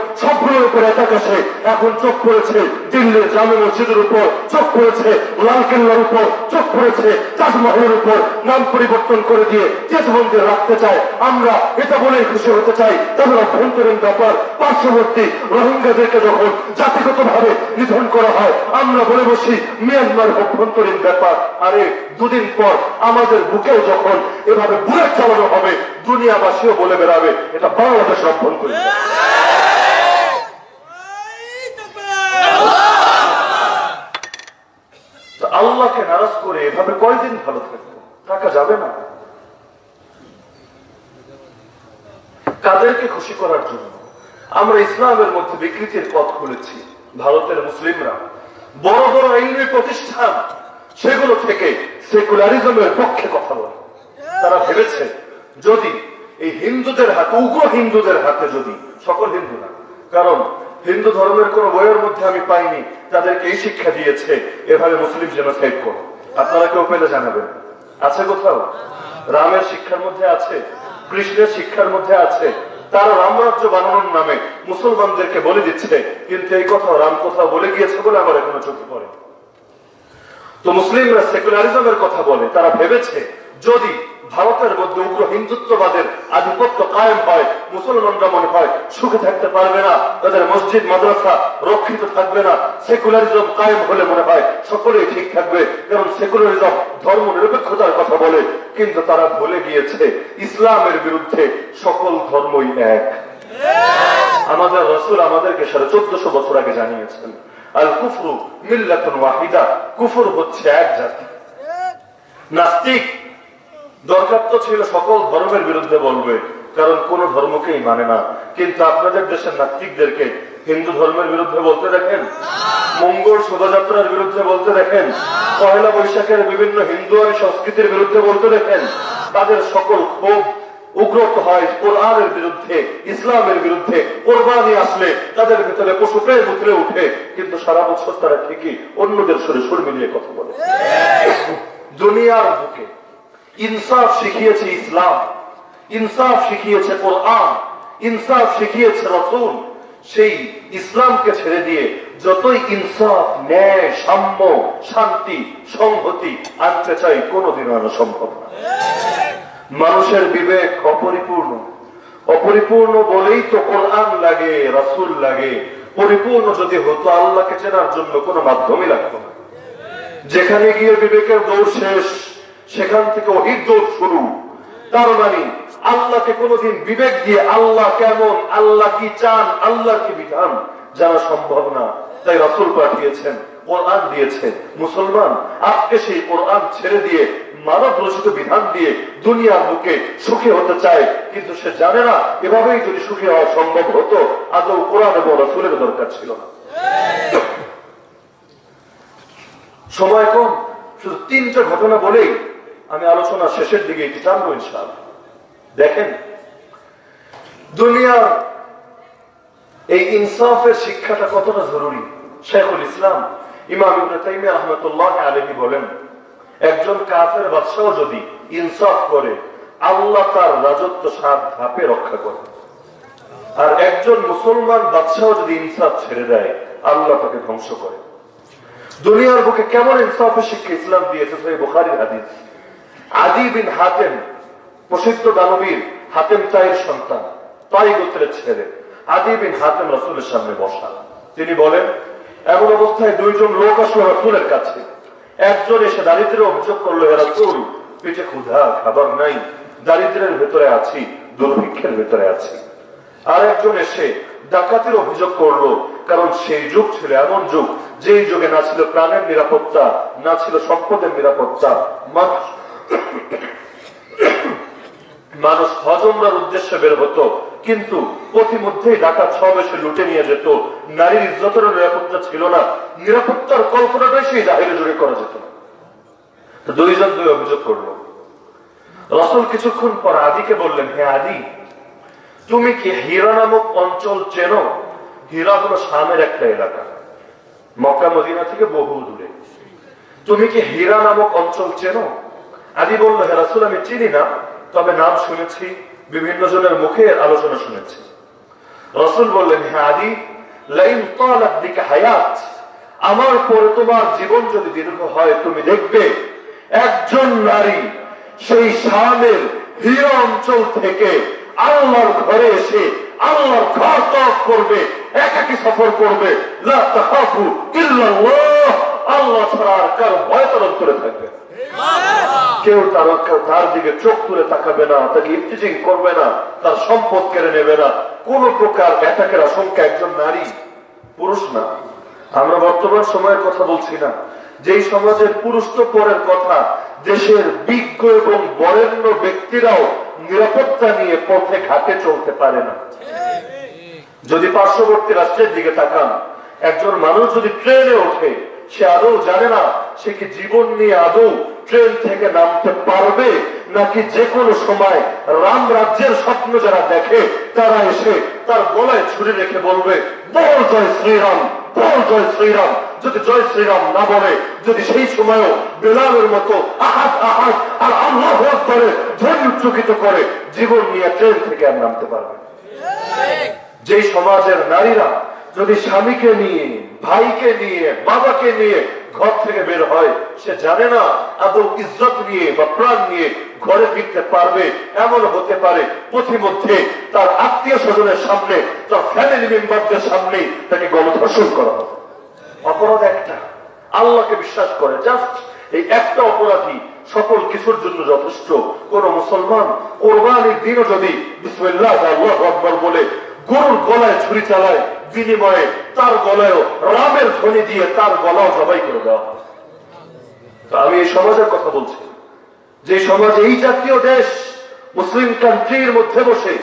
পার্শ্ববর্তী রোহিঙ্গাদেরকে যখন জাতিগত ভাবে নিধন করা হয়, আমরা বলে বসি, মিয়ানমার অভ্যন্তরীণ ব্যাপার। আরে, দুদিন পর আমাদের বুকেও যখন এভাবে বুলেট চালানো হবে, দুনিয়াবাসীও বলে বেড়াবে, এটা বাংলাদেশ অভ্যন্তরীণ ব্যাপার। তো আল্লাহকে নারাজ করে এভাবে কয়দিন ভালো থাকব? থাকা যাবে না। কাদেরকে খুশি করার জন্য আমরা ইসলামের মধ্যে বিকৃতির পথ খুলেছি। ভারতের মুসলিমরা বড় বড় আইনি প্রতিষ্ঠান, সেগুলো থেকে সেকুলারিজমের পক্ষে কথা বলে। তারা ভেবেছে, যদি এই হিন্দুদের হাতে, উগ্র হিন্দুদের হাতে যদি, সকল হিন্দু না কারণ হিন্দু ধর্মের কোন বইয়ের মধ্যে আমি পাইনি, তাদেরকে এই শিক্ষা দিয়েছে, এভাবে মুসলিম জেনোসাইড করো। আপনারা কেউ পেলে জানাবেন। আছে কোথাও? রামের শিক্ষার মধ্যে আছে? কৃষ্ণের শিক্ষার মধ্যে আছে? তারা রামরাজ্য বানানোর নামে মুসলমানদেরকে বলে দিচ্ছে, কিন্তু এই কথা রাম কোথাও বলে গিয়েছে বলে আমার এখনও চোখে পড়ে। তো মুসলিমরা সেকুলারিজমের কথা বলে, তারা ভেবেছে, যদি ভারতের মধ্যে উগ্র হিন্দুত্ববাদের আধিপত্য কায়েম হয়, মুসলমানরা মনে হয় সুখে থাকতে পারবে না, তাদের মসজিদ, মাদ্রাসা রক্ষিত থাকবে না, সেকুলারিজম কায়েম হলে মনে হয় সকলেই ঠিক থাকবে, কারণ সেকুলারিজম ধর্ম নিরপেক্ষতার কথা বলে, কিন্তু তারা ভুলে গিয়েছে, ইসলামের বিরুদ্ধে সকল ধর্মই এক। আমাদের রসুল আমাদেরকে সাড়ে চোদ্দশো বছর আগে জানিয়েছেন আল কুফরু মিল্লাতুন ওয়াহিদা, কুফর হচ্ছে এক জাতি। নাস্তিক দরকার তো ছিল সকল ধর্মের বিরুদ্ধে বলবে, কারণ কোন ধর্মকেই মানে না। কিন্তু আপনাদের দেশের নাস্তিকদেরকে হিন্দু ধর্মের বিরুদ্ধে বলতে দেখেন? মঙ্গল শোভাযাত্রার বিরুদ্ধে বলতে দেখেন? পয়লা বৈশাখের বিভিন্ন হিন্দু আর সংস্কৃতির বিরুদ্ধে বলতে দেখেন? তাদের সকল ক্ষোভ উগ্রত হয় কোরআনের বিরুদ্ধে, ইসলামের বিরুদ্ধে। কোরবানি আসলে তাদের ভিতরে পশু প্রেম উতলে উঠে কিন্তু সারা বছর তারা ঠিকই অন্যদের সুরে সুর মিলিয়ে কথা বলে। দুনিয়ার বুকে ইনসাফ শিখিয়েছে ইসলাম, ইনসাফ শিখিয়েছে কোরআন, ইনসাফ শিখিয়েছে রসুল। সেই ইসলামকে ছেড়ে দিয়ে যতই ইনসাফ, ন্যায়, সাম্য, শান্তি, সংহতি আনতে চাই, কোনোদিনও আনা সম্ভব না। মানুষের বিবেক অপরিপূর্ণ। অপরিপূর্ণ বলেই তো কোরআন লাগে, রাসুল লাগে। পরিপূর্ণ যদি হতো, আল্লাহকে চেনার জন্য কোনো মাধ্যমই লাগতো না। যেখানে গিয়ে বিবেকের দৌড় শেষ সেখান থেকে অহিদোর শুরু। তার মানে আল্লাহকে কোনোদিন বিবেক দিয়ে আল্লাহ কেমন, আল্লাহ কি চান, আল্লাহ কি বিধান জানা সম্ভব না। তাই রাসূল পাঠিয়েছেন, কোরআন দিয়েছেন। মুসলমান, আজকে সেই কোরআন ছেড়ে দিয়ে মানব রচিত বিধান দিয়ে দুনিয়ার বুকে সুখী হতে চায়, কিন্তু সে জানে না, এভাবেই যদি সুখী হওয়া সম্ভব হতো, আদৌ কোরআন এবং রসুলের দরকার ছিল না। সময় কম, শুধু তিনটা ঘটনা বলেই আমি আলোচনা শেষের দিকে একটি টানবো ইনশাআল্লাহ। দেখেন, দুনিয়ার এই ইনসাফের শিক্ষাটা কতটা জরুরি? শেখুল ইসলাম, ইমাম আলাইহি বলেন, একজন কাফের বাদশাহ যদি ইনসাফ করে, আল্লাহ তার রাজত্ব সাত ধাপে রক্ষা করে। আর একজন মুসলমান বাদশাহ যদি ইনসাফ ছেড়ে দেয়, আল্লাহ তাকে ধ্বংস করে। দুনিয়ার বুকে কেমন ইনসাফের শিক্ষা ইসলাম দিয়েছে সেই হাদিস। আদি বিন হাতেম, প্রসিদ্ধ দানবীর হাতেম চায়ের সন্তান তাই গোত্রের ছেলে। আদি বিন হাতেম রসুলের সামনে বসা। তিনি বলেন, এমন অবস্থায় দুইজন লোক আসলো রসুলের কাছে। একজন এসে দারিদ্রের অভিযোগ করল এরা চুল পিঠে ক্ষুধা, খাবার নাই দারিদ্রের ভেতরে আছি, দুর্ভিক্ষের ভেতরে আছি। আর একজন এসে ডাকাতির অভিযোগ করল, কারণ সেই যুগ ছিল এমন যুগ, যেই যুগে না ছিল প্রাণের নিরাপত্তা, না ছিল সম্পদের নিরাপত্তা, মানুষ মানুষ হজমরার উদ্দেশ্যে বের হতো, কিন্তু পথিমধ্যেই ডাকাত সব এসে লুটে নিয়ে যেত। নারীর ইজ্জতের নিরাপত্তা ছিল না। নিরাপত্তার কল্পনাটাই সেই জাহিরে জুড়ে করা যেত। না দুইজন দুই অভিযোগ করল। রসুল কিছুক্ষণ পর আদিকে বললেন, হে আদি, তুমি কি হীরা নামক অঞ্চল চেনো? হীরা হলো শামের একটা এলাকা। মক্কা মদিনা থেকে বহু দূরে। তুমি কি হীরা নামক অঞ্চল চেনো? আদি বলল, হে রাসুল, আমি চিনি না, তবে নাম শুনেছি, বিভিন্ন জনের মুখে আলোচনা শুনেছি রসুল বললেন, হে আদি, লাইন তালাত দিকে হায়াত, আমার পরে তোমার জীবন যদি দীর্ঘ হয়, তুমি দেখবে একজন নারী সেই শামের হীরা অঞ্চল থেকে আল্লাহর ঘরে এসে আল্লাহর ঘর তফ করবে, একাকি সফর করবে আল্লাহ ছাড়া আর কারও ভয় তার অন্তরে থাকবে। কেউ তার তার দিকে চোখ তুলে তাকাবে না, তাকে ইফটিজিং করবে না, তার সম্পদ কেড়ে নেবে না। কোন প্রকার অ্যাটাকের আশঙ্কা একজন নারী, পুরুষ না। আমরা বর্তমান সময়ের কথা বলছি না। যেই সমাজের পুরুষ তো পরের কথা, দেশের বিজ্ঞ এবং বরেণ্য ব্যক্তিরাও নিরাপত্তা নিয়ে পথে ঘাটে চলতে পারে না। যদি পার্শ্ববর্তী রাষ্ট্রের দিকে তাকান, একজন মানুষ যদি ট্রেনে ওঠে সে আদৌ জানে না সে কি জীবন নিয়ে আদৌ ট্রেন থেকে নামতে পারবে, নাকি যে কোনো সময় রাম রাজ্যের স্বপ্ন যারা দেখে, তারা এসে তার গলায় ছুরি রেখে বলবে, বল জয় শ্রীরাম, বল জয় শ্রীরাম। যদি জয় শ্রীরাম না বলে, যদি সেই সময়ও বেলালের মতো আহাত আহাত আর আল্লাহ করে ধ্বনি উচ্চকিত করে জীবন নিয়ে ট্রেন থেকে আর নামতে পারবে যে সমাজের নারীরা যদি স্বামীকে নিয়ে, ভাইকে নিয়ে, বাবাকে নিয়ে ঘর থেকে বের হয়, সে জানে না আদৌ ইজ্জত নিয়ে বা প্রাণ নিয়ে ঘরে ফিরতে পারবে। এমন হতে পারে পথিমধ্যে তার আত্মীয় স্বজনের সামনে, তার ফ্যামিলি মেম্বারদের সামনে তাকে গণধর্ষণ করা হবে। অপরাধ একটা। আল্লাহকে বিশ্বাস করে। জাস্ট এই একটা অপরাধী সকল কিছুর জন্য যথেষ্ট। কোন মুসলমান কোরবানির দিনও যদি বিসমিল্লাহ, আল্লাহু বলে গরুর গলায় ছুরি চালায় বিনিময়ে তার গলায়ও রামের ধ্বনি দিয়ে তার গলাও জবাই করে দেওয়া। আমি এই সমাজের কথা বলছি যে সমাজ এই জাতীয় দেশ, মুসলিম কান্ট্রির মধ্যে বসে,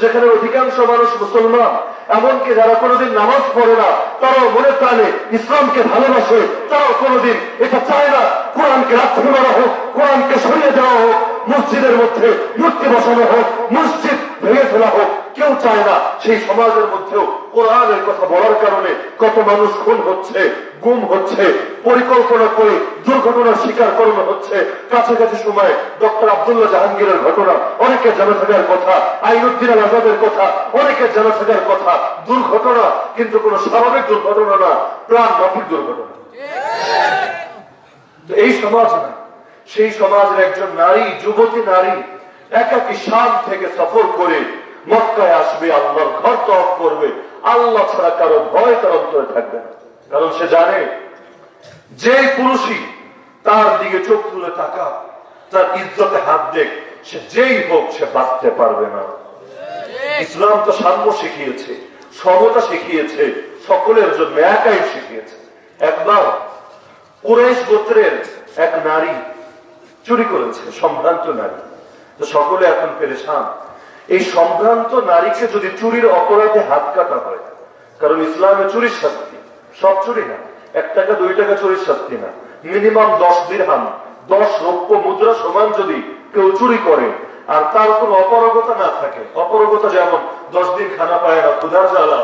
যেখানে অধিকাংশ মানুষ মুসলমান, এমনকি যারা কোনোদিন নামাজ পড়ে না, তারাও মনে প্রাণে ইসলামকে ভালোবাসে, তারাও কোনোদিন এটা চায় না কোরআনকে রাত্রি মারা হোক, কোরআনকে সরিয়ে দেওয়া হোক, মসজিদের মধ্যে মূর্তি বসানো হোক, মসজিদ ভেঙে ফেলা হোক, কেউ চায় না সেই সমাজের মধ্যেও কোরআনের কথা বলার কারণে কত মানুষ খুন হচ্ছে, গুম হচ্ছে, পরিকল্পনা করে দুর্ঘটনার শিকার করানো হচ্ছে। কাছাকাছি সময় ডক্টর আব্দুল্লাহ জাহাঙ্গীরের ঘটনা অনেকের জানা থাকার কথা, আইনুদ্দিন আল আজাদের কথা অনেকের জানা থাকার কথা। দুর্ঘটনা কিন্তু কোনো স্বাভাবিক দুর্ঘটনা না, প্রাণ মাফিক দুর্ঘটনা। এই সমাজ না, সেই সমাজের একজন নারী, যুবতী নারী একাকি শাম থেকে সফর করে মক্কায় আসবে, আল্লাহর ঘর তফ করবে। আল্লাহ ছাড়া কারও ভয় তার অন্তরে থাকবে কারণ সে জানে যে পুরুষই তার দিকে চোখ তুলে তাকা তার ইজ্জতে হাত দেখ সে যেই হোক সে বাঁচতে পারবে না। ইসলাম তো সাম্য শিখিয়েছে, সমতা শিখিয়েছে, সকলের জন্য একাই শিখিয়েছে। একবার কুরাইশ গোত্রের এক নারী চুরি করেছে, সম্ভ্রান্ত নারী। সকলে এখন পেরেশান। এই সম্ভ্রান্ত নারীকে যদি চুরির অপরাধে হাত কাটা হয়, কারণ ইসলামে চুরির শাস্তি, সব চুরি না, এক টাকা, দুই টাকা চুরির শাস্তি না, মিনিমাম দশ দিরহাম দশ রৌপ্য মুদ্রা সমান যদি কেউ চুরি করে, আর তার কোন অপারগতা না থাকে, অপারগতা যেমন দশ দিন খানা পায় না, ক্ষুধার জ্বালা,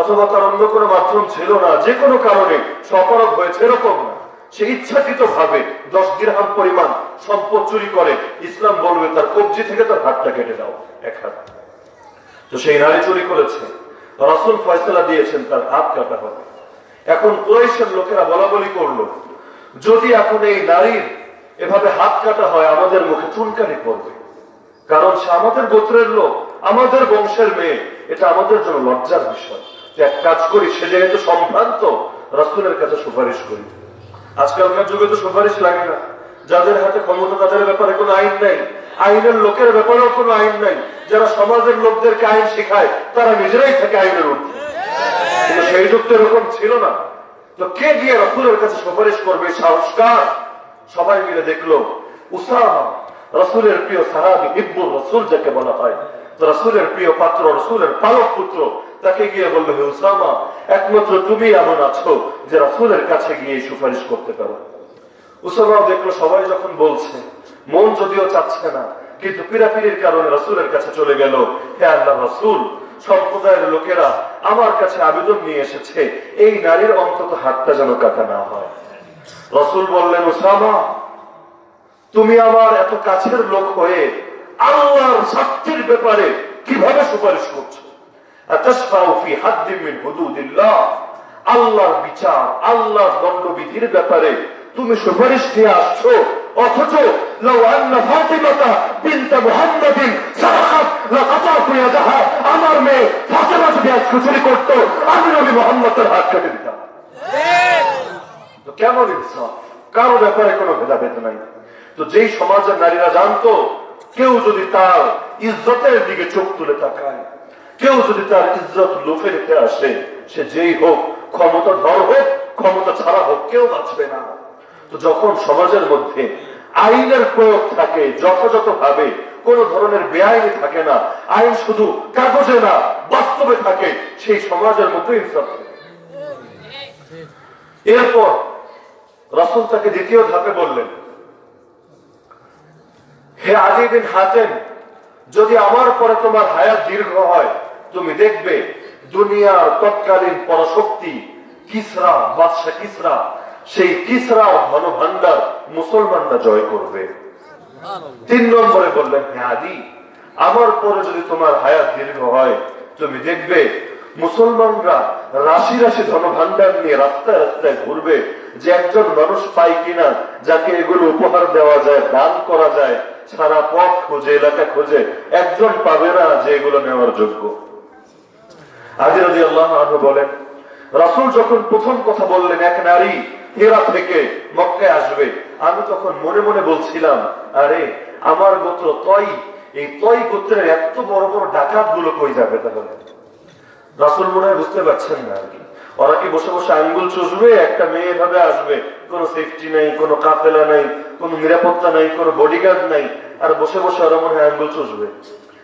অথবা তার অন্য কোনো মাধ্যম ছিল না, যে কোনো কারণে সে অপরাধ হয়েছে, এরকম না। সে ইচ্ছাকৃত ভাবে দশ দিরহাম পরিমাণ সম্পদ চুরি করে, ইসলাম বলবে তার কবজি থেকে তার হাতটা কেটে দাও, এক হাত। তো সেই নারী চুরি করেছে। রসুল ফয়সলা দিয়েছেন তার হাত কাটা হবে। এখন কুরাইশের লোকেরা বলা বলি করল, যদি এখন এই নারীর এভাবে হাত কাটা হয়, আমাদের মুখে চুনকানি পড়বে। কারণ সে আমাদের গোত্রের লোক, আমাদের বংশের মেয়ে, এটা আমাদের জন্য লজ্জার বিষয়। এক কাজ করি, সে যেহেতু সম্ভ্রান্ত, রসুলের কাছে সুপারিশ করি। আজকালকার যুগে তো সুপারিশ লাগে না। যাদের হাতে ক্ষমতা, তাদের ব্যাপারে কোনো আইন নাই। আইনের লোকের ব্যাপারেও কোনো আইন নাই। যারা সমাজের লোকদেরকে আইন শেখায়, তারা নিজেরাই থাকে আইনের কিন্তু সেই যুগ তো এরকম ছিল না। তো কে গিয়ে রসুলের কাছে সুপারিশ করবে সংস্কার? সবাই মিলে দেখল, উসামা, রসুলের প্রিয় সাহাবি হিব্বুর রসুল যাকে বলা হয় রসুলের প্রিয় পাত্র, রসুলের পালক পুত্র তাকে গিয়ে বলল, হে উসামা, একমাত্র তুমি এমন আছো যে রসুলের কাছে গিয়ে সুপারিশ করতে পারো। উসামাও দেখল, সবাই যখন বলছে, মন যদিও চাচ্ছে না, কিন্তু পিরাপিরির কারণে রসুলের কাছে চলে গেল, হে আল্লাহ রসুল, সম্প্রদায়ের লোকেরা আমার কাছে আবেদন নিয়ে এসেছে, এই নারীর অন্তত হাতটা যেন কাটা না হয়। রসুল বললেন, উসামা, তুমি আমার এত কাছের লোক হয়ে আল্লাহর শাস্তির ব্যাপারে কীভাবে সুপারিশ করছ? আল্লাহর বিচার, আল্লাহর দণ্ডবিধির ব্যাপারে তুমি সুপারিশ নিয়ে আসছো। অথচ আমার মেয়ে ফাতিমা যদি আজকে চুরি করতো, আমি নবী মুহাম্মদের হাত কেটে দিতাম। কেমন ইনসাফ? কারও ব্যাপারে কোনো ভেদাভেদ নাই। তো যেই সমাজের নারীরা জানতো, কেউ যদি তার ইজ্জতের দিকে চোখ তুলে তাকায় কেউ যদি তার ইজ্জত লুফে রেখে আসে, সে যেই হোক, ক্ষমতা ধর হোক, ক্ষমতা ছাড়া হোক, কেউ বাঁচবে না। তো যখন সমাজের মধ্যে আইনের প্রয়োগ থাকে যথাযথ ভাবে কোন ধরনের বেআইনি থাকে না, আইন শুধু কাগজে না, বাস্তবে থাকে, সেই সমাজের মধ্যে ইনসাফ এরপর রসুল তাকে দ্বিতীয় ধাপে বললেন, হে আদি বিন হাতেন যদি আমার পরে তোমার হায়াত দীর্ঘ হয় তুমি দেখবে দুনিয়ার তৎকালীন পরশক্তি কিসরা, বাদশাহ কিসরা, সেই কিসরা ধন ভান্ডার মুসলমানরা জয় করবে। তিন নম্বরে বললেন, হে আদি, আমার পরে যদি তোমার হায়াত দীর্ঘ হয়, তুমি দেখবে মুসলমানরা রাশি রাশি ধন ভান্ডার নিয়ে রাস্তায় রাস্তায় ঘুরবে। যে একজন মানুষ পায় কিনা, যাকে এগুলো উপহার দেওয়া যায়, দান করা যায়, সারা পথ খোঁজে, এলাকা খোঁজে, একজন পাবে না যে এগুলো নেওয়ার যোগ্য। বলেন, রাসূল যখন প্রথম কথা বললেন, এক নারী থেকে মক্কায় আসবে, আমি তখন মনে মনে বলছিলাম, আরে, আমার গোত্র তই, এই তই গোত্রের এত বড় বড় ডাকাতগুলো কই যাবে তাহলে? রাসুল মনে হয় বুঝতে পারছেন না আর কি। ওরা কি বসে বসে আঙ্গুল চুষবে, একটা মেয়ে এভাবে আসবে, কোনো সেফটি নাই, কোনো কাফেলা নাই, কোনো নিরাপত্তা নাই, কোনো বডিগার্ড নাই, আর বসে বসে ওরা মনে হয় আঙ্গুল চুষবে?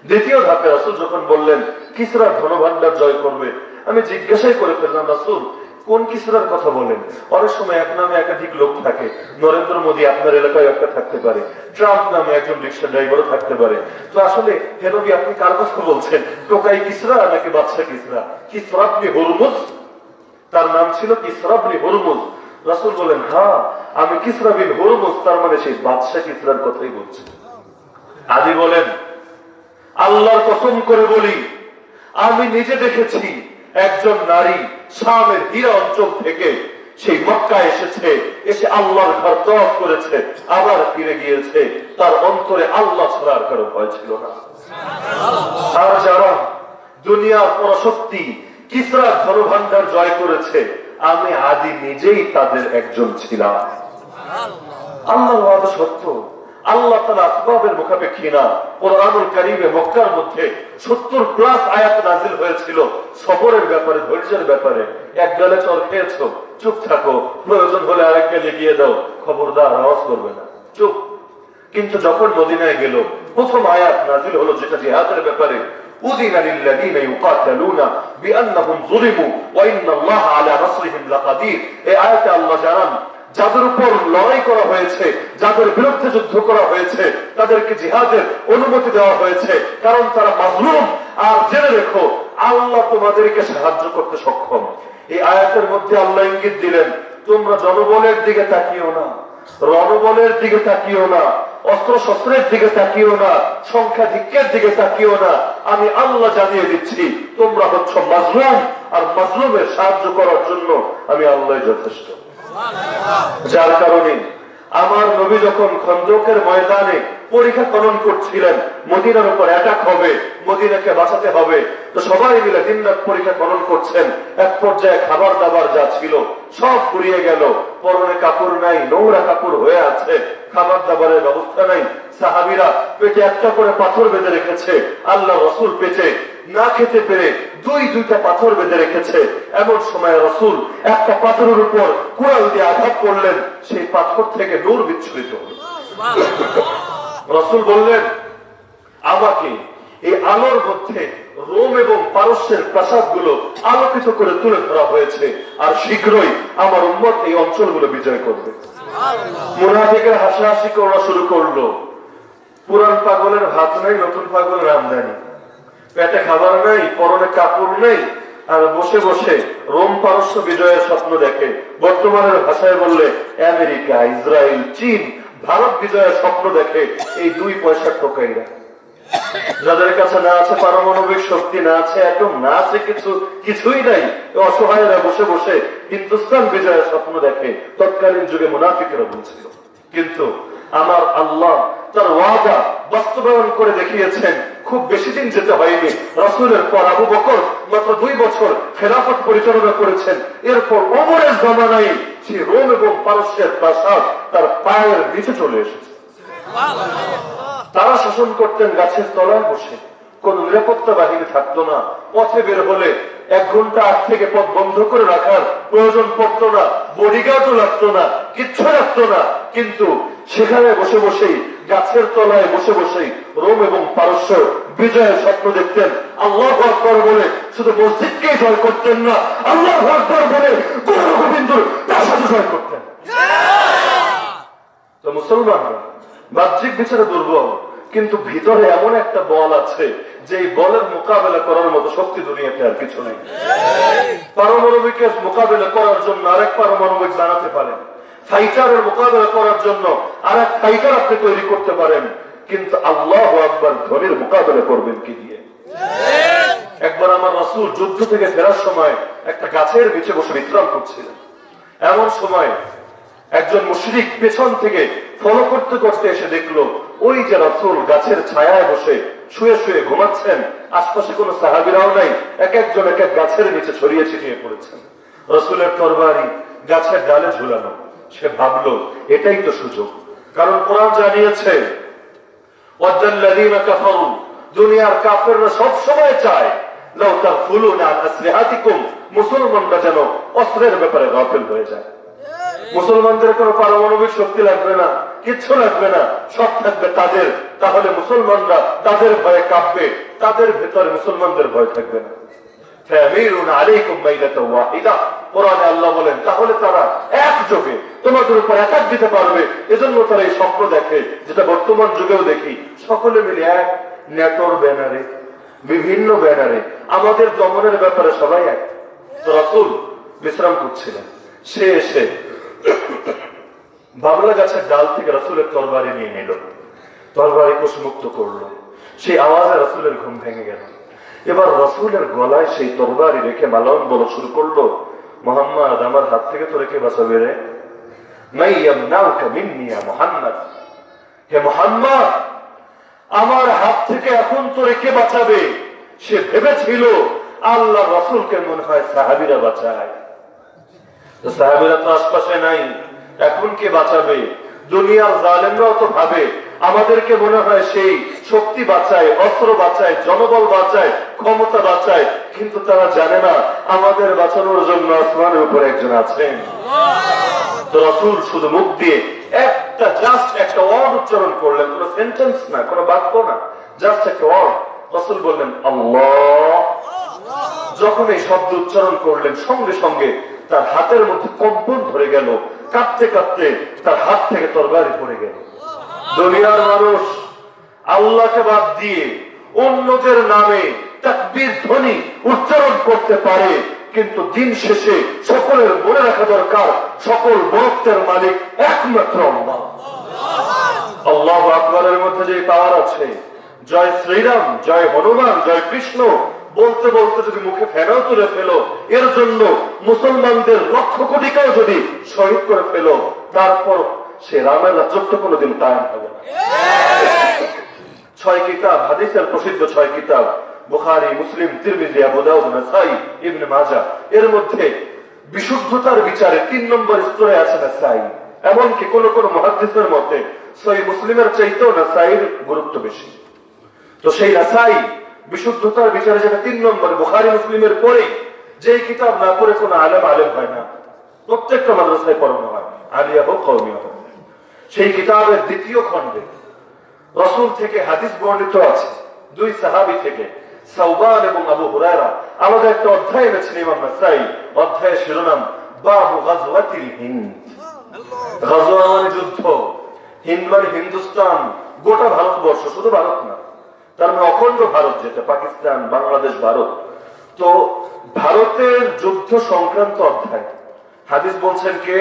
দ্বিতীয় ধাপে রাসুল যখন বললেন, কিসরা ধনভাণ্ডার জয় করবে? আমি জিজ্ঞাসাই করে ফেললাম, রাসুল, কোন কিসরার কথা বলেন? অনেক সময় এক নামে একাধিক লোক থাকে। নরেন্দ্র মোদী আপনার এলাকায় একটা থাকতে পারে। ট্রাম্প নামে একজন রিক্সা ড্রাইভারও থাকতে পারে। তো আসলে হেনবি আপনি কার কথা বলছেন? টোকাই কিসরা নাকি বাদশাহ কিসরা? কিসরা আপনি হরমুজ? তার নাম ছিল কিসরা আপনি হরমুজ। রাসুল বলেন হ্যাঁ আমি কিসরা বিন হরমুজ, তার মানে সেই বাদশাহ কিসরার কথাই বলছি। আদি বলেন আল্লাহর কসম করে বলি, আমি নিজে দেখেছি একজন নারী শামের হীরা অঞ্চল থেকে সেই মক্কা এসেছে, এসে আল্লাহর ঘর তফ করেছে, আবার ফিরে গিয়েছে। তার অন্তরে আল্লাহ ছাড়ার কারও ভয় ছিল না। আর যারা দুনিয়ার পরশক্তি কিসরা ধনভাণ্ডার জয় করেছে, আমি আদি নিজেই তাদের একজন ছিলাম। আল্লাহ সত্য। আল্লাহ তালা আসবাবের মুখাপেক্ষী না কোরআনুল কারিমে মক্কার মধ্যে সত্তর প্লাস আয়াত নাজিল হয়েছিল সবরের ব্যাপারে ধৈর্যের ব্যাপারে এক গালে চর খেয়েছো চুপ থাকো প্রয়োজন হলে আরেক গালে গিয়ে দাও খবরদার আওয়াজ করবে না চুপ কিন্তু যখন মদিনায় গেল প্রথম আয়াত নাজিল হলো যেটা জিহাদের ব্যাপারে أذن للذين يقاتلون بأنهم ظلموا وإن الله على نصرهم لقدير এই আয়াতে আল্লাহ জানান যাদের উপর লড়াই করা হয়েছে, যাদের বিরুদ্ধে যুদ্ধ করা হয়েছে, তাদেরকে জিহাদের অনুমতি দেওয়া হয়েছে। কারণ তারা মাজলুম। আর জেনে রেখো, আল্লাহ তোমাদেরকে সাহায্য করতে সক্ষম। এই আয়াতের মধ্যে আল্লাহ ইঙ্গিত দিলেন, তোমরা জনবলের দিকে তাকিও না, রণবলের দিকে তাকিও না অস্ত্র শস্ত্রের দিকে তাকিও না, সংখ্যাধিক্যের দিকে তাকিও না। আমি আল্লাহ জানিয়ে দিচ্ছি, তোমরা হচ্ছ মাজলুম। আর মাজলুমের সাহায্য করার জন্য আমি আল্লাহ যথেষ্ট। যার কারণে আমার নবী যখন খন্দকের ময়দানে পরীক্ষা খনন করছিলেন, মদিনার উপর অ্যাটাক হবে, মদিনাকে বাঁচাতে হবে, তো সবাই মিলে দিন রাত পরীক্ষা খনন করছেন। এক পর্যায়ে খাবার দাবার যা ছিল সব ফুরিয়ে গেল। পরনে কাপড় নাই, নোংরা কাপড় হয়ে আছে, খাবার দাবারের ব্যবস্থা নাই। সাহাবিরা পেটে একটা করে পাথর বেঁধে রেখেছে, আল্লাহ রসুল পেটে না খেতে পেরে দুই দুইটা পাথর বেঁধে রেখেছে। এমন সময় রসুল একটা পাথরের উপর কুড়াল দিয়ে আঘাত করলেন। সেই পাথর থেকে নূর বিচ্ছুরিত হল। রসুল বললেন আমাকে এই আলোর মধ্যে রোম এবং পারস্যের প্রাসাদগুলো আলোকিত করে তুলে ধরা হয়েছে আর শীঘ্রই আমার উন্মত এই অঞ্চলগুলো বিজয় করবে। মুনাফিকের হাসাহাসি করা শুরু করল। পুরান পাগলের ভাত নাই নতুন পাগলের আমদানি পেটে খাবার নেই, পরনে কাপড় নেই, আর বসে বসে রোম পারস্য বিজয়ের স্বপ্ন দেখে। বর্তমানের ভাষায় বললে, আমেরিকা, ইসরায়েল, চীন, ভারত বিজয়ের স্বপ্ন দেখে এই দুই পয়সা টোকাইরা। যাদের কাছে না আছে পারমাণবিক শক্তি, না আছে একদম না আছে কিছু, কিছুই নাই অসহায়রা বসে বসে হিন্দুস্তান বিজয়ের স্বপ্ন দেখে। তৎকালীন যুগে মুনাফিকেরা বলছিল। কিন্তু আমার আল্লাহ তার ওয়াদা বাস্তবায়ন করে দেখিয়েছেন। খুব বেশি দিন যেতে হয়নি। রসুলের পর আবু বকর মাত্র দুই বছর খেলাফত পরিচালনা করেছেন। এরপর অমরের জমানায় সেই রোম এবং পারস্যের প্রাসাদ তার পায়ের নিচে চলে এসেছে। তারা শাসন করতেন গাছের তলায় বসে। কোন নিরাপত্তা বাহিনী থাকতো না। পথে বের হলে এক ঘণ্টা আগ থেকে পথ বন্ধ করে রাখার প্রয়োজন পড়তো না বডিগার্ডও লাগতো না কিচ্ছু লাগতো না। কিন্তু সেখানে বসে বসেই গাছের তলায় বসে বসেই রোম এবং পারস্য বিজয়ের স্বপ্ন দেখতেন। আল্লাহ আকবর বলে শুধু মসজিদকেই জয় করতেন না আল্লাহ আকবর বলে গুরু গোবিন্দর প্রাসাদ জয় করতেন। তো মুসলমানরা বাহ্যিক বিচারে দুর্বল। কিন্তু ভিতরে এমন একটা বল আছে যে বলের মোকাবেলা করার মতো শক্তি দুনিয়াতে আর কিছু নেই। পারমাণবিক মোকাবেলা করার জন্য আরেক পারমাণবিক বানাতে পারেন। ফাইটারের মোকাবেলা করার জন্য আরেক ফাইটার আপনি তৈরি করতে পারেন। কিন্তু আল্লাহ আকবর ধনের মোকাবেলা করবেন কি দিয়ে? একবার আমার রাসূল যুদ্ধ থেকে ফেরার সময় একটা গাছের নিচে বসে বিশ্রাম করছিলেন। এমন সময় একজন মুশরিক পেছন থেকে ফলো করতে করতে এসে দেখল ওই যে রাসূল গাছের ছায়ায় বসে শুয়ে শুয়ে ঘুমাচ্ছেন, আশপাশে কোনো সাহাবিরাও নাই, এক একজন এক এক গাছের নিচে ছড়িয়ে ছিটিয়ে পড়েছেন। রসুলের তরবারি গাছের ডালে ঝুলানো। সে ভাবলো, এটাই তো সুযোগ। কারণ কোরআন জানিয়েছে দুনিয়ার কাফেররা সব সময় চায় মুসলমানরা যেন অস্ত্রের ব্যাপারে গাফিল হয়ে যায়। মুসলমানদের কোনো পারমাণবিক শক্তি লাগবে না, কিচ্ছু লাগবে না, সব থাকবে তাদের। তাহলে মুসলমানরা তাদের ভয়ে কাঁপবে, তাদের ভেতরে মুসলমানদের ভয় থাকবে না। দিতে পারবে। এজন্য তারা এই স্বপ্ন দেখে, যেটা বর্তমান যুগেও দেখি, সকলে মিলে এক ব্যানারে, বিভিন্ন ব্যানারে, আমাদের দমনের ব্যাপারে সবাই এক। রসুল বিশ্রাম করছিলেন। সে এসে বাবলা গাছের ডাল থেকে রাসূলের তরবারি নিয়ে নিল। তরবারি কুশমুক্ত করল। সেই আওয়াজে রাসূলের ঘুম ভেঙে গেল। এবার রসুলের গলায় সেই তরবারি রেখে মালন বলা শুরু করল, মোহাম্মদ, আমার হাত থেকে তো রেখে বাঁচাবে রে। আমার হাত থেকে এখন তো রেখে বাঁচাবে। সে ভেবেছিল আল্লাহ রসুলকে মনে হয় সাহাবিরা বাঁচায়। তো আশপাশে নাই। এখন কে বাঁচাবে? দুনিয়ার জালেমরাও তো ভাবে, আমাদেরকে মনে হয় সেই শক্তি বাঁচায়, অস্ত্র বাঁচায়, জনবল বাঁচায়, ক্ষমতা বাঁচায়, কিন্তু তারা জানে না আমাদের বাঁচানোর জন্য আসমানের একজন আছেন। রসুল শুধু মুখ দিয়ে একটা জাস্ট একটা ওয়ার্ড উচ্চারণ করলেন, কোনো সেন্টেন্স না, কোনো বাক্য না জাস্ট একটা ওয়ার্ড রসুল বললেন, আল্লাহ। যখন এই শব্দ উচ্চারণ করলেন, সঙ্গে সঙ্গে তার হাতের মধ্যে কম্পন ধরে গেল। কাঁপতে কাঁপতে তার হাত থেকে তরবারি পড়ে গেল। দুনিয়ার মানুষ আল্লাহকে বাদ দিয়ে অন্যদের নামে ধ্বনি উচ্চারণ করতে পারে, কিন্তু দিন শেষে সকলের মনে রাখা দরকার, সকল বরত্বের মালিক একমাত্র আল্লাহ। আকবরের মধ্যে যে পাওয়ার আছে, জয় শ্রীরাম, জয় হনুমান, জয় কৃষ্ণ বলতে বলতে যদি মুখে ফেরাও তুলে ফেলো, এর জন্য মুসলমানদের লক্ষ কোটিকেও যদি শহীদ করে ফেলো, তারপর সে রামের রাজত্ব কোনোদিন কায়ম হবে ছয় কিতাব, হাদিসের প্রসিদ্ধ ছয় কিতাব, বুখারি, মুসলিম ইবনে মাজা এর মধ্যে বিশুদ্ধতার বিচারে তিন নম্বর স্তরে আছে নাসাই। এমনকি কোন কোন মহাদিসের মতে সই মুসলিমের চাইতেও গুরুত্ব বেশি। তো সেই নাসাই বিশুদ্ধতার বিচারে যেটা তিন নম্বর বুখারি মুসলিমের পরে যে কিতাব না পড়ে কোনো আলেম আলেম হয় না। প্রত্যেকটা মাদ্রাসায় পড়ানো হয়। আলিয়া হোক কৌমিয়া হোক। সেই কিতাবের দ্বিতীয় খণ্ডে রসুল থেকে হাদিস বর্ণিত আছে। দুই সাহাবি থেকে সাউবান এবং আবু হুরায়রা। আমাদের একটা অধ্যায় এনেছেন ইমাম নাসাই। অধ্যায়ের শিরোনাম বাবু গাজওয়াতিল হিন্দ। গাজওয়া যুদ্ধ। হিন্দ মানে হিন্দুস্তান। গোটা ভারতবর্ষ, শুধু ভারত না তার মানে অখণ্ড ভারত যেটা, পাকিস্তান, বাংলাদেশ, ভারত। তো ভারতের যুদ্ধ সংক্রান্ত অধ্যায়। হাদিস বলছেন কে?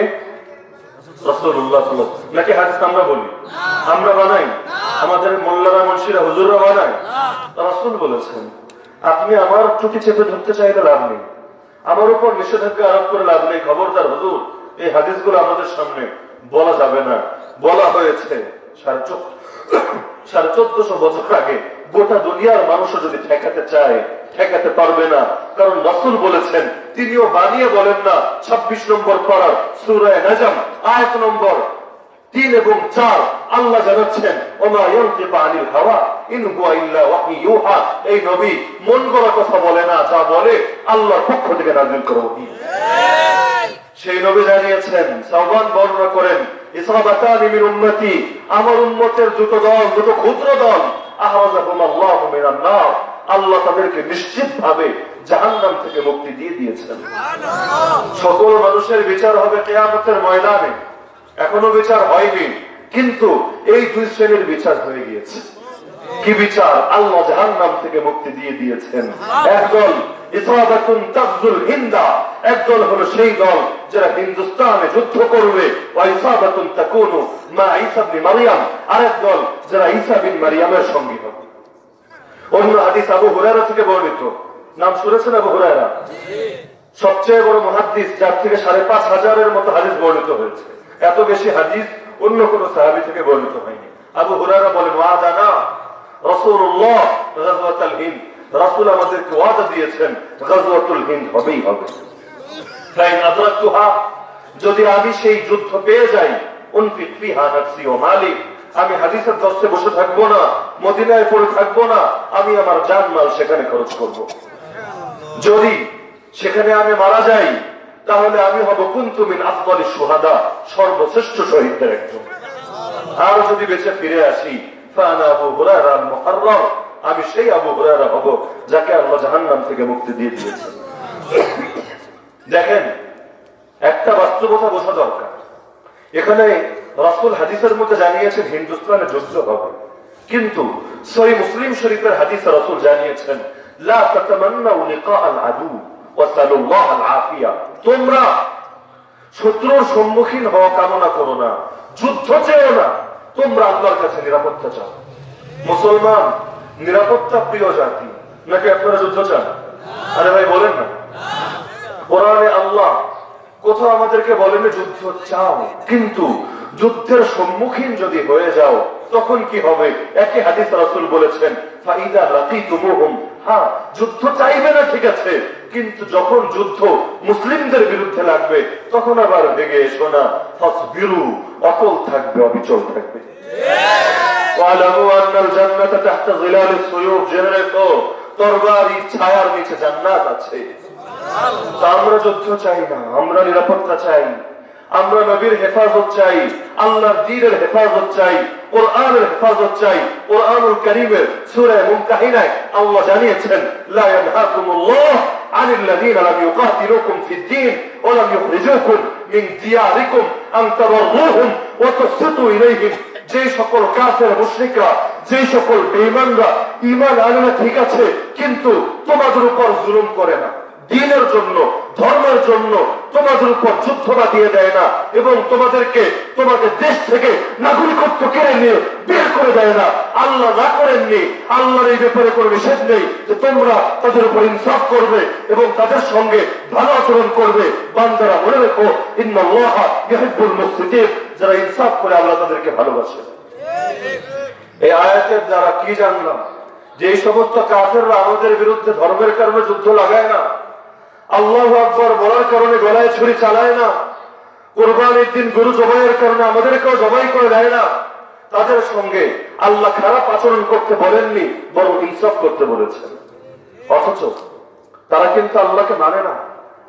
নাকি হাদিস আমরা বলি? আমরা বানাই? আমাদের মোল্লারা হুজুররা বানায়? রসুল বলেছেন, আপনি আমার চুটি চেপে ধরতে চাইলে লাভ নেই। আমার উপর নিষেধাজ্ঞা আরোপ করে লাভ নেই। খবরদার হুজুর, এই হাদিসগুলো আমাদের সামনে বলা যাবে না। বলা হয়েছে সাড়ে সাড়ে চোদ্দশো বছর আগে গোটা দুনিয়ার মানুষও যদি ঠেকাতে চায় ঠেকাতে পারবে না। কারণ রসুল বলেছেন তিনিও বানিয়ে বলেন না ছাব্বিশ নম্বর পড়ার সুরায় নাজাম আয়াত নম্বর তিন এবং চার আল্লাহ জানাচ্ছেন হাওয়া ইন ইউহা। এই নবী মন গড়া কথা বলে না যা বলে আল্লাহর পক্ষ থেকে নাযিল করা সেই নবী জানিয়েছেন বর্ণনা করেন সকল মানুষের বিচার হবে কিয়ামতের ময়দানে। এখনও বিচার হয়নি, কিন্তু এই দুই শ্রেণির বিচার হয়ে গিয়েছে। কি বিচার? আল্লাহ জাহান্নাম থেকে মুক্তি দিয়ে দিয়েছেন। একদল সবচেয়ে বড় মহাদিস যার থেকে সাড়ে পাঁচ হাজারের মতো হাদিস বর্ণিত হয়েছে। এত বেশি হাদিস অন্য কোন সাহাবি থেকে বর্ণিত হয়নি। আবু হুরায়রা বলেন মা গাজওয়াতুল হিন্দ। রাসূল আমাদেরকে ওয়াদা দিয়েছেন গাজওয়াতুল হিন্দ হবেই হবে ফাইন আদরাকতুহা যদি আমি সেই যুদ্ধ পেয়ে যাই আমি হাদিসের দশে বসে থাকব না, মদিনায় পড়ে থাকব না, আমি আমার জান মাল সেখানে খরচ করব। যদি সেখানে আমি মারা যাই, তাহলে আমি হব কুন্তুমিন আফদলি সুহাদা সর্বশ্রেষ্ঠ শহীদদের একজন আর যদি বেঁচে ফিরে আসি, ফানা আবু হুরায়রা আমি সেই আবু হুরায়রা হব, যাকে আল্লাহ জাহান্নাম থেকে মুক্তি দিয়ে দিয়েছেন দেখেন, একটা বাস্তবতা বোঝা দরকার। এখানে রাসুল হাদিসের মধ্যে জানিয়েছেন, হিন্দুস্তানে যুদ্ধ হবে। কিন্তু সহি মুসলিম শরীফের হাদিসে রাসুল জানিয়েছেন, লা তাতামান্নাউ লিকা আল আদু ওয়াসালুল্লাহ আল আফিয়া। তোমরা শত্রুর সম্মুখীন হওয়া কামনা করো না, যুদ্ধ চেয়েও না, তোমরা আল্লাহর কাছে নিরাপত্তা চাও। মুসলমান নিরাপত্তা প্রিয় জাতি, নাকি আপনারা যুদ্ধ চান? আরে ভাই, বলেন না। কোরআনে আল্লাহ কোথাও আমাদেরকে বলেন যুদ্ধ চাও, কিন্তু যুদ্ধের সম্মুখীন যদি হয়ে যাও, তখন কি হবে? একই হাদিস রাসূল বলেছেন, ফাইদা রাতি লাকিতুমুহুম। হ্যাঁ যুদ্ধ চাইবে না, ঠিক আছে, কিন্তু যখন যুদ্ধ মুসলিমদের বিরুদ্ধে লাগবে, তখন আবার ভেঙে এসো না। ফাসবিরু, অটল থাকবে, অবিচল থাকবে। ওয়ালামু আন্নাল জান্নাতা তাহতা জিলালিস সুয়ুফ জেনে রেখো তরবারি ছায়ার নিচে জান্নাত আছে তা আমরা যুদ্ধ চাই না আমরা নিরাপত্তা চাই আমরা নবীর হেফাজত চাই আল্লাহর দ্বীনের হেফাজত চাই কোরআনের হেফাজত চাই কোরআনুল করিমের সূরা মুমতাহিনায় আল্লাহ জানিয়েছেন লা ইয়ানহাকুমুল্লাহ عن الذين لم يقاتلوكم في الدين ولم يخرجوكم من دياركم أن تبروهم وتقسطوا إليهم যে সকল কাফের, মুশ্রিকরা, যে সকল বেমানরা ইমান আনে না, ঠিক আছে, কিন্তু তোমাদের উপর জুলুম করে না। দিনের জন্য, ধর্মের জন্য তোমাদের উপর যুদ্ধ বাঁধিয়ে দেয় না এবং তোমাদেরকে তোমাদের দেশ থেকে নাগরিকত্ব কেড়ে নিয়ে বের করে দেয় না। আল্লাহ না করেননি, আল্লাহর এই ব্যাপারে কোনো নিষেধ নেই যে তোমরা তাদের উপর ইনসাফ করবে এবং তাদের সঙ্গে ভালো আচরণ করবে। বান্দারা মনে রেখো ইহিব্বুল মুসলিমিন, যারা ইনসাফ করে আল্লাহ তাদেরকে ভালোবাসে। এই আয়াতের দ্বারা কি জানলাম? যে সমস্ত কাফেররা আমাদের বিরুদ্ধে ধর্মের কারণে যুদ্ধ লাগায় না আল্লাহ আকবর বলার কারণে গলায় ছুরি চালায় না। কোরবানির দিন গরু জবাইয়ের কারণে আমাদেরকেও জবাই করে দেয় না। তাদের সঙ্গে আল্লাহ খারাপ আচরণ করতে বলেননি, বরং ইনসাফ করতে বলেছেন। অথচ তারা কিন্তু আল্লাহকে মানে না।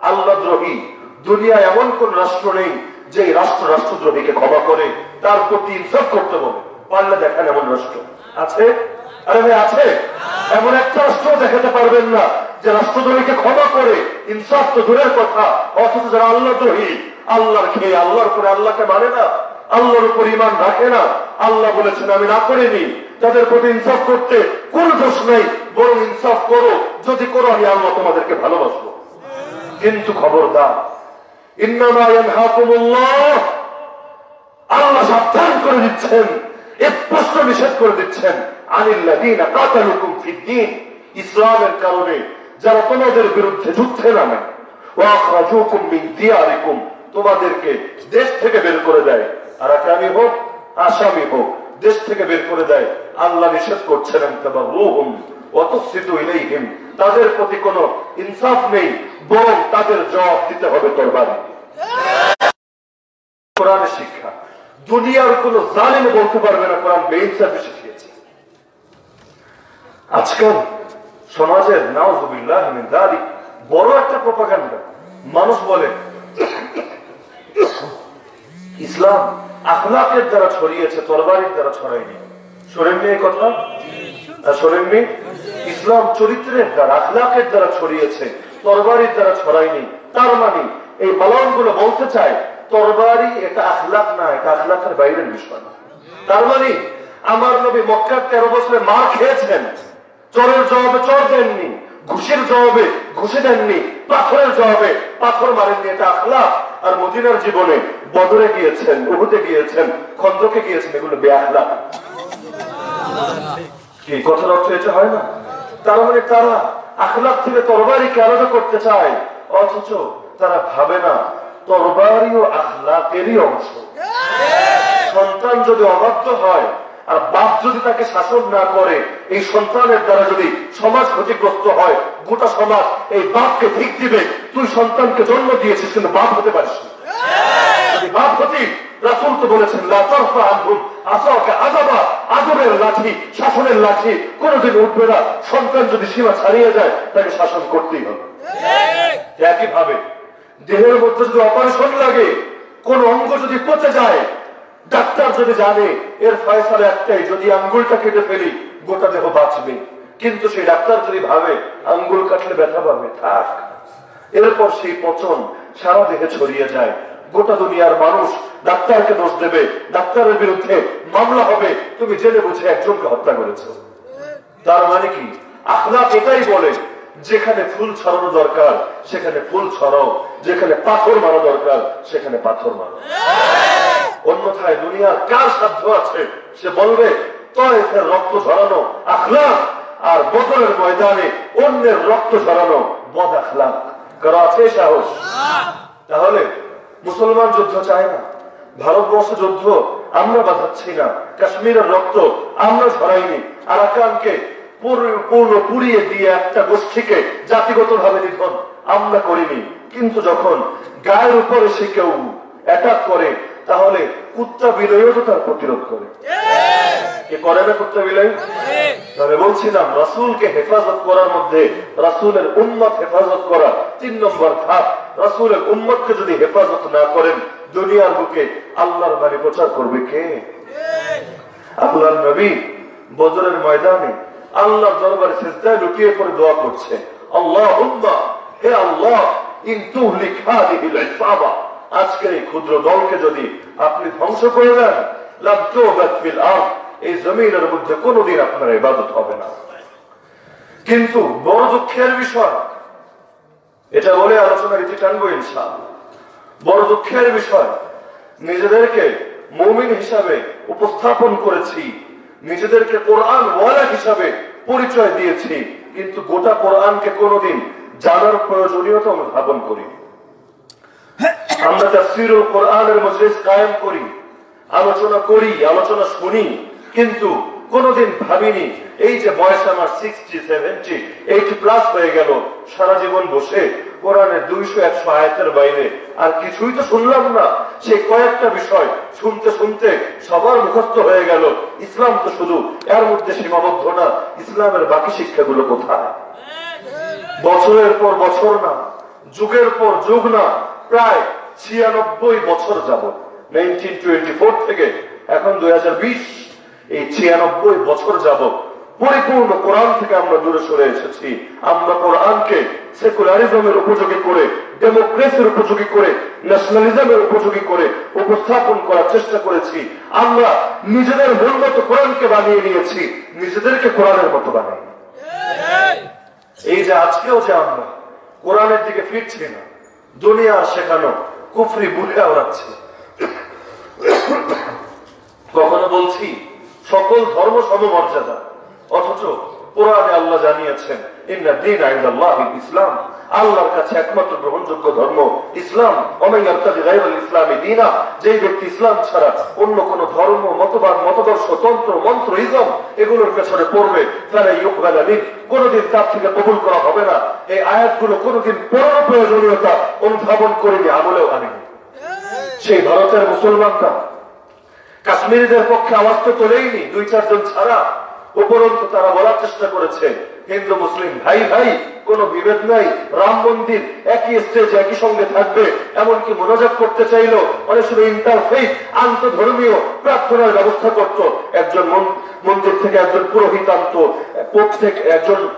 আল্লাহ দ্রোহী। দুনিয়া এমন কোন রাষ্ট্র নেই যে এই রাষ্ট্র রাষ্ট্রদ্রোহীকে ক্ষমা করে, তার প্রতি ইনসাফ করতে বলে। পারলে দেখান এমন রাষ্ট্র আছে? আরে ভাই, আছে? এমন একটা রাষ্ট্র দেখাতে পারবেন না। যে রাষ্ট্রদ্রোহীকে ক্ষমা করে, ইনসাফ তো দূরের কথা, অথচ যারা আল্লাহ দ্রোহী আল্লাহর খেয়ে আল্লাহর করে আল্লাহকে মানে না, আল্লাহর উপর ইমান রাখে না, আল্লাহ বলেছেন, আমি না করিনি তাদের প্রতি ইনসাফ করতে কোন দোষ নেই, বরং ইনসাফ করো, যদি করো, আমি আল্লাহ তোমাদেরকে ভালোবাসবো। কিন্তু খবরদার আল্লাহ সাবধান করে দিচ্ছেন স্পষ্ট নিষেধ করে দিচ্ছেন ফিদ্দীন ইসলামের কারণে যারা তোমাদের বিরুদ্ধে যুদ্ধে নামে তোমাদেরকে দেশ থেকে বের করে দেয়। আর আকামি হোক, আসামি হোক, দেশ থেকে বের করে দেয়। আল্লাহ নিষেধ করছেন তাদের প্রতি কোনো ইনসাফ নেই, বরং তাদের জবাব দিতে হবে তরবারি কোরআনের শিক্ষা। দুনিয়ার কোন জালিম বলতে পারবে না, কোরআন বেইনসাফি শিখিয়েছে। আজকাল সমাজের নাউজুবিল্লাহ যালিক, বড় একটা প্রপাগান্ডা। মানুষ বলে, ইসলাম আখলাকের দ্বারা ছড়িয়েছে, তরবারির দ্বারা ছড়ায়নি। শোনেননি এই কথা? শোনেননি ইসলাম চরিত্রের দ্বারা, আখলাকের দ্বারা ছড়িয়েছে, তরবারির দ্বারা ছড়ায়নি। তার মানে এই মালামগুলো বলতে চায়, তরবারি এটা আখলাক না, এটা আখলাকের বাইরের বিষয় না। তার মানে আমার নবী মক্কার তেরো বছরে মার খেয়েছেন। চরের জবাবে চর দেননি, ঘুষের জবাবে ঘুষে দেননি, পাথরের জবাবে পাথর মারেননি এটা আখলাক আর মদিনার জীবনে বদরে গিয়েছেন উহুতে গিয়েছেন খন্দকে গিয়েছেন, এগুলো বেআখলাক কি, কথার অর্থ এটা হয় না? মানে তারা আখলাক থেকে তরবারিকে আলাদা করতে চায়, অথচ তারা ভাবে না, তরবারি ও আখলাকেরই অংশ। সন্তান যদি অবাধ্য হয় আর বাপ যদি তাকে শাসন না করে এই সন্তানের দ্বারা যদি সমাজ ক্ষতিগ্রস্ত হয় গোটা সমাজ এই বাপকে ঠিক দিবে তুই সন্তানকে জন্ম দিয়েছিস কিন্তু বাপ হতে পারিস। বাপ হতি রাসুল তো বলেছেন লাঠি শাসনের লাঠি কোনোদিন উঠবে না। সন্তান যদি সীমা ছাড়িয়ে যায় তাকে শাসন করতেই হবে। একই ভাবে দেহের মধ্যে যদি অপারেশন লাগে কোন অঙ্গ যদি পচে যায় ডাক্তার যদি জানে, এর ফয়সালা একটাই, যদি আঙ্গুলটা কেটে ফেলি, গোটা দেহ বাঁচবে। কিন্তু সেই ডাক্তার যদি ভাবে, আঙ্গুল কাটলে ব্যথা পাবে, থাক। এরপর সেই পচন সারা দেহে ছড়িয়ে যায়। গোটা দুনিয়ার মানুষ ডাক্তারকে দোষ দেবে। ডাক্তারের বিরুদ্ধে মামলা হবে। তুমি জেনে বুঝে একজনকে হত্যা করেছ। তার মানে কি? আখলাক এটাই বলে যেখানে ফুল ছড়ানো দরকার, সেখানে ফুল ছড়াও। যেখানে পাথর মারা দরকার, সেখানে পাথর মারো। অন্যথায় দুনিয়ার কার সাধ্য আছে? সে বলবে তয়েফের রক্ত ছড়ানো আখলাক, আর বদলের ময়দানে অন্যের রক্ত ঝরানো বদ আখলাক। কারও আছে সাহস? তাহলে মুসলমান যুদ্ধ চায় না। ভারতবর্ষ যুদ্ধ আমরা বাঁধাচ্ছি না। কাশ্মীরের রক্ত আমরা ছড়াইনি আরাকানকে পুর- পূর্ণ পুড়িয়ে দিয়ে একটা গোষ্ঠীকে জাতিগত ভাবে নিধন, আমরা করিনি। কিন্তু যখন গায়ের উপরে সে কেউ অ্যাটাক করে, তাহলে কুত্তা বিনয়ও তো তার প্রতিরোধ করে। কে করে না বিলাই তাহলে বলছিলাম রাসূলকে হেফাজত করার মধ্যে রাসূলের উম্মত হেফাজত করা তিন নম্বর ধাপ। রাসূলের উম্মতকে যদি হেফাজত না করেন, দুনিয়ার বুকে আল্লাহর বাণী প্রচার করবে কে? আল্লাহর নবী বদরের ময়দানে আল্লাহর দরবারে সিজদায় লুটিয়ে পড়ে দোয়া করছে। আল্লাহুম্মা, হে আল্লাহ, ইন তুহলিক হাদিহিল ইসাবা আজকের এই ক্ষুদ্র দলকে যদি আপনি ধ্বংস করে দেন আরদ, এই জমিনের মধ্যে কোনোদিন আপনার ইবাদত হবে না। কিন্তু বড় দুঃখের বিষয়, এটা বলে আলোচনার ইতি টানবো ইনশাআল্লাহ। বড় দুঃখের বিষয়, নিজেদেরকে মমিন হিসাবে উপস্থাপন করেছি নিজেদেরকে কোরআন ওয়ালা হিসাবে পরিচয় দিয়েছি, কিন্তু গোটা কোরআনকে কোনোদিন জানার প্রয়োজনীয়তা অনুধাবন করি আমরা তাফসির কোরআনের মজলিস কায়েম করি, আলোচনা করি, আলোচনা শুনি, কিন্তু কোনোদিন ভাবিনি এই যে বয়স আমার সিক্সটি সেভেন্টি এইটি প্লাস হয়ে গেল, সারা জীবন বসে কোরআনের দুইশো একশো আয়াতের বাইরে। আর কিছুই তো শুনলাম না। সেই কয়েকটা বিষয় শুনতে শুনতে সবার মুখস্থ হয়ে গেল। ইসলাম তো শুধু এর মধ্যে সীমাবদ্ধ না, ইসলামের বাকি শিক্ষাগুলো কোথায়? বছরের পর বছর না, যুগের পর যুগ না, প্রায় ছিয়ানব্বই বছর যাব নাইনটিন টোয়েন্টি ফোর থেকে এখন দুই হাজার বিশ। এই ছিয়ানব্বই বছর যাব পরিপূর্ণ কোরআন থেকে আমরা দূরে সরে এসেছি। আমরা কোরআনকে সেকুলারিজমের উপযোগী করে, ডেমোক্রেসির উপযোগী করে, ন্যাশনালিজমের উপযোগী করে উপস্থাপন করার চেষ্টা করেছি। আমরা নিজেদের মূল মতো কোরআনকে বানিয়ে নিয়েছি, নিজেদেরকে কোরআনের মতো বানিয়ে এই যে আজকেও যে আমরা কোরআনের দিকে ফিরছি না, দুনিয়া শেখানো কুফরি বুড়ে ওড়াচ্ছে কখনো বলছি সকল ধর্ম সমমর্যাদা। অথচ কোরআনে আল্লাহ জানিয়েছেন, ইন্না দিন আইন্দাল্লাহ ইসলাম। আল্লাহর কাছে একমাত্র গ্রহণযোগ্য ধর্ম ইসলাম। ইসলামী দিনা। যেই ব্যক্তি ইসলাম ছাড়া অন্য কোন ধর্ম, মতবাদ, মতদর্শ, তন্ত্র, মন্ত্র, ইজম এগুলোর পেছনে পড়বে তারা ইউকবাল আলী কোনোদিন তার থেকে কবুল করা হবে না। এই আয়াতগুলো কোনোদিন পড়ার প্রয়োজনীয়তা অনুধাবন করেনি, আমলেও আনেনি। সেই ভারতের মুসলমানরা কাশ্মীরিদের পক্ষে আওয়াজ তো তোলেইনি, দুই, চারজন ছাড়া। উপরন্তু তারা বলার চেষ্টা করেছে, হিন্দু, মুসলিম, ভাই ভাই, কোনো বিভেদ নাই, রাম মন্দির একই স্টেজ একই সঙ্গে থাকবে। এমনকি মনোযোগ করতে চাইলো অনেক সময় ইন্টারফেস আন্তধর্মীয় প্রার্থনার ব্যবস্থা করত। একজন মন- মন্দির থেকে একজন পুরোহিত আনত, পোপ থেকে একজন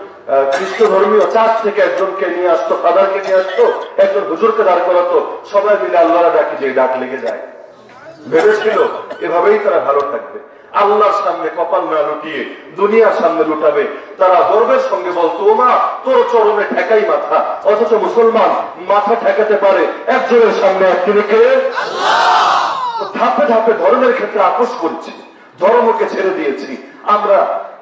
খ্রিস্ট ধর্মীয় চার্চ থেকে একজনকে নিয়ে আসতো, ফাদারকে নিয়ে আসতো, একজন হুজুরকে দাঁড় করাতো। সবাই মিলে আল্লাহরা ডাকি যে ডাক লেগে যায়। ভেবেছিল এভাবেই তারা ভালো থাকবে। আল্লাহর সামনে কপাল না লুটিয়ে, দুনিয়ার সামনে লুটাবে। তারা গর্বের সঙ্গে বলতো মা তোর চরণে ঠেকাই মাথা, অথচ মুসলমান মাথা ঠেকাতে পারে একজনের সামনে এক তিনি ধাপে ধাপে ধর্মের ক্ষেত্রে আপোষ করছি, ধর্মকে ছেড়ে দিয়েছি। আমরা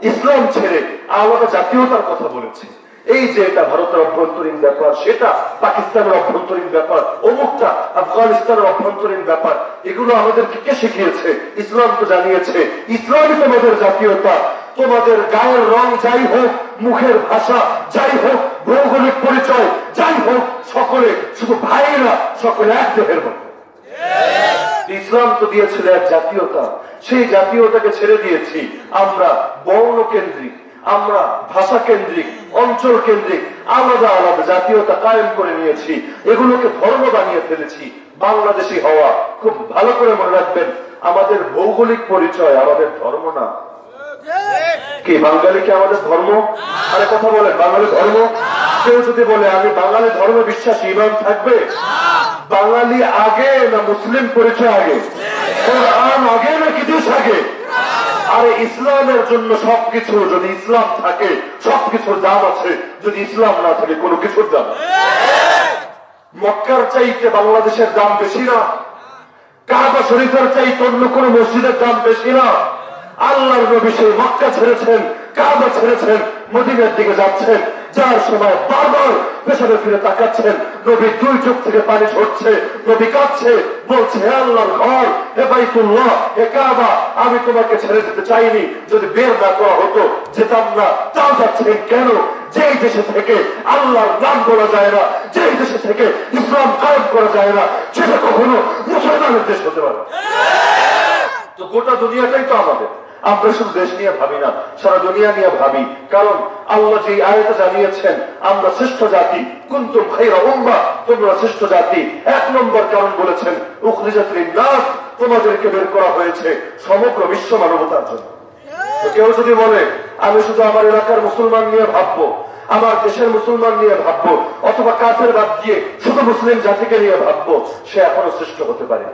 ইসলাম ছেড়ে আলাদা জাতীয়তার কথা বলেছি। এই যে এটা ভারতের অভ্যন্তরীণ ব্যাপার, সেটা পাকিস্তানের অভ্যন্তরীণ ব্যাপার, অমুকটা আফগানিস্তানের অভ্যন্তরীণ ব্যাপার, এগুলো আমাদেরকে কে শিখিয়েছে? ইসলাম তো জানিয়েছে, ইসলামই তোমাদের জাতীয়তা। তোমাদের গায়ের রং যাই হোক, মুখের ভাষা যাই হোক, ভৌগোলিক পরিচয় যাই হোক, সকলে, শুধু ভাইরা সকলে এক দেহের মতো। ইসলাম তো দিয়েছিল এক জাতীয়তা। সেই জাতীয়তাকে ছেড়ে দিয়েছি। আমরা বর্ণ কেন্দ্রিক। আমরা ভাষা কেন্দ্রিক, অঞ্চল কেন্দ্রিক, আলাদা আলাদা জাতীয়তা কায়েম করে নিয়েছি। এগুলোকে ধর্ম বানিয়ে ফেলেছি। বাংলাদেশি হওয়া খুব ভালো করে মনে রাখবেন, আমাদের ভৌগোলিক পরিচয় আমাদের ধর্ম না। কি, বাঙালি কি আমাদের ধর্ম? আরে কথা বলেন, বাঙালি ধর্ম? কেউ যদি বলে, আমি বাঙালি ধর্মে বিশ্বাসী ইমান থাকবে? বাঙালি আগে না মুসলিম পরিচয় আগে? আগে নাকি দেশ আগে? আরে ইসলামের জন্য সবকিছু যদি ইসলাম থাকে, সবকিছুর দাম আছে। যদি ইসলাম না থাকে, কোনো কিছুর দাম মক্কার চাইতে বাংলাদেশের দাম বেশি না। কাবা শরীফের চাইতে অন্য কোন মসজিদের দাম বেশি না। আল্লাহর নবী সেই মক্কা ছেড়েছেন, কাবা ছেড়েছেন, মদিনার দিকে যাচ্ছেন। যার সময় বারবার পেছনে ফিরে তাকাচ্ছেন নবী দুই চোখ থেকে পানি ঝরছে, নবী কাঁদছে, বলছে আল্লাহর ঘর, হে বাইতুল্লাহ, হে কাবা, আমি তোমাকে ছেড়ে যেতে চাইনি। যদি বের না করা হতো, যেতাম না। তাও যাচ্ছেন কেন? যেই দেশে থেকে আল্লাহর নাম বলা যায় না, যেই দেশে থেকে ইসলাম কায়েম করা যায় না, সেটা কখনো মুসলমানের দেশ হতে পারে তো গোটা দুনিয়াটাই তো আমাদের। আমরা শুধু দেশ নিয়ে ভাবি না, সারা দুনিয়া নিয়ে ভাবি। কারণ আল্লাহ যে আয়তা জানিয়েছেন, আমরা শ্রেষ্ঠ জাতি কিন্তু ভাইরা তোমরা শ্রেষ্ঠ জাতি। এক নম্বর কারণ বলেছেন উখরিজাতুল নাস তোমাদেরকে বের করা হয়েছে সমগ্র বিশ্ব মানবতার জন্য। কেউ যদি বলে, আমি শুধু আমার এলাকার মুসলমান নিয়ে ভাববো আমার দেশের মুসলমান নিয়ে ভাববো, অথবা কাফের বাদ দিয়ে শুধু মুসলিম জাতিকে নিয়ে ভাববো, সে এখনও শ্রেষ্ঠ হতে পারে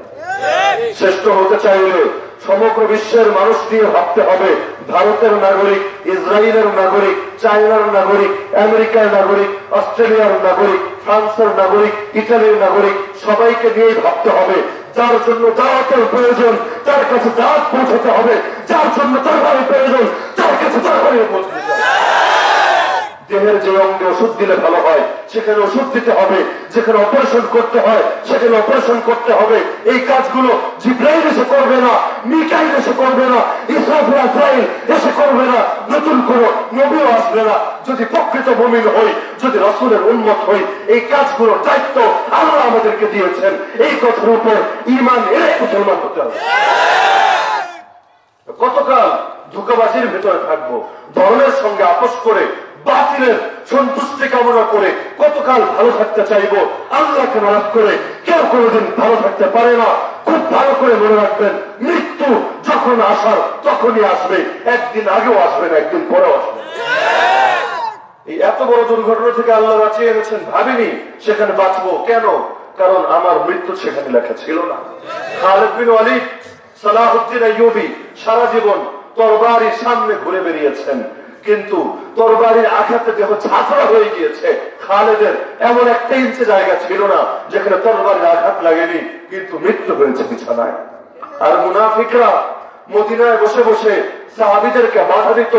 শ্রেষ্ঠ হতে চাইলে সমগ্র বিশ্বের মানুষ নিয়ে ভাবতে হবে, ভারতের নাগরিক, ইসরায়েলের নাগরিক, চায়নার নাগরিক, আমেরিকার নাগরিক, অস্ট্রেলিয়ার নাগরিক, ফ্রান্সের নাগরিক ইটালির নাগরিক, সবাইকে নিয়েই ভাবতে হবে, যার জন্য দাওয়াতের প্রয়োজন, তার কাছে দাওয়াত পৌঁছাতে হবে, যার জন্য তার বাড়ি প্রয়োজন, তার কাছে তার বাড়ি পৌঁছাতে হবে দেহের যে অঙ্গে ওষুধ দিলে ভালো হয়, সেখানে ওষুধ দিতে হবে, যেখানে অপারেশন করতে হয়, সেখানে অপারেশন করতে হবে। এই কাজগুলো জিব্রাইল এসে করবে না, মিকাইল এসে করবে না, ইসরাফিল এসে করবে না। নতুন কোন নবীও আসবে না। যদি প্রকৃত মমিন হই, যদি রসুলের উন্মত হই, এই কাজগুলোর দায়িত্ব আল্লাহ আমাদেরকে দিয়েছেন। এই কথার উপর ইমান এলে মুসলমান হতে হবে। কতকাল ধোকাবাজির ভেতরে থাকব? ধর্মের সঙ্গে আপোষ করে বাতিলের সন্তুষ্টি কামনা করে কতকাল ভালো থাকতে চাইব। আল্লাহকে নারাজ করে কেউ কোনোদিন ভালো থাকতে পারে না। খুব ভালো করে মনে রাখবেন মৃত্যু যখন আসার তখনই আসবে একদিন আগেও আসবে না একদিন পরেও আসবে এই এত বড় দুর্ঘটনা থেকে আল্লাহ বাঁচিয়ে এনেছেন ভাবিনি সেখানে বাঁচবো। কেন? কারণ আমার মৃত্যু সেখানে লেখা ছিল না। খালেদ বিন ওয়ালিদ সালাহুদ্দিন আইয়ুবি সারা জীবন তরবারির সামনে ঘুরে বেরিয়েছেন। কিন্তু তরবারির আঘাতে দেহ ঝাঁঝরা হয়ে গিয়েছে। খালেদের এমন একটা ইঞ্চি জায়গা ছিল না, যেখানে তরবারির আঘাত লাগেনি, কিন্তু মৃত্যু হয়েছে বিছানায়। আর মুনাফিকরা মদিনায় বসে বসে সাহাবিদেরকে বাধা দিত,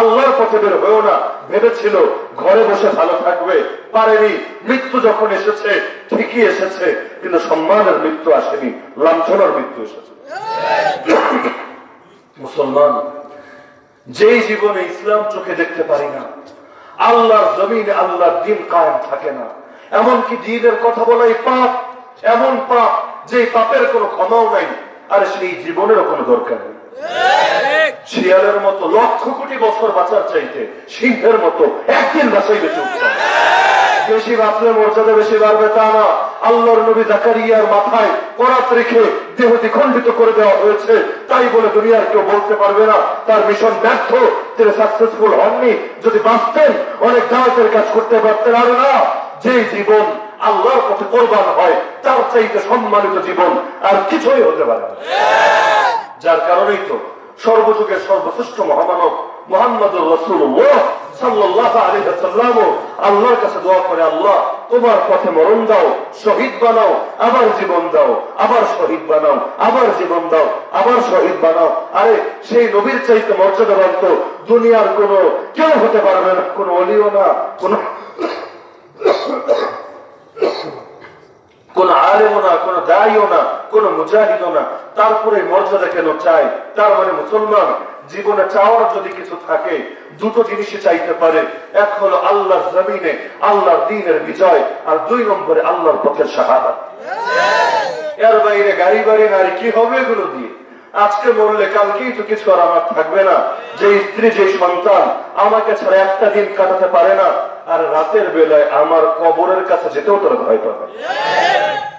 আল্লাহর পথে বের হয়েও না। ভেবেছিল, ঘরে বসে ভালো থাকবে, পারেনি। মৃত্যু যখন এসেছে, ঠিকই এসেছে, কিন্তু সম্মানের মৃত্যু আসেনি, লাঞ্ছনার মৃত্যু এসেছে। মুসলমান যেই জীবনে ইসলাম চোখে দেখতে পারি না, আল্লাহর জমিনে আল্লাহর দিন কায়েম থাকে না এমনকি দিনের কথা বলাই পাপ, এমন পাপ যে পাপের কোনো ক্ষমাও নাই, আর সেই জীবনেরও কোনো দরকার নেই শিয়ালের মতো লক্ষ কোটি বছর বাঁচার চাইতে সিংহের মতো একদিন বাঁচাই বেঁচে উঠতে। বেশি বাঁচলে মর্যাদা বেশি বাড়বে তা না। আল্লাহর নবী জাকারিয়ার মাথায় করাত রেখে দেহ দ্বিখণ্ডিত করে দেওয়া হয়েছে। তাই বলে দুনিয়ার কেউ বলতে পারবে না, তার মিশন ব্যর্থ, তিনি সাকসেসফুল হননি। যদি বাঁচতেন, অনেক দাওয়াতের কাজ করতে পারতেন। আর না, যে জীবন আল্লাহর পথে কোরবান হয়, তার চাইতে সম্মানিত জীবন আর কিছুই হতে পারে যার কারণেই তো সর্বযুগের সর্বশ্রেষ্ঠ মহামানব মোহাম্মদ আল্লাহর কাছে দোয়া করে, আল্লাহ, তোমার পথে মরণ দাও, শহীদ বানাও, আবার জীবন দাও, আবার শহীদ বানাও, আবার জীবন দাও, আবার শহীদ বানাও। আরে, সেই নবীর চাইতে মর্যাদাবান তো দুনিয়ার কোনো কেউ হতে পারবে না, কোনো অলিও না, কোনো কোন আলেমও না, কোন দায়ীও না, কোন মুজাহিদও না। তারপরে মর্যাদা কেন চাই তার মানে মুসলমান জীবনে চাওয়ার যদি কিছু থাকে, দুটো জিনিসই চাইতে পারে। এক হলো আল্লাহর জমিনে, আল্লাহর দিনের বিজয়, আর দুই নম্বরে আল্লাহর পথের শাহাদা এর বাইরে গাড়ি বাড়ি নারী, কি হবে এগুলো দিয়ে? আজকে মরলে কালকেই তো কিছু আর আমার থাকবে না। যে স্ত্রী যে সন্তান, আমাকে ছাড়া একটা দিন কাটাতে পারে না। আর রাতের বেলায় আমার কবরের কাছে যেতেও তোরা ভয় পাবে।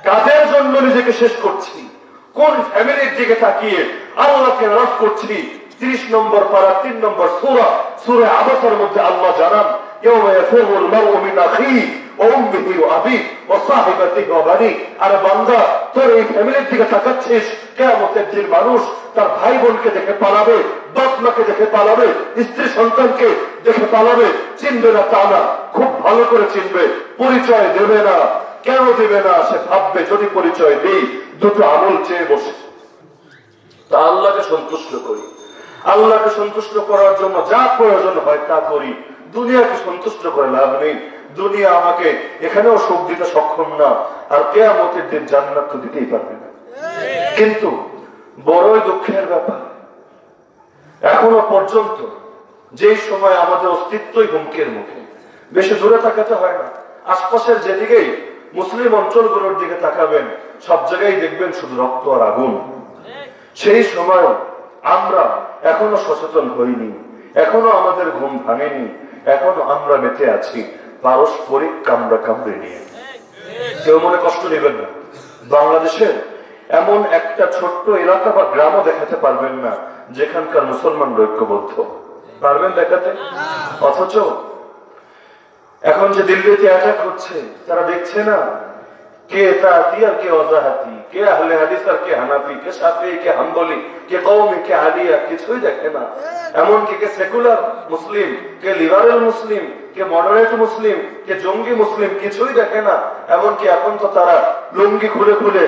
কাদের জন্য নিজেকে শেষ করছি? কোন ফ্যামিলির দিকে তাকিয়ে আল্লাহকে নারাজ করছি? ত্রিশ নম্বর পারা, তিন নম্বর সুরা, সুরে আবাসের মধ্যে আল্লাহ জানান আর বান্দা, তোর এই ফ্যামিলির দিকে তাকাচ্ছিস দিন মানুষ তার ভাই বোনকে দেখে পালাবে দেখে পালাবে, স্ত্রী সন্তানকে দেখে পালাবে, চিনবে না তা না, খুব ভালো করে চিনবে, পরিচয় দেবে না। কেন দেবে না, সে ভাববে, যদি পরিচয় দিই, দুটো আমল চেয়ে বসে। তা আল্লাহকে সন্তুষ্ট করি। আল্লাহকে সন্তুষ্ট করার জন্য যা প্রয়োজন হয় তা করি। দুনিয়াকে সন্তুষ্ট করে লাভ নেই। দুনিয়া আমাকে এখানেও সুখ দিতে সক্ষম না। আর কেয়ামতের দিন জান্নাত তো দিতেই পারবে না। কিন্তু বড়ই দুঃখের ব্যাপার, এখনও পর্যন্ত যে সময় আমাদের অস্তিত্বই হুমকির মুখে। বেশি দূরে তাকাতে হয় না। আশপাশের যেদিকেই মুসলিম অঞ্চলগুলোর দিকে তাকাবেন, সব জায়গায় দেখবেন শুধু রক্ত আর আগুন। সেই সময় আমরা এখনও সচেতন হইনি, এখনও আমাদের ঘুম ভাঙেনি, এখনও আমরা বেঁচে আছি, পারস্পরিক কামড়া কামড়ে নিয়ে। কেউ মনে কষ্ট নেবেন না। বাংলাদেশের এমন একটা ছোট্ট এলাকা বা গ্রামও দেখাতে পারবেন না, যেখানকার মুসলমান ঐক্যবদ্ধ। পারবেন দেখাতে? অথচ এখন যে দিল্লিতে অ্যাটাক হচ্ছে, তারা দেখছে না কে তাঁতি আর কে অজাহাতি। কে আহলে হাদিস আর কে হানাফি? কে সাফি কে হাম্বলি, কে কৌমি কে আলিয়া? কিছুই দেখে না। এমনকি কে সেকুলার মুসলিম, কে লিবারেল মুসলিম, কে মডারেট মুসলিম, কে জঙ্গি মুসলিম, কিছুই দেখে না। এমনকি এখন তো তারা লুঙ্গি খুলে খুলে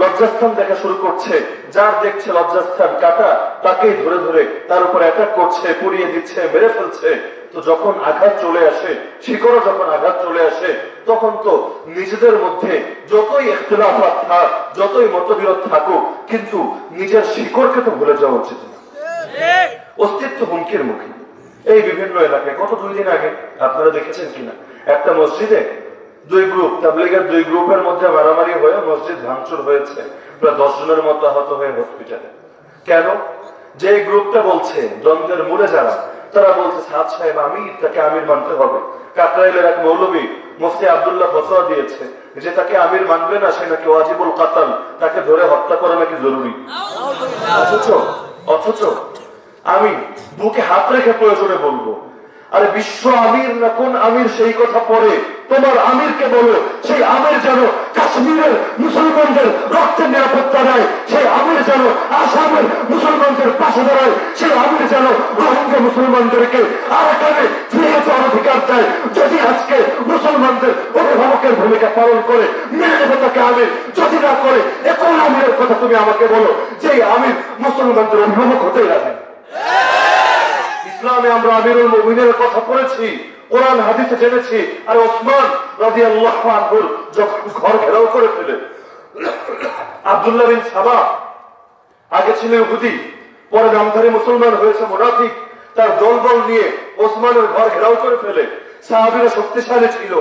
লজ্জাস্থান দেখা শুরু করছে। যার দেখছে লজ্জাস্থান কাটা, তাকেই ধরে ধরে তার উপর অ্যাটাক করছে, পুড়িয়ে দিচ্ছে, মেরে ফেলছে। তো যখন আঘাত চলে আসে শিকড়ও যখন আঘাত চলে আসে, তখন তো নিজেদের মধ্যে যতই ইখতলাফাত থাক, যতই মতবিরোধ থাকুক, কিন্তু নিজের শিকড়কে তো ভুলে যাওয়া উচিত অস্তিত্ব হুমকির মুখে। এই বিভিন্ন এলাকায়, গত দুই দিন আগে, আপনারা দেখেছেন কিনা? একটা মসজিদে দুই গ্রুপ, তাবলিগের দুই গ্রুপের মধ্যে মারামারি হয়ে মসজিদ ভাঙচুর হয়েছে। প্রায় দশ জনের মতো আহত হয়ে হসপিটালে। কেন? যে গ্রুপটা বলছে, দ্বন্দ্বের মূলে যারা তারা বলছে সাদ সাহেব, আমি তাকে আমির মানতে হবে। কাকরাইলের এক মৌলবী, মুফতি আবদুল্লাহ ফতোয়া দিয়েছে যে তাকে আমির মানবে না, সে নাকি ওয়াজিবুল কাতাল, তাকে ধরে হত্যা করা নাকি জরুরি। অথচ অথচ, আমি বুকে হাত রেখে প্রয়োজনে বলব, আরে বিশ্ব আমির না কোন আমির সেই কথা পরে তোমার আমিরকে বলো, সেই আমির যেন কাশ্মীরের মুসলমানদের রক্তের নিরাপত্তা দেয়, সেই আমির যেন আসামের মুসলমানদের পাশে দাঁড়ায়, সেই আমির যেন রোহিঙ্গা মুসলমানদেরকে আরাকানে ফিরে যাওয়ার অধিকার দেয়, যদি আজকে মুসলমানদের অভিভাবকের ভূমিকা পালন করে মেনে নেবে আমির যদি না করে, এ কোন আমিরের কথা তুমি আমাকে বলো যে আমির মুসলমানদের অভিভাবক হতেই রাখেন ইসলামে আমরা আমিরুল মুমিনের কথা পড়েছি। কোরআন, হাদিসে জেনেছি। আর ওসমান রাজি আল্লাহ যখন ঘর ঘেরাও করে ফেলে আবদুল্লাহ বিন সাবা, আগে ছিল ইহুদি, পরে নামধারী মুসলমান হয়েছে মোনাফিক, তার দলবল নিয়ে ওসমানের ঘর ঘেরাও করে ফেলে। সাহাবিরা শক্তিশালী ছিল।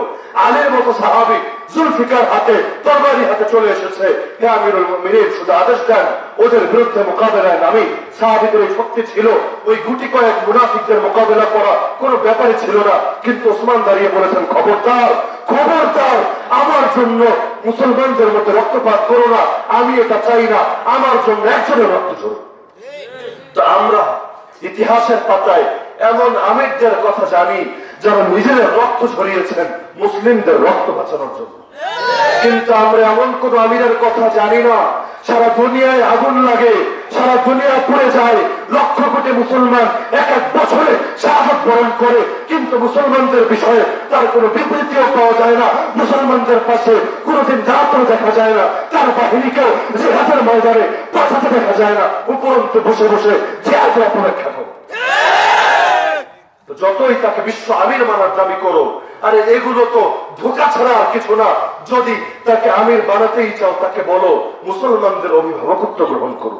আলীর মতো সাহাবি জুলফিকার হাতে, তরবারি হাতে চলে এসেছে। আমিরুল মুমিনিন, শুধু আদেশ দেন, ওদের বিরুদ্ধে মোকাবেলায় নামি। সাহাবিদের এই শক্তি ছিল, ওই গুটি কয়েক মুনাফিকদের মোকাবেলা করা কোনো ব্যাপারই ছিল না। কিন্তু ওসমান দাঁড়িয়ে বলেছেন, খবরদার খবরদার, আমার জন্য মুসলমানদের মধ্যে রক্তপাত করো না। আমি এটা চাই না, আমার জন্য একজনের রক্ত ঝরো তো আমরা ইতিহাসের পাতায় এমন আমিরদের কথা জানি যারা নিজেদের রক্ত ছড়িয়েছেন মুসলিমদের রক্ত বাঁচানোর জন্য। কিন্তু আমরা এমন কোন আমিরের কথা জানি না সারা দুনিয়ায় আগুন লাগে, সারা দুনিয়া পড়ে যায়। লক্ষ কোটি মুসলমান এক এক বছরে শাহাদ বরণ করে, কিন্তু মুসলমানদের বিষয়ে তার কোনো বিবৃতিও পাওয়া যায় না। মুসলমানদের পাশে কোনোদিন দাঁতও দেখা যায় না, তার বাহিনীকেও জেহাদের ময়দানে পাঠাতে দেখা যায় না। উপরন্তু বসে বসে জেহাদের অপেক্ষা করে। যতই তাকে বিশ্ব আমির মানার দাবি করো আরে এগুলো তো ধোকা ছাড়া আর কিছু না। যদি তাকে আমির বানাতেই চাও তাকে বলো মুসলমানদের অভিভাবকত্ব গ্রহণ করো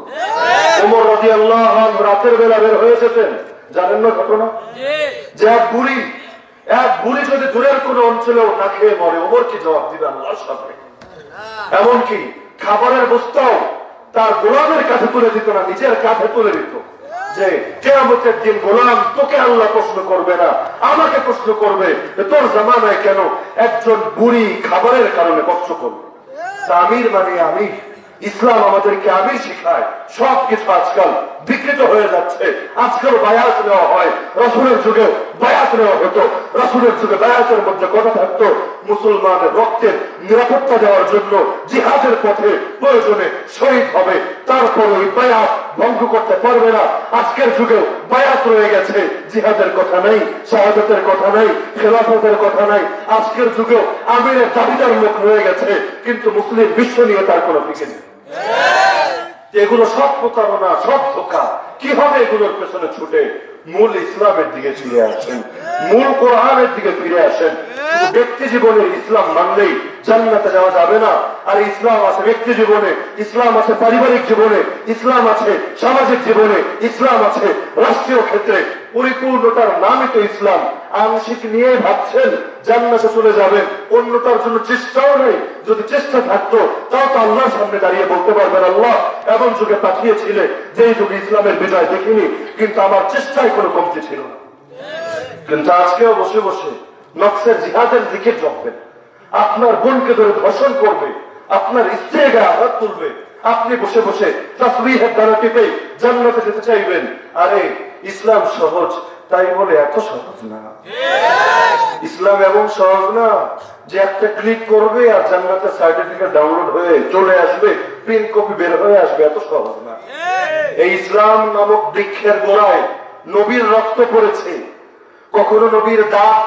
ওমর রাজি আল্লাহ রাতের বেলা বের হয়ে যেতেন। জানেন না ঘটনা? যে এক বুড়ি এক বুড়ি যদি দূরের কোন অঞ্চলেও না খেয়ে মরে ওমর কি জবাব দিবে আল্লাহর সামনে? এমনকি খাবারের বস্তাও তার গোলামের কাছে তুলে দিত না নিজের কাঁধে তুলে দিত। যে কেয়ামতের দিন গোলাম তোকে আল্লাহ প্রশ্ন করবে না, আমাকে প্রশ্ন করবে তোর জামানায় কেন একজন বুড়ি খাবারের কারণে কষ্ট করবে? আমির মানে আমি ইসলাম আমাদেরকে আমি শিখায়। সব কিছু আজকাল বিকৃত হয়ে যাচ্ছে। আজকাল বায়াত নেওয়া হয়। রসুলের যুগে বায়াত নেওয়া হতো। রসুলের যুগে বায়াতের মধ্যে কথা থাকতো, মুসলমানের রক্তের নিরাপত্তা দেওয়ার জন্য জিহাদের পথে প্রয়োজনে শহীদ হবে। তারপর ওই বায়াত ভঙ্গ করতে পারবে না। আজকের যুগেও বায়াত রয়ে গেছে। জিহাদের কথা নেই শাহাদতের কথা নেই খেলাফতের কথা নেই। আজকের যুগেও আমিরের দাবিদার লোক রয়ে গেছে। কিন্তু মুসলিম বিশ্ব নিয়ে তার কোনো ফিকে নেই। এগুলো সব প্রতারণা সব ধোকা। কীভাবে হবে এগুলোর পেছনে ছুটে? মূল ইসলামের দিকে ফিরে আসেন, মূল কোরআনের দিকে ফিরে আসেন। ব্যক্তি জীবনে ইসলাম মানলেই জান্নাতে যাওয়া যাবে না। আর ইসলাম আছে ব্যক্তি জীবনে, ইসলাম আছে পারিবারিক জীবনে, ইসলাম আছে সামাজিক জীবনে, ইসলাম আছে রাষ্ট্রীয় ক্ষেত্রে। পরিপূর্ণতার নামই তো ইসলাম। আংশিক নিয়ে ভাবছেন জান্নাতে চলে যাবেন অন্য তার জন্য চেষ্টাও নেই। যদি চেষ্টা থাকতো, তাও তো আল্লাহর সামনে দাঁড়িয়ে বলতে পারবেন আল্লাহ, এমন যুগে পাঠিয়েছিলে, যেই যুগে ইসলামের বিজয় দেখিনি, কিন্তু আমার চেষ্টায় কোনো কমতি ছিল না। কিন্তু আজকেও বসে বসে নকশের জিহাদের দিকে জপবেন আপনার বোনকে ধরে ধর্ষণ করবে, আপনার স্ত্রীর গায়ে আঘাত তুলবে। আপনি বসে বসে তসবিহের দ্বারা টিপে জান্নাতে যেতে চাইবেন। আরে, ইসলাম সহজ। তাই বলে এত সহজ না। ইসলাম এমন সহজ না যে একটা ক্লিক করবে আর জান্নাতের সার্টিফিকেট ডাউনলোড হয়ে চলে আসবে প্রিন্ট কপি বের হয়ে আসবে, এত সহজ না। এই ইসলাম নামক বৃক্ষের গোড়ায় নবীর রক্ত পড়েছে, কখনো নবীর দাঁত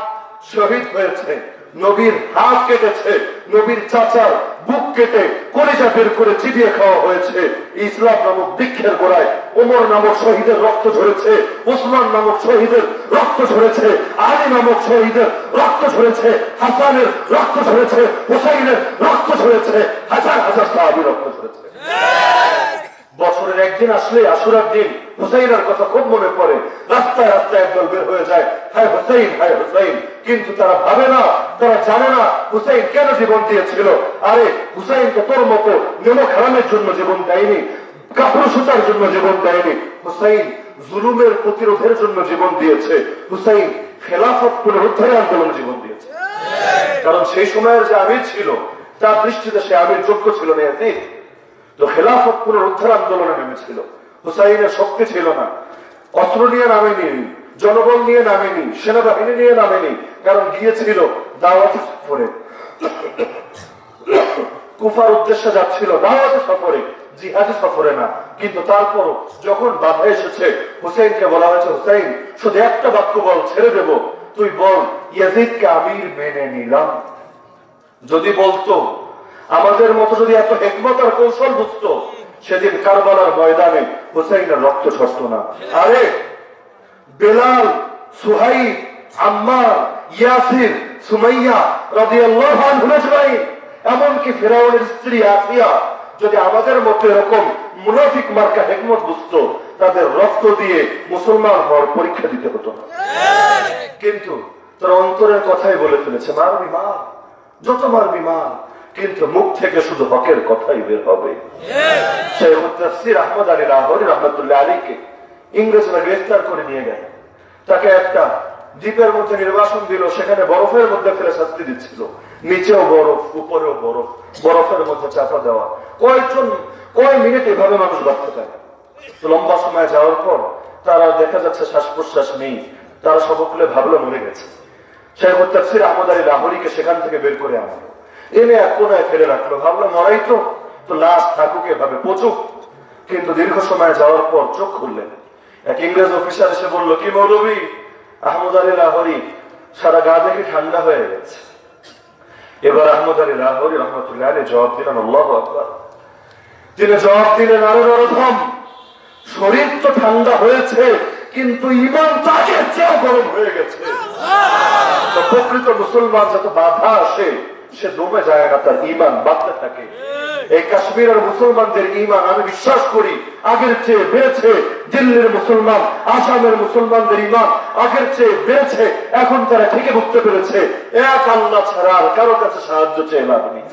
শহীদ হয়েছে। নবীর হাত কেটেছে, নবীর চাচার বুক কেটে কলিজা বের করে চিবিয়ে খাওয়া হয়েছে। ইসলাম নামক বৃক্ষের গোড়ায় ওমর নামক শহীদের রক্ত ঝরেছে, ওসমান নামক শহীদের রক্ত ঝরেছে, আলী নামক শহীদের রক্ত ঝরেছে, হাসানের রক্ত ঝরেছে, হুসাইনের রক্ত ঝরেছে, হাজার হাজার সাহাবি রক্ত ঝরেছে। বছরের একদিন আসলে আসুরার দিন হুসাইনের কথা খুব মনে পড়ে। রাস্তায় রাস্তায় একদল বের হয়ে যায়, হায় হুসাইন হায় হুসাইন। কিন্তু তারা ভাবে না, তারা জানে না হুসাইন কেন জীবন দিয়েছিল। আরে হুসাইনকে তোর মতো নেমো খারামের জন্য জীবন দেয়নি কাপড় সুতার জন্য জীবন দেয়নি। হুসাইন জুলুমের প্রতিরোধের জন্য জীবন দিয়েছে। হুসাইন খেলাফত পুনরুদ্ধারে আন্দোলন জীবন দিয়েছে। কারণ সেই সময়ের যে আমির ছিল, তার দৃষ্টিতে সে আমির যোগ্য ছিল না এতে তো খেলাফত পুনরুদ্ধার আন্দোলনে নেমেছিল। হুসাইনের শক্তি ছিল না। অস্ত্র নিয়ে নামেনি জনবল নিয়ে নামেনি, সেনাবাহিনী নিয়ে নামেনি, কারণ গিয়েছিল দাওয়াতি সফরে। কুফার উদ্দেশ্যে যাচ্ছিল দাওয়াতি সফরে সফরে না। কিন্তু যখন বাধা এসেছে বলা হয়েছে শুধু একটা বাক্য বল, ছেড়ে দেব। তুই বল, ইয়াজিদকে আমির মেনে নিলাম। যদি বলতো, আমাদের মতো যদি এত হেকমত আর কৌশল বুঝতো, সেদিন কারবালার ময়দানে হুসাইনের রক্ত ঝরত না। আরে বেলাল সুহাই আম্মার ইয়াসির সুমাইয়া আনহুম আজমাইন। এমনকি ফেরাউনের স্ত্রী আসিয়া যদি আমাদের মতো এরকম মুনাফিক মার্কা হেকমত বুঝতো তাদের রক্ত দিয়ে মুসলমান হওয়ার পরীক্ষা দিতে হতো কিন্তু তার অন্তরের কথাই বলে ফেলেছে মারবি মার যত মারবি মার কিন্তু মুখ থেকে শুধু হকের কথাই বের হবে। শেখ আহমদ আলী লাহোরি রহমতুল্লাহ আলীকে ইংরেজরা গ্রেফতার করে নিয়ে গেল। তাকে একটা দ্বীপের মধ্যে নির্বাসন দিল, সেখানে বরফের মধ্যে ফেলে শাস্তি দিচ্ছিল। নিচেও বরফ, উপরেও বরফ, বরফের মধ্যে চাপা দেওয়া। কয়েকজন কয় মিনিট এভাবে মানুষ বাঁচতে থাকে। লম্বা সময় যাওয়ার পর তারা দেখা যাচ্ছে শ্বাস প্রশ্বাস নেই। তারা সবকুলে ভাবলো মরে গেছে। শেখ তাফসির আহমদ আলী লাহোরিকে সেখান থেকে বের করে আনলো। এনে এক কোনায় ফেলে রাখল। ভাবলো, মরাই তো তো লাশ থাকুক এভাবে পচুক। কিন্তু দীর্ঘ সময় যাওয়ার পর চোখ খুললেন। এক ইংরেজ অফিসার এসে বলল, কি মৌলবী আহমদ আলী লাহোরি সারা গা দেখে ঠান্ডা হয়ে গেছে। এবার আহমদ আলী লাহোরি রহমতুল্লাহ আলী জবাব দিলেন, আল্লাহ আকবর। তিনি জবাব দিলেন, আরও নরধম, শরীর তো ঠান্ডা হয়েছে, কিন্তু ইমান তাকে চেয়েও গরম হয়ে গেছে। প্রকৃত মুসলমান যত বাধা আসে, সে দমে যায় না, তার ইমান বাড়তে থাকে। এই কাশ্মীরের মুসলমানদের ইমান আমি বিশ্বাস করি। আগের চেয়ে বেড়েছে দিল্লির মুসলমান, আসামের মুসলমানদের ইমান আগের চেয়ে বেড়েছে, এখন তারা ঠিকই বুঝতে পেরেছে। এক আল্লাহ ছাড়া আর কারও কাছে সাহায্য চেয়ে লাভ নেই।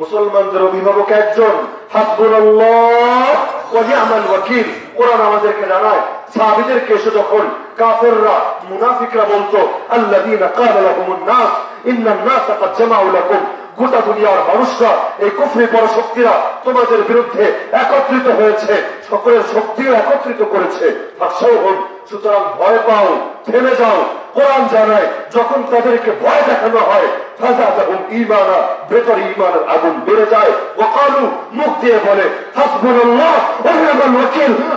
মুসলমানদের অভিভাবক একজন আমাদেরকে মুনাফিকরা বলতো, আল্লাযীনা ক্বালা লাহুমুন নাস, ইন্নান নাসা ক্বাদ জামাউ লাকুম। গোটা দুনিয়ার মানুষরা এই কুফরি পরশক্তিরা তোমাদের বিরুদ্ধে একত্রিত হয়েছে। সকলের শক্তিও একত্রিত করেছে। সুতরাং ভয় পাও থেমে যাও। কোরআন জানায় যখন তাদেরকে ভয় দেখানো হয় ফাজা তখন ইমানা ভেতরে ইমানের আগুন বেড়ে যায়। ও কালু মুখ দিয়ে বলে হাসবুল্লাহ ওহিনাল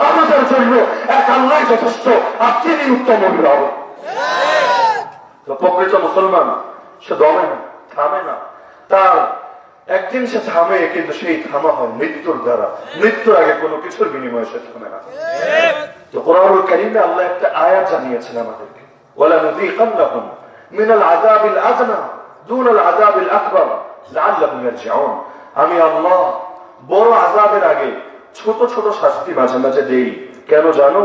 আমাদের জন্য এক আল্লাহ যথেষ্ট আর তিনি উত্তম অভিভাবক। তো প্রকৃত মুসলমান সে দমে না থামে না। তার একদিন সে থামে কিন্তু সেই থামা হয় মৃত্যুর দ্বারা মৃত্যুর আগে কোনো কিছুর বিনিময়ে সে থামে না তো কোরআনুল কারিমে আল্লাহ একটা আয়াত জানিয়েছেন আমাদেরকে ওয়ালা নুযীকান্নাহুম মিনাল আযাবিল আদনা দুনাল আযাবিল আকবার লাআল্লাহুম ইয়ারজিউন আমি আল্লাহ বড় আযাবের আগে ছোট ছোট শাস্তি মাঝে মাঝে দেই কেন জানো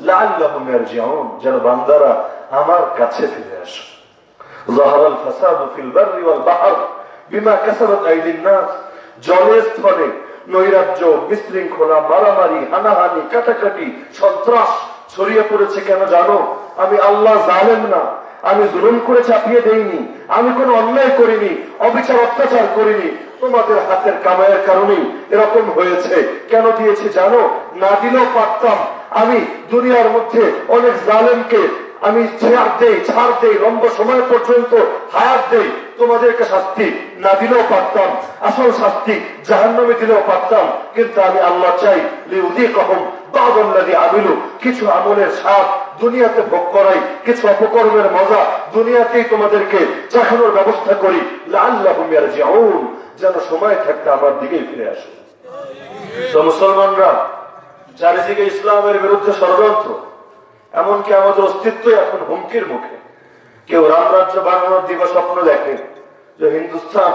লাআল্লাহুম ইয়ারজিউন যেন বান্দারা আমার কাছে ফিরে আসে ظهر الفساد في البر والبحر বিমা কাসারত আইদিন নাস জলে স্থলে নৈরাজ্য, বিশৃঙ্খলা, মারামারি, হানাহানি, কাটাকাটি, সন্ত্রাস ছড়িয়ে পড়েছে কেন জানো? আমি আল্লাহ জানেন না। আমি জুলুম করে চাপিয়ে দেইনি। আমি কোন অন্যায় করিনি, অবিচার, অত্যাচার করিনি। তোমাদের হাতের কামায়ের কারণেই এরকম হয়েছে। কেন দিয়েছে জানো? না দিলেও পারতাম। আমি দুনিয়ার মধ্যে অনেক জালেমকে আমি ছাড় দেই ছাড় দেই, লম্বা সময় পর্যন্ত হায়াত দেই। তোমাদেরকে শাস্তি না দিলেও পারতাম, আসল শাস্তি জাহান্নামে দিলেও পারতাম। কিন্তু আমি আল্লাহ চাই লিউদি কহম কিছু আমলের স্বাদ দুনিয়াতে ভোগ করাই, কিছু অপকর্মের মজা দুনিয়াতেই তোমাদেরকে চাখানোর ব্যবস্থা করি। আল্লাহ যেন সময় থাকতে আমার দিকেই ফিরে আসে। তো মুসলমানরা, চারিদিকে ইসলামের বিরুদ্ধে ষড়যন্ত্র। এমনকি আমাদের অস্তিত্ব এখন হুমকির মুখে। কেউ রামরাজ্য বানানোর দিবা স্বপ্ন দেখে, যে হিন্দুস্তান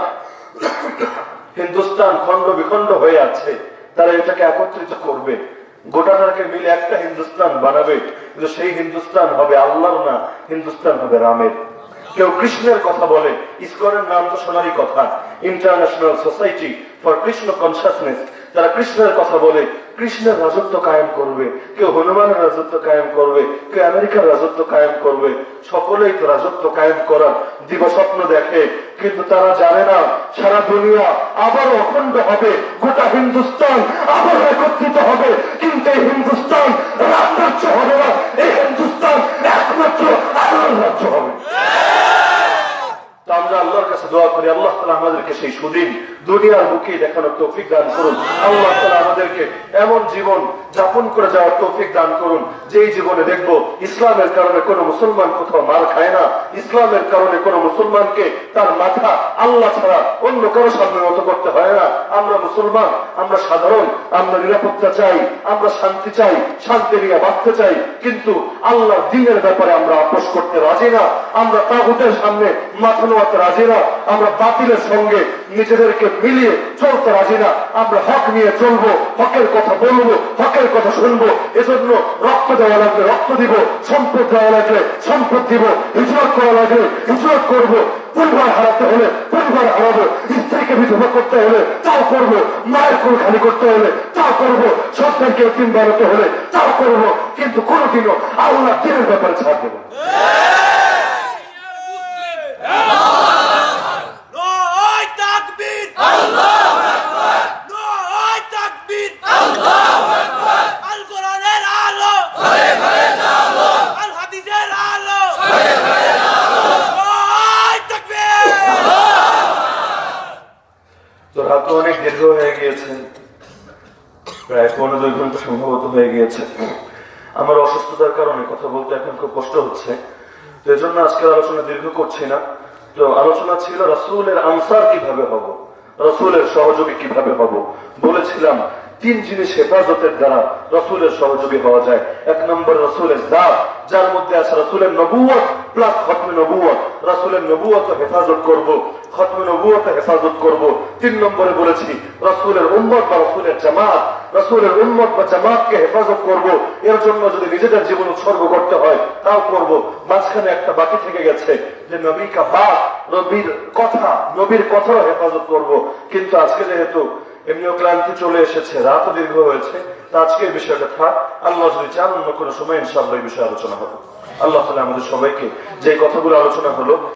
হিন্দুস্তান খণ্ড বিখণ্ড হয়ে আছে, তারা এটাকে একত্রিত করবে। গোটাটাকে মিলে একটা হিন্দুস্তান বানাবে, কিন্তু সেই হিন্দুস্তান হবে আল্লাহর না হিন্দুস্তান হবে রামের। কেউ কৃষ্ণের কথা বলে, ইসকনের নাম তো সোনারই কথা। International Society for Krishna consciousness তারা কৃষ্ণের কথা বলে কৃষ্ণের রাজত্ব কায়েম করবে, কেউ হনুমানের রাজত্ব কায়েম করবে, কেউ আমেরিকার রাজত্ব কায়েম করবে, সকলেই তো রাজত্ব কায়েম করার দিবস্বপ্ন দেখে। কিন্তু তারা জানে না, সারা দুনিয়া আবার অখণ্ড হবে, গোটা হিন্দুস্তান আবার একত্রিত হবে। কিন্তু এই হিন্দুস্তান রাম রাজ্য হবে না, এই হিন্দুস্তান একমাত্র আল্লাহর রাজ্য হবে। তো আমরা আল্লাহর কাছে দোয়া করি, আল্লাহ তালা আমাদেরকে সেই সুদিন দুনিয়ার দেখানোর তৌফিক দান করুন। আল্লাহ তালা আমাদেরকে এমন জীবন যাপন করে যাওয়ার তৌফিক দান করুন, যেই জীবনে ইসলামের কারণে কোনো মুসলমান কোথাও মার খায় না, ইসলামের কারণে কোনো মুসলমানকে তার মাথা আল্লাহ ছাড়া অন্য কারও সামনে মতো করতে হয় না। আমরা মুসলমান, আমরা সাধারণ, আমরা নিরাপত্তা চাই, আমরা শান্তি চাই, শান্তি নিয়ে বাঁচতে চাই, কিন্তু আল্লাহ দিনের ব্যাপারে আমরা আপোষ করতে রাজি না। আমরা তাগুতের সামনে মাথা নোয়াতে রাজি না। আমরা বাতিলের সঙ্গে নিজেদেরকে মিলিয়ে চলতে রাজি না। আমরা হক নিয়ে চলবো, হকের কথা বলব, হকের কথা শুনব। এজন্য রক্ত দেওয়া লাগলে রক্ত দিব, সম্পদ দেওয়া লাগলে সম্পদ দিব, হিজরত করা লাগলে হিজরত করব। পরিবার হারাতে হলে পরিবার হারাবো। স্ত্রীকে বিধবা করতে হলে তাও করব। মায়ের কোল খালি করতে হলে তাও করব। সরকারকে তিন বানাতে হলে তাও করব। কিন্তু কোনোদিনও আল্লাহ দিনের ব্যাপারে ছাড় দেবো তো অনেক দীর্ঘ হয়ে গিয়েছে। প্রায় পনেরো ঘণ্টা সম্ভবত হয়ে গিয়েছে। আমার অসুস্থতার কারণে কথা বলতে এখন খুব কষ্ট হচ্ছে। তো এজন্য আজকের আলোচনা দীর্ঘ করছি না। তো আলোচনা ছিল রসুলের আনসার কীভাবে হব, রসুলের সহযোগী কীভাবে হব। বলেছিলাম তিন জিনিস হেফাজতের দ্বারা রসুলের সহযোগী হওয়া যায়। এক নম্বর রসুলের জাত, যার মধ্যে আছে রসুলের নবুয়ত, প্লাস খতমে নবুয়ত। রসুলের নবুয়ত হেফাজত করব, খতমে নবুয়ত হেফাজত করব। তিন নম্বরে বলেছি, রসুলের উম্মত বা রসুলের জামাত, রসুলের উম্মত বা জামাতকে হেফাজত করব। এর জন্য যদি নিজেদের জীবন উৎসর্গ করতে হয়, তাও করব। মাঝখানে একটা বাকি থেকে গেছে, যে নবী কা বাপ, নবীর কথা, নবীর কথারও হেফাজত করব। কিন্তু আজকে যেহেতু এমনিও ক্লান্তি চলে এসেছে রাত দীর্ঘ হয়েছে। তা আজকে এই বিষয়টা থাক, আল্লাহ যদি চান অন্য কোনো সময় ইনশাআল্লাহ এই বিষয়ে আলোচনা হবে। আল্লাহ তালা আমাদের সবাইকে যে কথাগুলো আলোচনা হলো